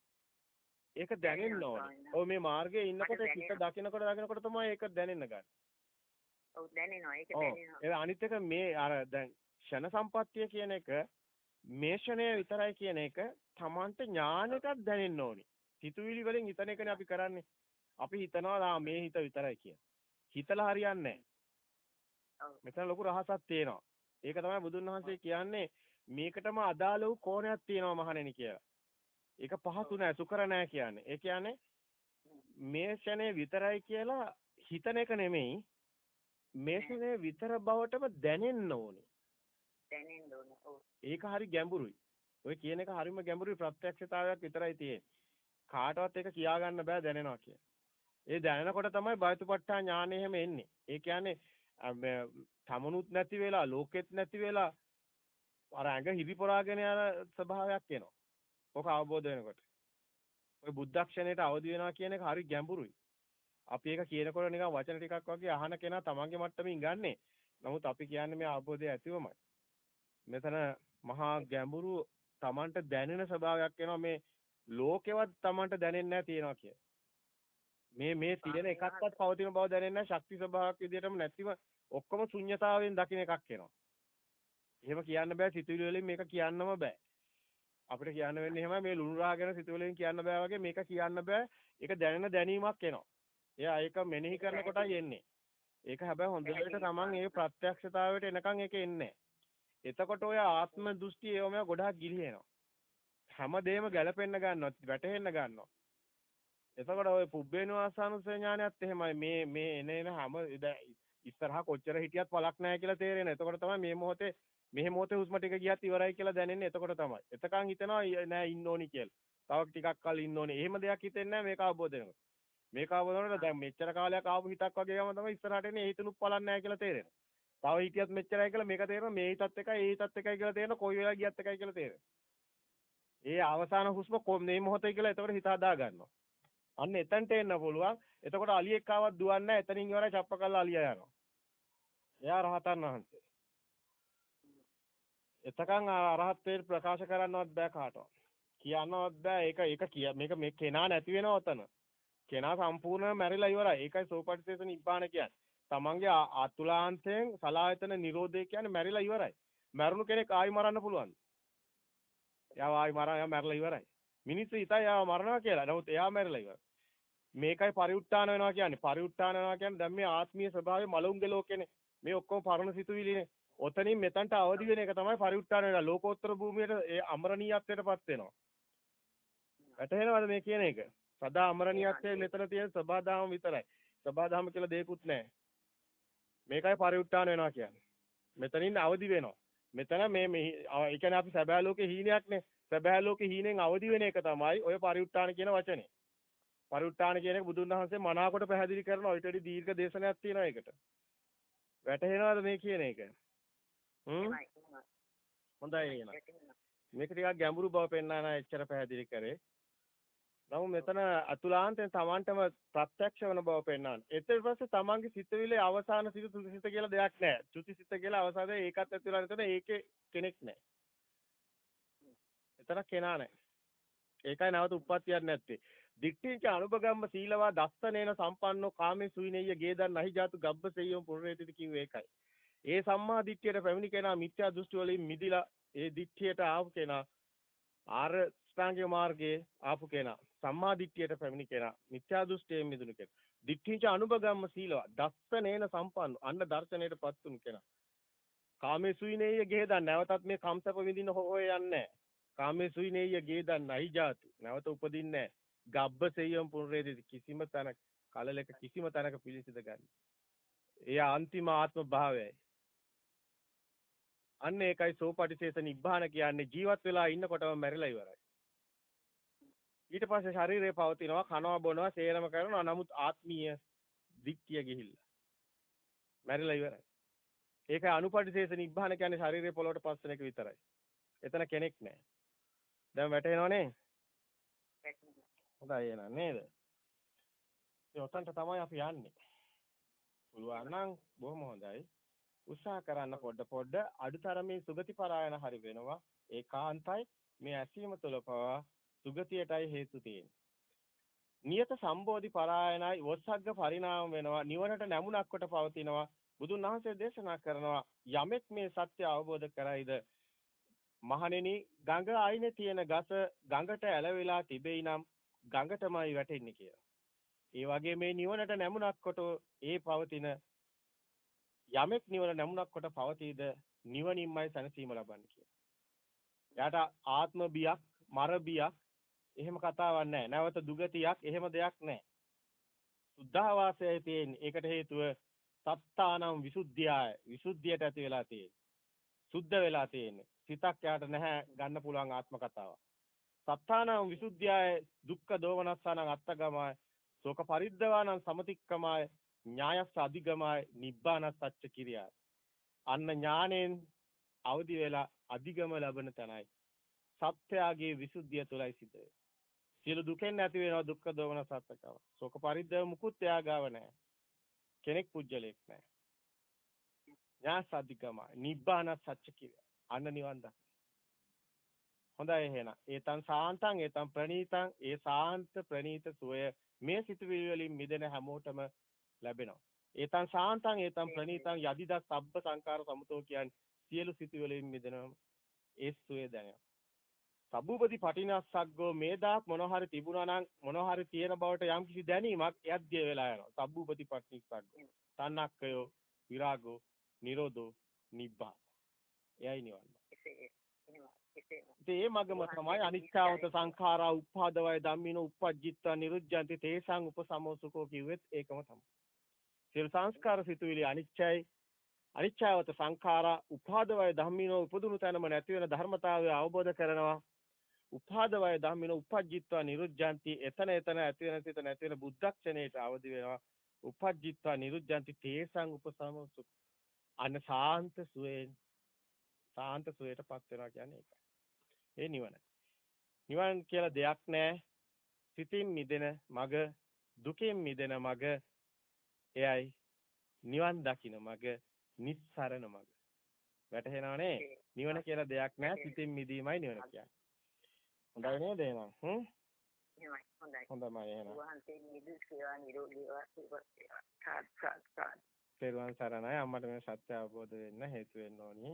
ඒක දැනෙන්න ඕනේ. ඔව් මේ මාර්ගයේ ඉන්නකොට හිත දකිනකොට දකිනකොට තමයි ඒක දැනෙන්න ගන්න. ඔව් දැනෙනවා. ඒක දැනෙනවා. ඒ අනිත් එක මේ අර දැන් ෂණ සම්පත්තිය කියන එක මේ ෂණය විතරයි කියන එක Tamante ඥානෙටත් දැනෙන්න ඕනේ. හිතුවිලි වලින් හිතන එකනේ අපි කරන්නේ. අපි හිතනවා මේ හිත විතරයි කියලා. හිතලා හරියන්නේ නැහැ. මෙතන ලොකු රහසක් තියෙනවා. ඒක තමයි බුදුන් වහන්සේ කියන්නේ මේකටම අදාළ වූ කෝණයක් තියෙනවා මහණෙනි කියලා. ඒක පහසු නෑ සුකර නෑ කියන්නේ. ඒ කියන්නේ මේ ෂනේ විතරයි කියලා හිතන එක නෙමෙයි මේ ෂනේ විතර බවටම දැනෙන්න ඕනේ. දැනෙන්න ඕනේ. ඒක හරි ගැඹුරුයි. ඔය කියන එක හරිම ගැඹුරුයි ප්‍රත්‍යක්ෂතාවයක් විතරයි තියෙන්නේ. කාටවත් ඒක කියා ගන්න බෑ දැනෙනවා කියන්නේ. ඒ දැනෙනකොට තමයි බයතුපට්ඨා ඥානෙ හැම එන්නේ. ඒ කියන්නේ තමනුත් නැති වෙලා ලෝකෙත් නැති වෙලා අර ඇඟ හිරි පොරාගෙන යන ස්වභාවයක් එනවා. ඔක අවබෝධ වෙනකොට. ඔය බුද්ධක්ෂණයට අවදි වෙනවා කියන එක හරි ගැඹුරුයි. අපි ඒක කියනකොට නිකන් වචන ටිකක් වගේ අහන කෙනා තමන්ගේ මට්ටමින් ගන්නෙ. නමුත් අපි කියන්නේ මේ අවබෝධය ඇතිවමයි. මෙතන මහා ගැඹුරු තමන්ට දැනෙන ස්වභාවයක් එනවා මේ ලෝකෙවත් තමන්ට දැනෙන්නේ නැහැ තියනවා කිය. මේ මේ තියෙන එකක්වත් පවතින බව දැනෙන්නේ ශක්ති ස්වභාවයක් විදිහටම නැතිව ඔක්කොම ශුන්්‍යතාවයෙන් දකින්න එකක් එනවා. එහෙම කියන්න බෑ සිතුවිලි වලින් මේක කියන්නම බෑ. අපිට කියන්න වෙන්නේ එහෙමයි මේ ලුණු රාගෙන සිතුවිලින් කියන්න බෑ වගේ මේක කියන්න බෑ. ඒක දැනෙන දැනීමක් එනවා. එයා ඒක මෙනෙහි කරන කොටයි එන්නේ. ඒක හැබැයි හොඳට තමන් ඒ ප්‍රත්‍යක්ෂතාවයට එනකන් ඒක එන්නේ එතකොට ඔය ආත්ම දෘෂ්ටි ඒවම ගොඩාක් ගිලිහෙනවා. හැමදේම ගැලපෙන්න ගන්නවා, වැටහෙන්න ගන්නවා. එතකොට ඔය පුබ්බේනවාසානුසය ඥානයත් එහෙමයි. මේ මේ එන එන හැම ඉස්සරහා කොච්චර හිටියත් පළක් නැහැ කියලා තේරෙන. එතකොට තමයි මේ මොහොතේ මෙහෙ මොහොතේ හුස්ම ටික ගියත් ඉවරයි කියලා දැනෙන්නේ එතකොට තමයි. එතකන් හිතනවා නෑ ඉන්න ඕනි කියලා. තව ටිකක් කල් ඉන්න ඕනි. එහෙම දෙයක් හිතෙන්නේ නෑ මේක අවබෝධ වෙනකොට. මේක අවබෝධ වෙනකොට දැන් මෙච්චර කාලයක් ආපු හිතක් වගේ ගම තමයි ඉස්සරහට එන්නේ ඒ හිතනුත් පලන්නේ නෑ කියලා තේරෙනවා. තව හිටියත් මෙච්චරයි කියලා මේක තේරෙනවා මේ හිතත් එකයි ඒ හිතත් එකයි කියලා තේරෙනවා කොයි වෙලාව ගියත් එකයි කියලා තේරෙනවා. ඒ අවසාන හුස්ම මේ මොහොතේ කියලා එතකොට හිත හදා ගන්නවා. අන්න එතනට එන්න පුළුවන්. එතකොට අලියෙක් ආවත් දුවන්නේ නැහැ. එතනින් ඉවරයි චප්ප කළා අලියා යනවා. එයා රහතන් වහන්සේ. එතකන් අරහත්ත්වයට ප්‍රකාශ කරන්නවත් බෑ කාටවත්. කියන්නවත් බෑ ඒක ඒක කිය මේක මේ කෙනා නැති වෙනව ඔතන. කෙනා සම්පූර්ණයෙන්ම මැරිලා ඉවරයි. ඒකයි සෝපටිසේස නිබ්බාන කියන්නේ. තමන්ගේ අතුලාන්තයෙන් සලායතන නිරෝධය කියන්නේ මැරිලා ඉවරයි. මැරුණු කෙනෙක් ආයි මරන්න පුළුවන්ද? එයා ආයි මරා එයා මැරලා ඉවරයි. මිනිස්සු හිතයි එයා මරනවා කියලා. නමුත් එයා මැරිලා ඉවරයි. මේකයි පරිඋත්ථාන වෙනවා කියන්නේ. පරිඋත්ථාන වෙනවා කියන්නේ දැන් මේ ආත්මීය ස්වභාවය මලුන්ගේ ලෝකෙනේ. මේ ඔක්කොම පරණ සිතුවිලිනේ. ඔතනින් මෙතනට අවදි වෙන එක තමයි පරිඋත්ථාන වෙනවා. ලෝකෝත්තර භූමියට ඒ අමරණීයත්වයටපත් වෙනවා. වැටහෙනවද මේ කියන එක? සදා අමරණීයත්වයේ මෙතන තියෙන සබාදාම විතරයි. සබාදාම කියලා දෙයක්වත් නැහැ. මේකයි පරිඋත්ථාන වෙනවා කියන්නේ. මෙතනින් අවදි වෙනවා. මෙතන මේ ඒ කියන්නේ අපි සබෑ ලෝකේ හීනයක්නේ. සබෑ ලෝකේ හීනෙන් අවදි වෙන එක තමයි ඔය පරිඋත්ථාන කියන වචනේ. පරිඋත්ථාන කියන එක බුදුන් වහන්සේ මනාකොට පැහැදිලි කරනවා. ඊට වඩා දීර්ඝ දේශනයක් තියෙනවා ඒකට. වැටහෙනවද මේ කියන එක? හ්ම් හොඳයි එහෙනම් මේක ටිකක් ගැඹුරු බව පෙන්වන එච්චර පැහැදිලි කරේ නමුත් මෙතන අතුලාන්තයෙන් Tamanටම ප්‍රත්‍යක්ෂ වෙන බව පෙන්වන්න. ඊට පස්සේ Tamanගේ සිතවිලේ අවසාන සිත තුසිත කියලා දෙයක් නැහැ. චුතිසිත කියලා අවසානයේ ඒකත් ඇතුළේ නැතන ඒකේ කෙනෙක් නැහැ. එතන කෙනා නැහැ. ඒකයි නැවත උප්පත්තියක් නැත්තේ. දික්ඨිංච අනුභගම්ම සීලවා දස්සනේන සම්පන්නෝ කාමේ සුවිනෙය්‍ය ගේදන් නහි ජාතු ගබ්බසෙය්‍යෝ පුරේතිති කිව්වේ ඒකයි. ඒ සම්මා දිට්ඨියට පැමිණි කෙනා මිත්‍යා දෘෂ්ටි වලින් මිදිලා ඒ දිට්ඨියට ආපු කෙනා ආර ශ්‍රාංගික මාර්ගයේ ආපු කෙනා සම්මා දිට්ඨියට පැමිණි කෙනා මිත්‍යා දෘෂ්ටියෙන් මිදුණු කෙනා දිට්ඨිච අනුභගම්ම සීලව දස්සනේන සම්පන්න අන්න දර්ශනයටපත් වුණු කෙනා කාමේසුයිනේය ගේදන් නැවතත් මේ කම්සප විඳින්න හොය යන්නේ කාමේසුයිනේය ගේදන් නයි ජාතු නැවත උපදින්නේ ගබ්බසෙයම් පුනරේදී කිසිම තැනක කලලක කිසිම තැනක පිළිසිඳ ගන්න. එය අන්තිම ආත්ම භාවයයි. අන්න ඒකයි සෝපටිශේෂ නිබ්බාන කියන්නේ ජීවත් වෙලා ඉන්නකොටම මැරිලා ඉවරයි. ඊට පස්සේ ශරීරය පවතිනවා කනවා බොනවා සේරම කරනවා නමුත් ආත්මීය දික්තිය ගිහිල්ලා. මැරිලා ඉවරයි. ඒකයි අනුපටිශේෂ නිබ්බාන කියන්නේ ශරීරය පොළොවට පස්සන එක විතරයි. එතන කෙනෙක් නැහැ. දැන් වැටෙනවනේ? හොඳයි එහෙනම් නේද? ඒ ඔතනට තමයි අපි යන්නේ. පුළුවන් නම් බොහොම හොඳයි. උත්සාහ කරන්න පොඩ පොඩ අඩුතරමේ සුගති පරායන හරි වෙනවා. ඒකාන්තයි මේ ඇසීම තුළ පවා සුගතියටයි හේතු තියෙන්නේ. නියත සම්බෝධි පරායනයි වොස්සග්ග පරිණාම වෙනවා. නිවනට නැමුණක් කොට පවතිනවා. බුදුන් වහන්සේ දේශනා කරනවා යමෙක් මේ සත්‍ය අවබෝධ කරයිද මහණෙනි ගඟ ආයිනේ තියෙන ගස ගඟට ඇලවිලා තිබෙයි නම් ගඟටමයි වැටෙන්නේ කියලා. ඒ වගේ මේ නිවනට නැමුණක් කොට ඒ පවතින යමෙක් නිවන නැමුණක් කොට පවතීද නිවනින්මයි සැනසීම ලබන්නේ කියලා. එයාට ආත්ම බියක්, මර බියක් එහෙම කතාවක් නැහැ. නැවත දුගතියක් එහෙම දෙයක් නැහැ. සුද්ධාවාසයේ තියෙන. ඒකට හේතුව සත්තානම් විසුද්ධියයි. විසුද්ධියට ඇති වෙලා තියෙන්නේ. සුද්ධ වෙලා තියෙන්නේ. සිතක් යාට නැහැ ගන්න පුළුවන් ආත්ම කතාවක්. සත්තානම් විසුද්ධියයි දුක්ඛ දෝමනස්සානම් අත්තගමයි. ශෝක පරිද්දවානම් සමතික්කමයි. ඥායස්ස අධිගමයි නිබ්බාන සත්‍ය කිරියයි. අන්න ඥාණයෙන් අවදි වෙලා අධිගම ලබන තැනයි. සත්‍යයේ විසුද්ධිය තුලයි සිට. සියලු දුකෙන් නැති වෙනවා දුක්ඛ දෝමන සත්‍යකව. ශෝක පරිද්දව මුකුත් එයා ගාව නැහැ. කෙනෙක් පුජ්‍යලෙක් නැහැ. ඥාස අධිගමයි නිබ්බාන සත්‍ය කිරිය. අන්න නිවන් දකින්න. හොඳයි එහෙනම්. ඒතන් සාන්තං ඒතන් ප්‍රණීතං ඒ සාන්ත ප්‍රණීත සුවය මේ සිතුවිලි වලින් මිදෙන හැමෝටම ලැබෙනවා. ඒතං සාන්තං ඒතං ප්‍රණීතං යදිදස් සබ්බ සංකාර සමතෝ කියන්නේ සියලු සිතුවිලින් මිදෙනවා. ඒ සුවේ දැනෙනවා. සබ්බූපති පටිනස්සග්ගෝ මේදාක් මොනහරි තිබුණා නම් මොනහරි තියෙන බවට යම් කිසි දැනීමක් යද්දිය වෙලා යනවා. සබ්බූපති පටිනස්සග්ගෝ. තණ්හක්කයෝ විරාගෝ නිරෝධෝ නිබ්බා. එයයි නිවන. ඒ මගම තමයි අනිච්චවත සංඛාරා උපාදවය ධම්මිනෝ uppajjitta niruddhanti තේසං උපසමෝසුකෝ කිව්වෙත් ඒකම තමයි. සියලු සංස්කාර සිතුවිලි අනිච්චයි. අනිච්චවත සංඛාරා උපාදවය ධම්මිනෝ උපදුණු තැනම නැති වෙන ධර්මතාවය අවබෝධ කරනවා. උපාදවය ධම්මිනෝ uppajjitta niruddhanti එතන එතන ඇති වෙන සිත නැති වෙන බුද්ධක්ෂණයට අවදි වෙනවා. uppajjitta niruddhanti තේසං උපසමෝසුකෝ අන්න සාන්ත සුවේන් සාන්ත සුවයටපත් වෙනවා කියන්නේ ඒකයි. ඒ නිවන. නිවන කියලා දෙයක් නැහැ. සිතින් මිදෙන මග, දුකෙන් මිදෙන මග එයයි නිවන් දකින්න මග, නිස්සරණ මග. වැටහෙනවනේ? නිවන කියලා දෙයක් නැහැ. සිතින් මිදීමයි නිවන කියන්නේ. හොඳයි නේද එහෙනම්? හ්ම්? හොඳයි. හොඳයි එහෙනම්. වහන්සේ නිදුක් සේවා නිරෝගී වාසී සරණයි අම්මට මේ සත්‍ය අවබෝධ වෙන්න හේතු වෙන්න ඕනි.